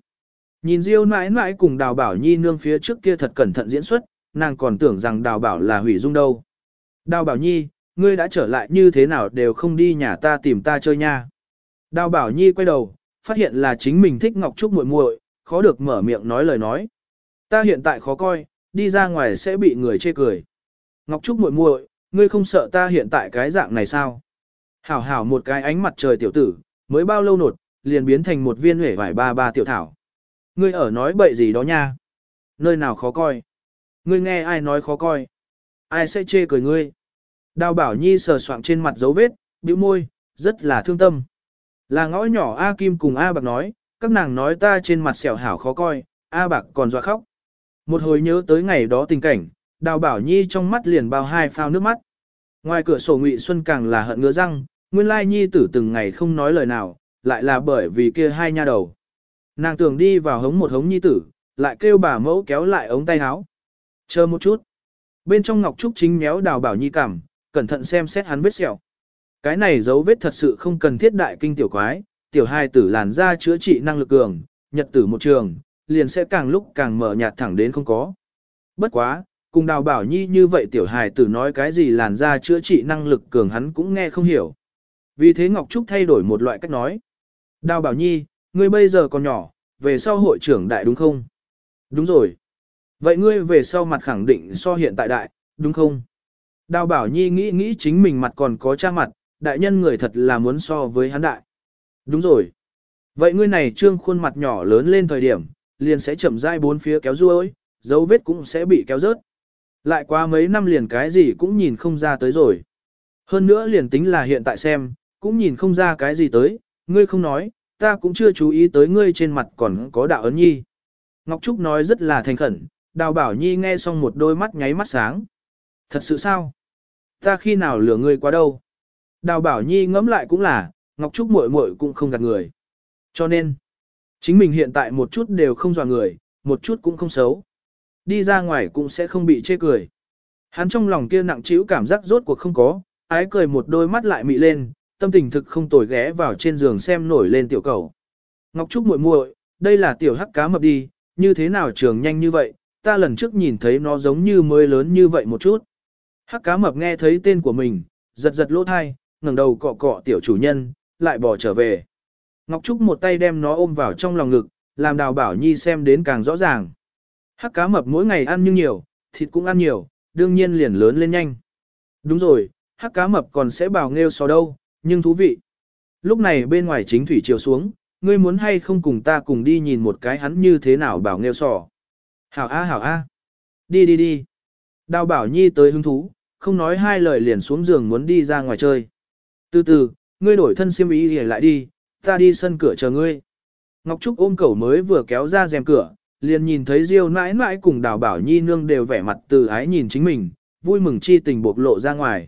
Nhìn Diêu mãi mãi cùng đào bảo nhi nương phía trước kia thật cẩn thận diễn xuất, nàng còn tưởng rằng đào bảo là hủy dung đâu. Đào bảo nhi, ngươi đã trở lại như thế nào đều không đi nhà ta tìm ta chơi nha. Đào bảo nhi quay đầu, phát hiện là chính mình thích Ngọc Trúc muội muội, khó được mở miệng nói lời nói. Ta hiện tại khó coi, đi ra ngoài sẽ bị người chê cười. Ngọc Trúc muội muội, ngươi không sợ ta hiện tại cái dạng này sao? Hảo hảo một cái ánh mặt trời tiểu tử, mới bao lâu nột, liền biến thành một viên hể vải ba ba tiểu thảo. Ngươi ở nói bậy gì đó nha? Nơi nào khó coi? Ngươi nghe ai nói khó coi? Ai sẽ chê cười ngươi? Đào bảo nhi sờ soạng trên mặt dấu vết, bĩu môi, rất là thương tâm. Là ngõ nhỏ A Kim cùng A Bạc nói, các nàng nói ta trên mặt sẹo hảo khó coi, A Bạc còn dọa khóc. Một hồi nhớ tới ngày đó tình cảnh, đào bảo nhi trong mắt liền bao hai phao nước mắt. Ngoài cửa sổ Ngụy Xuân càng là hận ngứa răng, nguyên lai nhi tử từng ngày không nói lời nào, lại là bởi vì kia hai nha đầu. Nàng tưởng đi vào hống một hống nhi tử, lại kêu bà mẫu kéo lại ống tay áo. Chờ một chút. Bên trong Ngọc Trúc chính méo đào bảo nhi cảm, cẩn thận xem xét hắn vết sẹo. Cái này dấu vết thật sự không cần thiết đại kinh tiểu quái, tiểu hai tử làn da chữa trị năng lực cường, nhật tử một trường, liền sẽ càng lúc càng mở nhạt thẳng đến không có. Bất quá, cùng đào bảo nhi như vậy tiểu hài tử nói cái gì làn da chữa trị năng lực cường hắn cũng nghe không hiểu. Vì thế Ngọc Trúc thay đổi một loại cách nói. Đào bảo nhi, ngươi bây giờ còn nhỏ, về sau hội trưởng đại đúng không? Đúng rồi. Vậy ngươi về sau mặt khẳng định so hiện tại đại, đúng không? Đào bảo nhi nghĩ nghĩ chính mình mặt còn có cha mặt, đại nhân người thật là muốn so với hắn đại. Đúng rồi. Vậy ngươi này trương khuôn mặt nhỏ lớn lên thời điểm, liền sẽ chậm rãi bốn phía kéo ruôi, dấu vết cũng sẽ bị kéo rớt. Lại qua mấy năm liền cái gì cũng nhìn không ra tới rồi. Hơn nữa liền tính là hiện tại xem, cũng nhìn không ra cái gì tới, ngươi không nói, ta cũng chưa chú ý tới ngươi trên mặt còn có đạo ấn nhi. Ngọc Trúc nói rất là thành khẩn, đào bảo nhi nghe xong một đôi mắt nháy mắt sáng. Thật sự sao? Ta khi nào lừa ngươi quá đâu? Đào bảo nhi ngẫm lại cũng là, Ngọc Trúc muội muội cũng không gạt người. Cho nên, chính mình hiện tại một chút đều không dò người, một chút cũng không xấu. Đi ra ngoài cũng sẽ không bị chê cười. Hắn trong lòng kia nặng trĩu cảm giác rốt cuộc không có, ái cười một đôi mắt lại mị lên, tâm tình thực không tồi ghé vào trên giường xem nổi lên tiểu cầu. Ngọc Trúc muội muội, đây là tiểu hắc cá mập đi, như thế nào trường nhanh như vậy, ta lần trước nhìn thấy nó giống như mới lớn như vậy một chút. Hắc cá mập nghe thấy tên của mình, giật giật lỗ thai, ngẩng đầu cọ cọ tiểu chủ nhân, lại bỏ trở về. Ngọc Trúc một tay đem nó ôm vào trong lòng ngực, làm đào bảo nhi xem đến càng rõ ràng. Hắc cá mập mỗi ngày ăn nhưng nhiều, thịt cũng ăn nhiều, đương nhiên liền lớn lên nhanh. Đúng rồi, hắc cá mập còn sẽ bảo nghêu sò đâu, nhưng thú vị. Lúc này bên ngoài chính thủy chiều xuống, ngươi muốn hay không cùng ta cùng đi nhìn một cái hắn như thế nào bảo nghêu sò. Hảo a hảo a. Đi đi đi. Đào bảo nhi tới hứng thú, không nói hai lời liền xuống giường muốn đi ra ngoài chơi. Từ từ, ngươi đổi thân xiêm y thì lại đi, ta đi sân cửa chờ ngươi. Ngọc Trúc ôm cẩu mới vừa kéo ra rèm cửa, liền nhìn thấy Diêu nãi nãi cùng Đào Bảo Nhi nương đều vẻ mặt từ ái nhìn chính mình, vui mừng chi tình bộc lộ ra ngoài.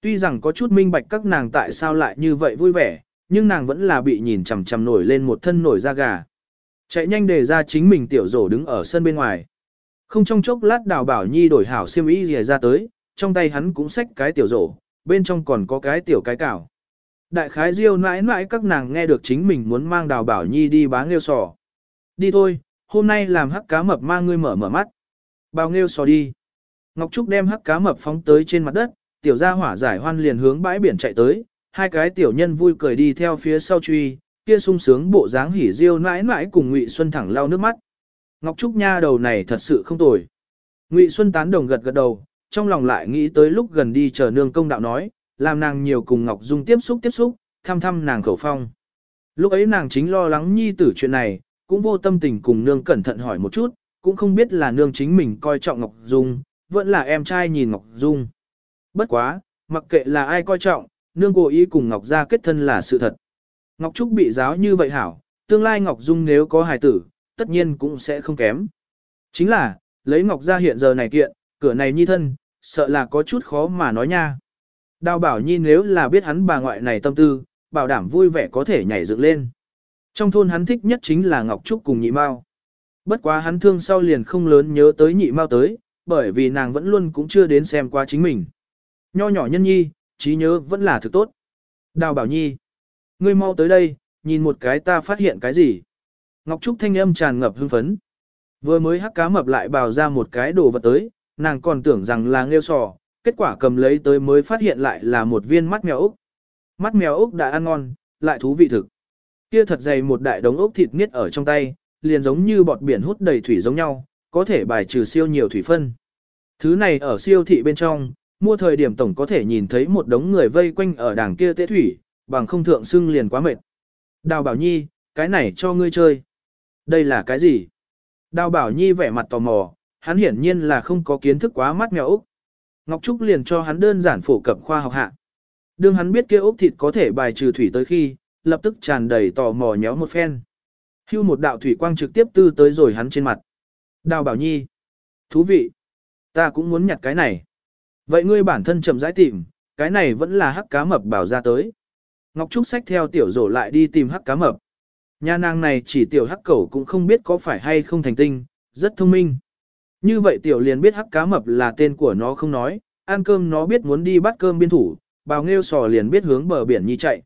Tuy rằng có chút minh bạch các nàng tại sao lại như vậy vui vẻ, nhưng nàng vẫn là bị nhìn chằm chằm nổi lên một thân nổi da gà. Chạy nhanh để ra chính mình tiểu rổ đứng ở sân bên ngoài. Không trong chốc lát Đào Bảo Nhi đổi hảo xiêm y rìa ra tới, trong tay hắn cũng xách cái tiểu rổ, bên trong còn có cái tiểu cái cảo Đại khái Diêu nãi nãi các nàng nghe được chính mình muốn mang Đào Bảo Nhi đi bá nghêu sò. Đi thôi, hôm nay làm hắc cá mập mang ngươi mở mở mắt. Bao nghêu sò đi. Ngọc Trúc đem hắc cá mập phóng tới trên mặt đất, tiểu gia hỏa giải hoan liền hướng bãi biển chạy tới, hai cái tiểu nhân vui cười đi theo phía sau truy, kia sung sướng bộ dáng hỉ diêu mãi mãi cùng Ngụy Xuân thẳng lau nước mắt. Ngọc Trúc nha đầu này thật sự không tồi. Ngụy Xuân tán đồng gật gật đầu, trong lòng lại nghĩ tới lúc gần đi chờ nương công đạo nói, làm nàng nhiều cùng Ngọc Dung tiếp xúc tiếp xúc, thăm thăm nàng khẩu phong. Lúc ấy nàng chính lo lắng nhi tử chuyện này, cũng vô tâm tình cùng nương cẩn thận hỏi một chút, cũng không biết là nương chính mình coi trọng Ngọc Dung, vẫn là em trai nhìn Ngọc Dung. Bất quá, mặc kệ là ai coi trọng, nương cố ý cùng Ngọc gia kết thân là sự thật. Ngọc Trúc bị giáo như vậy hảo, tương lai Ngọc Dung nếu có hài tử, tất nhiên cũng sẽ không kém. Chính là, lấy Ngọc gia hiện giờ này kiện, cửa này nhi thân, sợ là có chút khó mà nói nha. Đào bảo nhi nếu là biết hắn bà ngoại này tâm tư, bảo đảm vui vẻ có thể nhảy dựng lên. Trong thôn hắn thích nhất chính là Ngọc Trúc cùng nhị mao. Bất quá hắn thương sau liền không lớn nhớ tới nhị mao tới, bởi vì nàng vẫn luôn cũng chưa đến xem qua chính mình. Nho nhỏ nhân nhi, trí nhớ vẫn là thực tốt. Đào bảo nhi, ngươi mau tới đây, nhìn một cái ta phát hiện cái gì. Ngọc Trúc thanh âm tràn ngập hưng phấn. Vừa mới hắc cá mập lại bào ra một cái đồ vật tới, nàng còn tưởng rằng là nghêu sò, kết quả cầm lấy tới mới phát hiện lại là một viên mắt mèo ốc. Mắt mèo ốc đã ăn ngon, lại thú vị thực. Kia thật dày một đại đống ốc thịt miết ở trong tay, liền giống như bọt biển hút đầy thủy giống nhau, có thể bài trừ siêu nhiều thủy phân. Thứ này ở siêu thị bên trong, mua thời điểm tổng có thể nhìn thấy một đống người vây quanh ở đảng kia tế thủy, bằng không thượng xưng liền quá mệt. Đào Bảo Nhi, cái này cho ngươi chơi. Đây là cái gì? Đào Bảo Nhi vẻ mặt tò mò, hắn hiển nhiên là không có kiến thức quá mắt mèo Úc. Ngọc Trúc liền cho hắn đơn giản phổ cập khoa học hạ. Đương hắn biết kia ốc thịt có thể bài trừ thủy tới khi, lập tức tràn đầy tò mò nhéo một phen. Hưu một đạo thủy quang trực tiếp tư tới rồi hắn trên mặt. Đào Bảo Nhi. Thú vị. Ta cũng muốn nhặt cái này. Vậy ngươi bản thân chậm rãi tìm, cái này vẫn là hắc cá mập bảo ra tới. Ngọc Trúc xách theo tiểu rổ lại đi tìm hắc cá mập. Nhà nàng này chỉ tiểu hắc cẩu cũng không biết có phải hay không thành tinh, rất thông minh. Như vậy tiểu liền biết hắc cá mập là tên của nó không nói, ăn cơm nó biết muốn đi bắt cơm biên thủ, bào nghêu sò liền biết hướng bờ biển nhi chạy.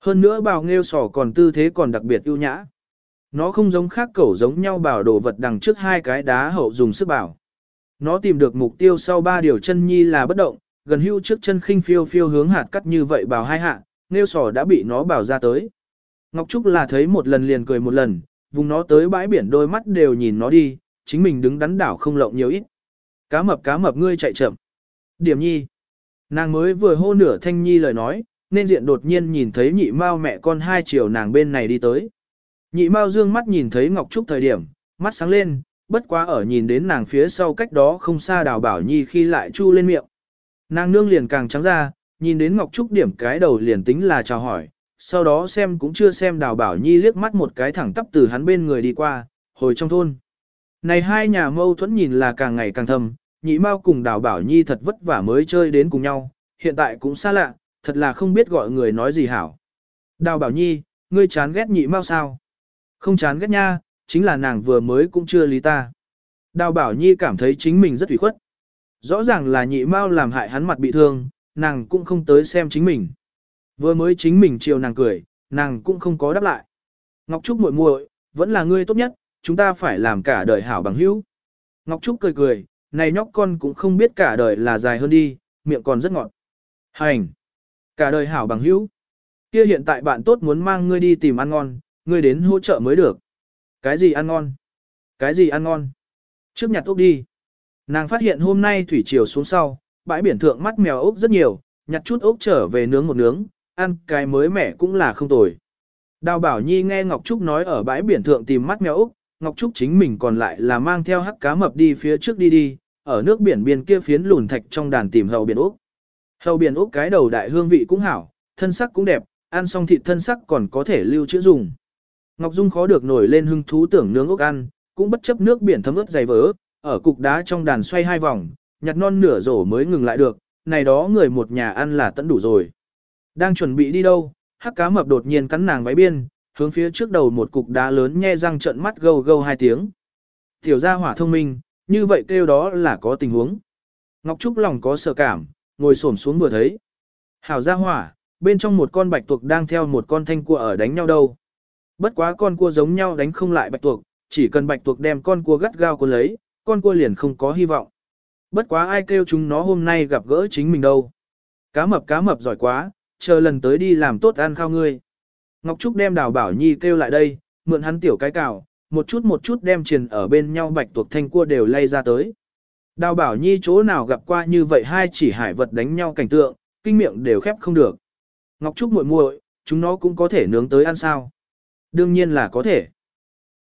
Hơn nữa bào nghêu sò còn tư thế còn đặc biệt ưu nhã. Nó không giống khác cẩu giống nhau bảo đồ vật đằng trước hai cái đá hậu dùng sức bảo. Nó tìm được mục tiêu sau ba điều chân nhi là bất động, gần hưu trước chân khinh phiêu phiêu hướng hạt cắt như vậy bảo hai hạ, nghêu sò đã bị nó bảo ra tới. Ngọc Trúc là thấy một lần liền cười một lần, vùng nó tới bãi biển đôi mắt đều nhìn nó đi, chính mình đứng đắn đảo không lộng nhiều ít. Cá mập cá mập ngươi chạy chậm. Điểm nhi. Nàng mới vừa hô nửa thanh nhi lời nói, nên diện đột nhiên nhìn thấy nhị mao mẹ con hai chiều nàng bên này đi tới. Nhị mao dương mắt nhìn thấy Ngọc Trúc thời điểm, mắt sáng lên, bất quá ở nhìn đến nàng phía sau cách đó không xa đào bảo nhi khi lại chu lên miệng. Nàng nương liền càng trắng ra, nhìn đến Ngọc Trúc điểm cái đầu liền tính là chào hỏi, sau đó xem cũng chưa xem đào bảo nhi liếc mắt một cái thẳng tắp từ hắn bên người đi qua, hồi trong thôn. Này hai nhà mâu thuẫn nhìn là càng ngày càng thâm, nhị mao cùng đào bảo nhi thật vất vả mới chơi đến cùng nhau, hiện tại cũng xa lạ, thật là không biết gọi người nói gì hảo. Đào bảo nhi, ngươi chán ghét nhị mao sao? Không chán ghét nha, chính là nàng vừa mới cũng chưa lý ta. Đào bảo nhi cảm thấy chính mình rất ủy khuất. Rõ ràng là nhị mao làm hại hắn mặt bị thương, nàng cũng không tới xem chính mình. Vừa mới chính mình chiều nàng cười, nàng cũng không có đáp lại. Ngọc Trúc muội muội, vẫn là ngươi tốt nhất, chúng ta phải làm cả đời hảo bằng hữu. Ngọc Trúc cười cười, này nhóc con cũng không biết cả đời là dài hơn đi, miệng còn rất ngọt. Hành! Cả đời hảo bằng hữu. Kia hiện tại bạn tốt muốn mang ngươi đi tìm ăn ngon, ngươi đến hỗ trợ mới được. Cái gì ăn ngon? Cái gì ăn ngon? Trước nhặt ốc đi. Nàng phát hiện hôm nay thủy triều xuống sau, bãi biển thượng mắt mèo ốc rất nhiều, nhặt chút ốc trở về nướng một nướng, ăn cái mới mẻ cũng là không tồi. Đào Bảo Nhi nghe Ngọc Trúc nói ở bãi biển thượng tìm mắt mèo ốc, Ngọc Trúc chính mình còn lại là mang theo hắc cá mập đi phía trước đi đi, ở nước biển biên kia phiến lùn thạch trong đàn tìm hầu biển ốc. Hầu biển ốc cái đầu đại hương vị cũng hảo, thân sắc cũng đẹp, ăn xong thịt thân sắc còn có thể lưu trữ dùng. Ngọc Dung khó được nổi lên hưng thú tưởng nướng ốc ăn, cũng bất chấp nước biển thấm ướt dày vỡ, ở cục đá trong đàn xoay hai vòng, nhặt non nửa rổ mới ngừng lại được, này đó người một nhà ăn là tận đủ rồi. Đang chuẩn bị đi đâu, hắc cá mập đột nhiên cắn nàng váy biên, hướng phía trước đầu một cục đá lớn nhe răng trợn mắt gâu gâu hai tiếng. Tiểu gia hỏa thông minh, như vậy kêu đó là có tình huống. Ngọc Trúc lòng có sợ cảm, ngồi xổm xuống vừa thấy. Hảo gia hỏa, bên trong một con bạch tuộc đang theo một con thanh cua ở đánh nhau đâu. Bất quá con cua giống nhau đánh không lại bạch tuộc, chỉ cần bạch tuộc đem con cua gắt gao cuốn lấy, con cua liền không có hy vọng. Bất quá ai kêu chúng nó hôm nay gặp gỡ chính mình đâu. Cá mập cá mập giỏi quá, chờ lần tới đi làm tốt ăn khao ngươi. Ngọc Trúc đem đào bảo nhi kêu lại đây, mượn hắn tiểu cái cào, một chút một chút đem triền ở bên nhau bạch tuộc thanh cua đều lay ra tới. Đào bảo nhi chỗ nào gặp qua như vậy hai chỉ hải vật đánh nhau cảnh tượng, kinh miệng đều khép không được. Ngọc Trúc muội muội, chúng nó cũng có thể nướng tới ăn sao? Đương nhiên là có thể.